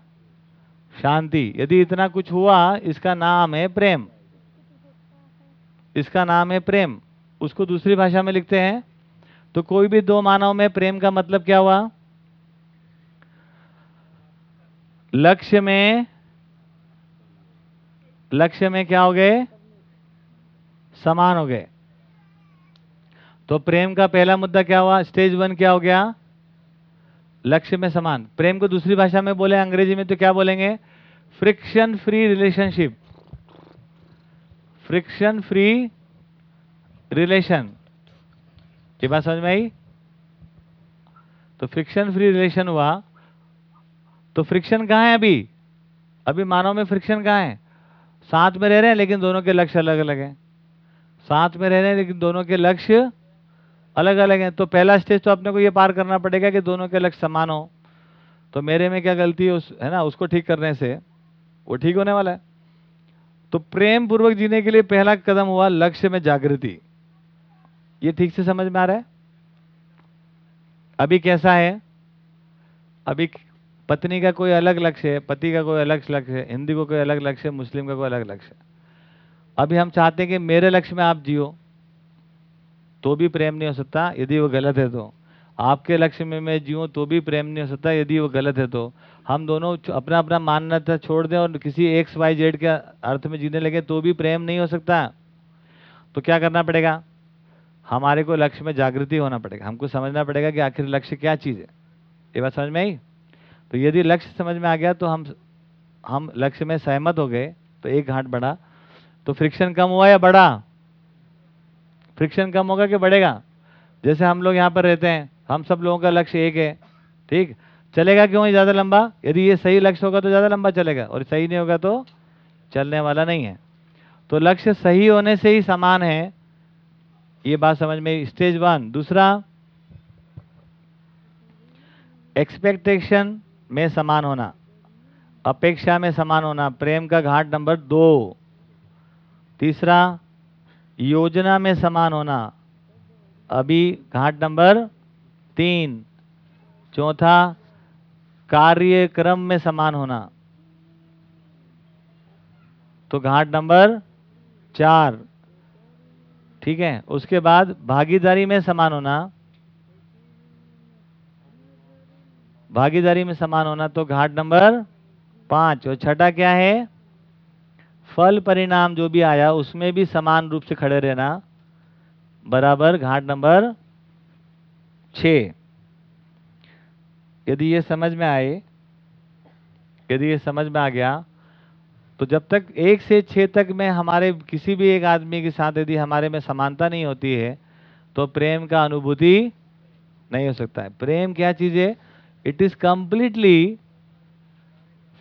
शांति। यदि इतना कुछ हुआ, इसका नाम है प्रेम। इसका नाम है प्रेम। उसको दूसरी भाषा में लिखते हैं। तो कोई भी दो मानव में प्रेम का मतलब क्या हुआ? लक्ष्य में लक्ष्य में क्या हो गए? समान हो गए। तो प्रेम का पहला मुद्दा क्या हुआ? स्टेज वन क्या हो गया? लक्ष्य में समान। प्रेम को दूसरी भाषा में बोले, अंग्रेज़ी में तो क्या बोलेंगे? Friction free relationship friction free relation ये बात समझ में आई? तो फ्रिक्शन फ्री रिलेशन हुआ। तो फ्रिक्शन कहाँ है अभी? अभी मानव में फ्रिक्शन कहाँ है? साथ में रह रहे हैं, लेकिन दोनों के लक्ष्य अलग अलग हैं। साथ में रह रहे हैं, लेकिन दोनों के लक्ष्य अलग अलग हैं। तो पहला स्टेज तो अपने को ये पार करना पड़ेगा कि दोनों के लक्ष्य समान हो। तो मेरे में क्या गलती है उस, है ना, उसको ठीक करने से, वो ठीक होने वाला है। तो प्रेम पूर्वक जीने के लिए पहला कदम हुआ लक्ष्य में जागृति। ये ठीक से समझ में आ रहा है? अभी कैसा है? अभी पत्नी का कोई अलग लक्ष्य है, पति का कोई अलग लक्ष्य है, हिंदी को कोई अलग लक्ष्य है, मुस्लिम का कोई अलग लक्ष्य है। अभी हम चाहते हैं कि मेरे लक्ष्य में आप जियो। तो भी प्रेम नहीं हो सकता यदि वो गलत है तो। आपके लक्ष्य में मैं जीऊँ तो भी प्रेम नहीं हो सकता यदि वो गलत है तो। हम दोनों अपना अपना मान्यता छोड़ दें और किसी एक्स वाई जेड के अर्थ में जीने लगे तो भी प्रेम नहीं हो सकता। तो क्या करना पड़ेगा? हमारे को लक्ष्य में जागृति होना पड़ेगा। हमको समझना पड़ेगा कि आखिर लक्ष्य क्या चीज़ है। ये बात समझ में आई? तो यदि लक्ष्य समझ में आ गया तो हम हम लक्ष्य में सहमत हो गए तो एक घाट बढ़ा। तो फ्रिक्शन कम हुआ या बढ़ा? फ्रिक्शन कम होगा कि बढ़ेगा? जैसे हम लोग यहाँ पर रहते हैं, हम सब लोगों का लक्ष्य एक है, ठीक? चलेगा क्यों ज़्यादा लंबा? यदि ये सही लक्ष्य होगा तो ज़्यादा लंबा चलेगा, और सही नहीं होगा तो चलने वाला नहीं है। तो लक्ष्य सही होने से ही समान है, ये बात समझ में स्टेज वन, दूसरा एक्सपेक्टेशन में समान होना, अपेक्षा में समान होना, प्रेम का घाट नंबर दो। तीसरा योजना में समान होना। अभी घाट नंबर तीन, चौथा, कार्यक्रम में समान होना। तो घाट नंबर चार, ठीक है, उसके बाद भागीदारी में समान होना। भागीदारी में समान होना तो घाट नंबर पाँच, और छठा क्या है? फल परिणाम जो भी आया, उसमें भी समान रूप से खड़े रहना। बराबर, घाट नंबर छ यदि ये समझ में आए, यदि ये समझ में आ गया तो जब तक एक से छः तक में हमारे किसी भी एक आदमी के साथ यदि हमारे में समानता नहीं होती है तो प्रेम का अनुभूति नहीं हो सकता है। प्रेम क्या चीज़ है? It is completely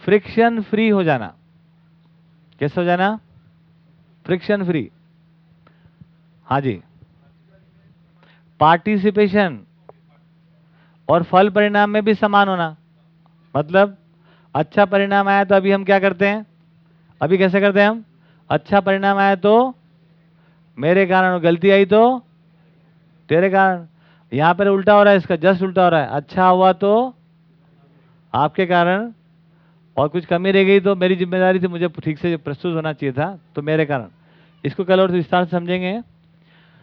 friction free हो जाना। कैसे हो जाना? फ्रिक्शन फ्री हाँ जी. पार्टिसिपेशन और फल परिणाम में भी समान होना। मतलब अच्छा परिणाम आया तो अभी हम क्या करते हैं? अभी कैसे करते हैं हम? अच्छा परिणाम आया तो मेरे कारण गलती आई तो तेरे कारण। यहाँ पर उल्टा हो रहा है इसका, जस्ट उल्टा हो रहा है। अच्छा हुआ तो आपके कारण और कुछ कमी रह गई तो मेरी ज़िम्मेदारी थी मुझे ठीक से प्रस्तुत होना चाहिए था तो मेरे कारण। इसको कल और विस्तार से समझेंगे।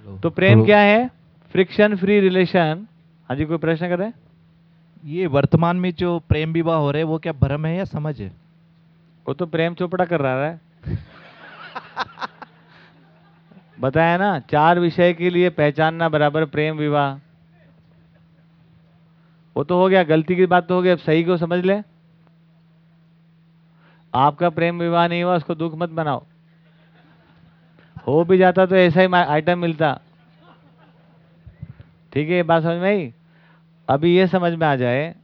तो प्रेम क्या है? फ्रिक्शन फ्री रिलेशन हाँ जी कोई प्रश्न करें? ये वर्तमान में जो प्रेम विवाह हो रहे हैं वो क्या भ्रम है या समझ है? वो तो प्रेम चोपड़ा कर रहा है। बताया ना चार विषय के लिए पहचानना बराबर प्रेम विवाह। वो तो हो गया गलती की बात तो हो गई अब सही को समझ ले। आपका प्रेम विवाह नहीं हुआ, उसको दुख मत बनाओ। हो भी जाता तो ऐसा ही आइटम मिलता। ठीक है बात समझ में आई? अभी ये समझ में आ जाए,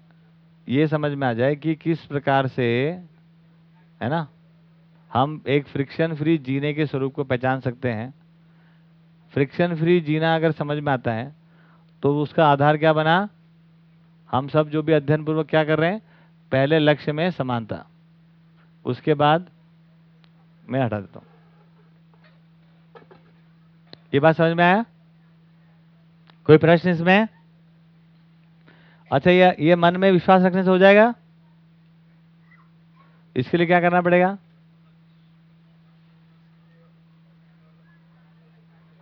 ये समझ में आ जाए कि किस प्रकार से, है ना, हम एक फ्रिक्शन फ्री जीने के स्वरूप को पहचान सकते हैं। फ्रिक्शन फ्री जीना अगर समझ में आता है तो उसका आधार क्या बना? हम सब जो भी अध्ययन पूर्वक क्या कर रहे हैं? पहले लक्ष्य में समानता। उसके बाद मैं हटा देता हूँ। ये बात समझ में आया? कोई प्रश्न इसमें? अच्छा ये ये मन में विश्वास रखने से हो जाएगा। इसके लिए क्या करना पड़ेगा?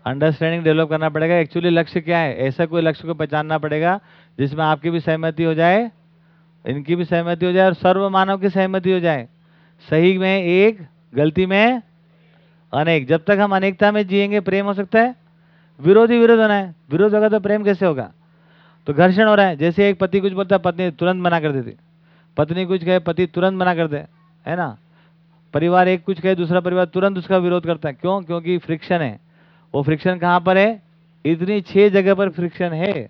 अंडरस्टैंडिंग डेवलप करना पड़ेगा। एक्चुअली लक्ष्य क्या है? ऐसा कोई लक्ष्य को पहचानना पड़ेगा, जिसमें आपकी भी सहमति हो जाए, इनकी भी सहमति हो जाए और सर्व मानव की सहमति हो जाए। सही में एक, गलती में अनेक। जब तक हम अनेकता में जिएँगे, प्रेम हो सकता है। विरोधी विरोध होना है। विरोध होगा तो प्रेम कैसे होगा? तो घर्षण हो रहा है। जैसे एक पति कुछ बोलता है, पत्नी तुरंत मना कर देती। पत्नी कुछ कहे, पति तुरंत मना कर दे। है ना? परिवार एक कुछ कहे, दूसरा परिवार तुरंत उसका विरोध करता है। क्यों? क्योंकि फ्रिक्शन है। वो फ्रिक्शन कहाँ पर है? इतनी छह जगह पर फ्रिक्शन है।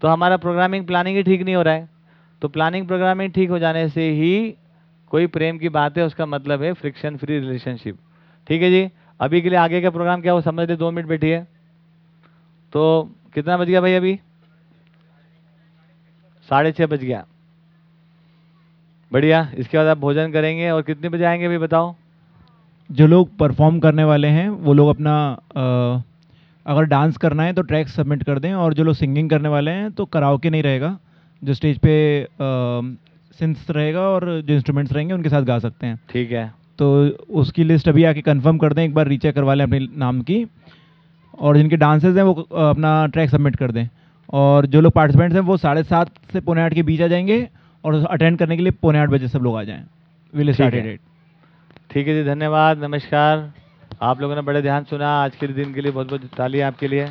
तो हमारा प्रोग्रामिंग प्लानिंग ही ठीक नहीं हो रहा है। तो प्लानिंग प्रोग्रामिंग ठीक हो जाने से ही कोई प्रेम की बात है उसका मतलब है फ्रिक्शन फ्री रिलेशनशिप ठीक है जी? अभी के लिए आगे का प्रोग्राम क्या हो समझ ले दो मिनट बैठिए। तो कितना बज गया भाई अभी? साढ़े छः बज गया। बढ़िया इसके बाद आप भोजन करेंगे और कितने बजे आएँगे अभी बताओ। जो लोग परफॉर्म करने वाले हैं वो लोग अपना अ, अगर डांस करना है तो ट्रैक सबमिट कर दें और जो लोग सिंगिंग करने वाले हैं तो कराओके नहीं रहेगा। जो स्टेज पे सिंथ्स रहेगा और जो इंस्ट्रूमेंट्स रहेंगे उनके साथ गा सकते हैं। ठीक है। तो उसकी लिस्ट अभी आके कंफर्म कर दें एक बार रीचेक करवा लें अपने नाम की। और जिनके डांसेस हैं वो अपना ट्रैक सबमिट कर दें। और जो लोग पार्टिसिपेंट्स हैं वो साढ़े सात से पौने आठ के बीच आ जाएँगे और अटेंड करने के लिए पौने आठ बजे सब लोग आ जाएँ। Will start. एट ठीक है जी धन्यवाद नमस्कार। आप लोगों ने बड़े ध्यान सुना आज के दिन के लिए बहुत बहुत ताली आपके लिए।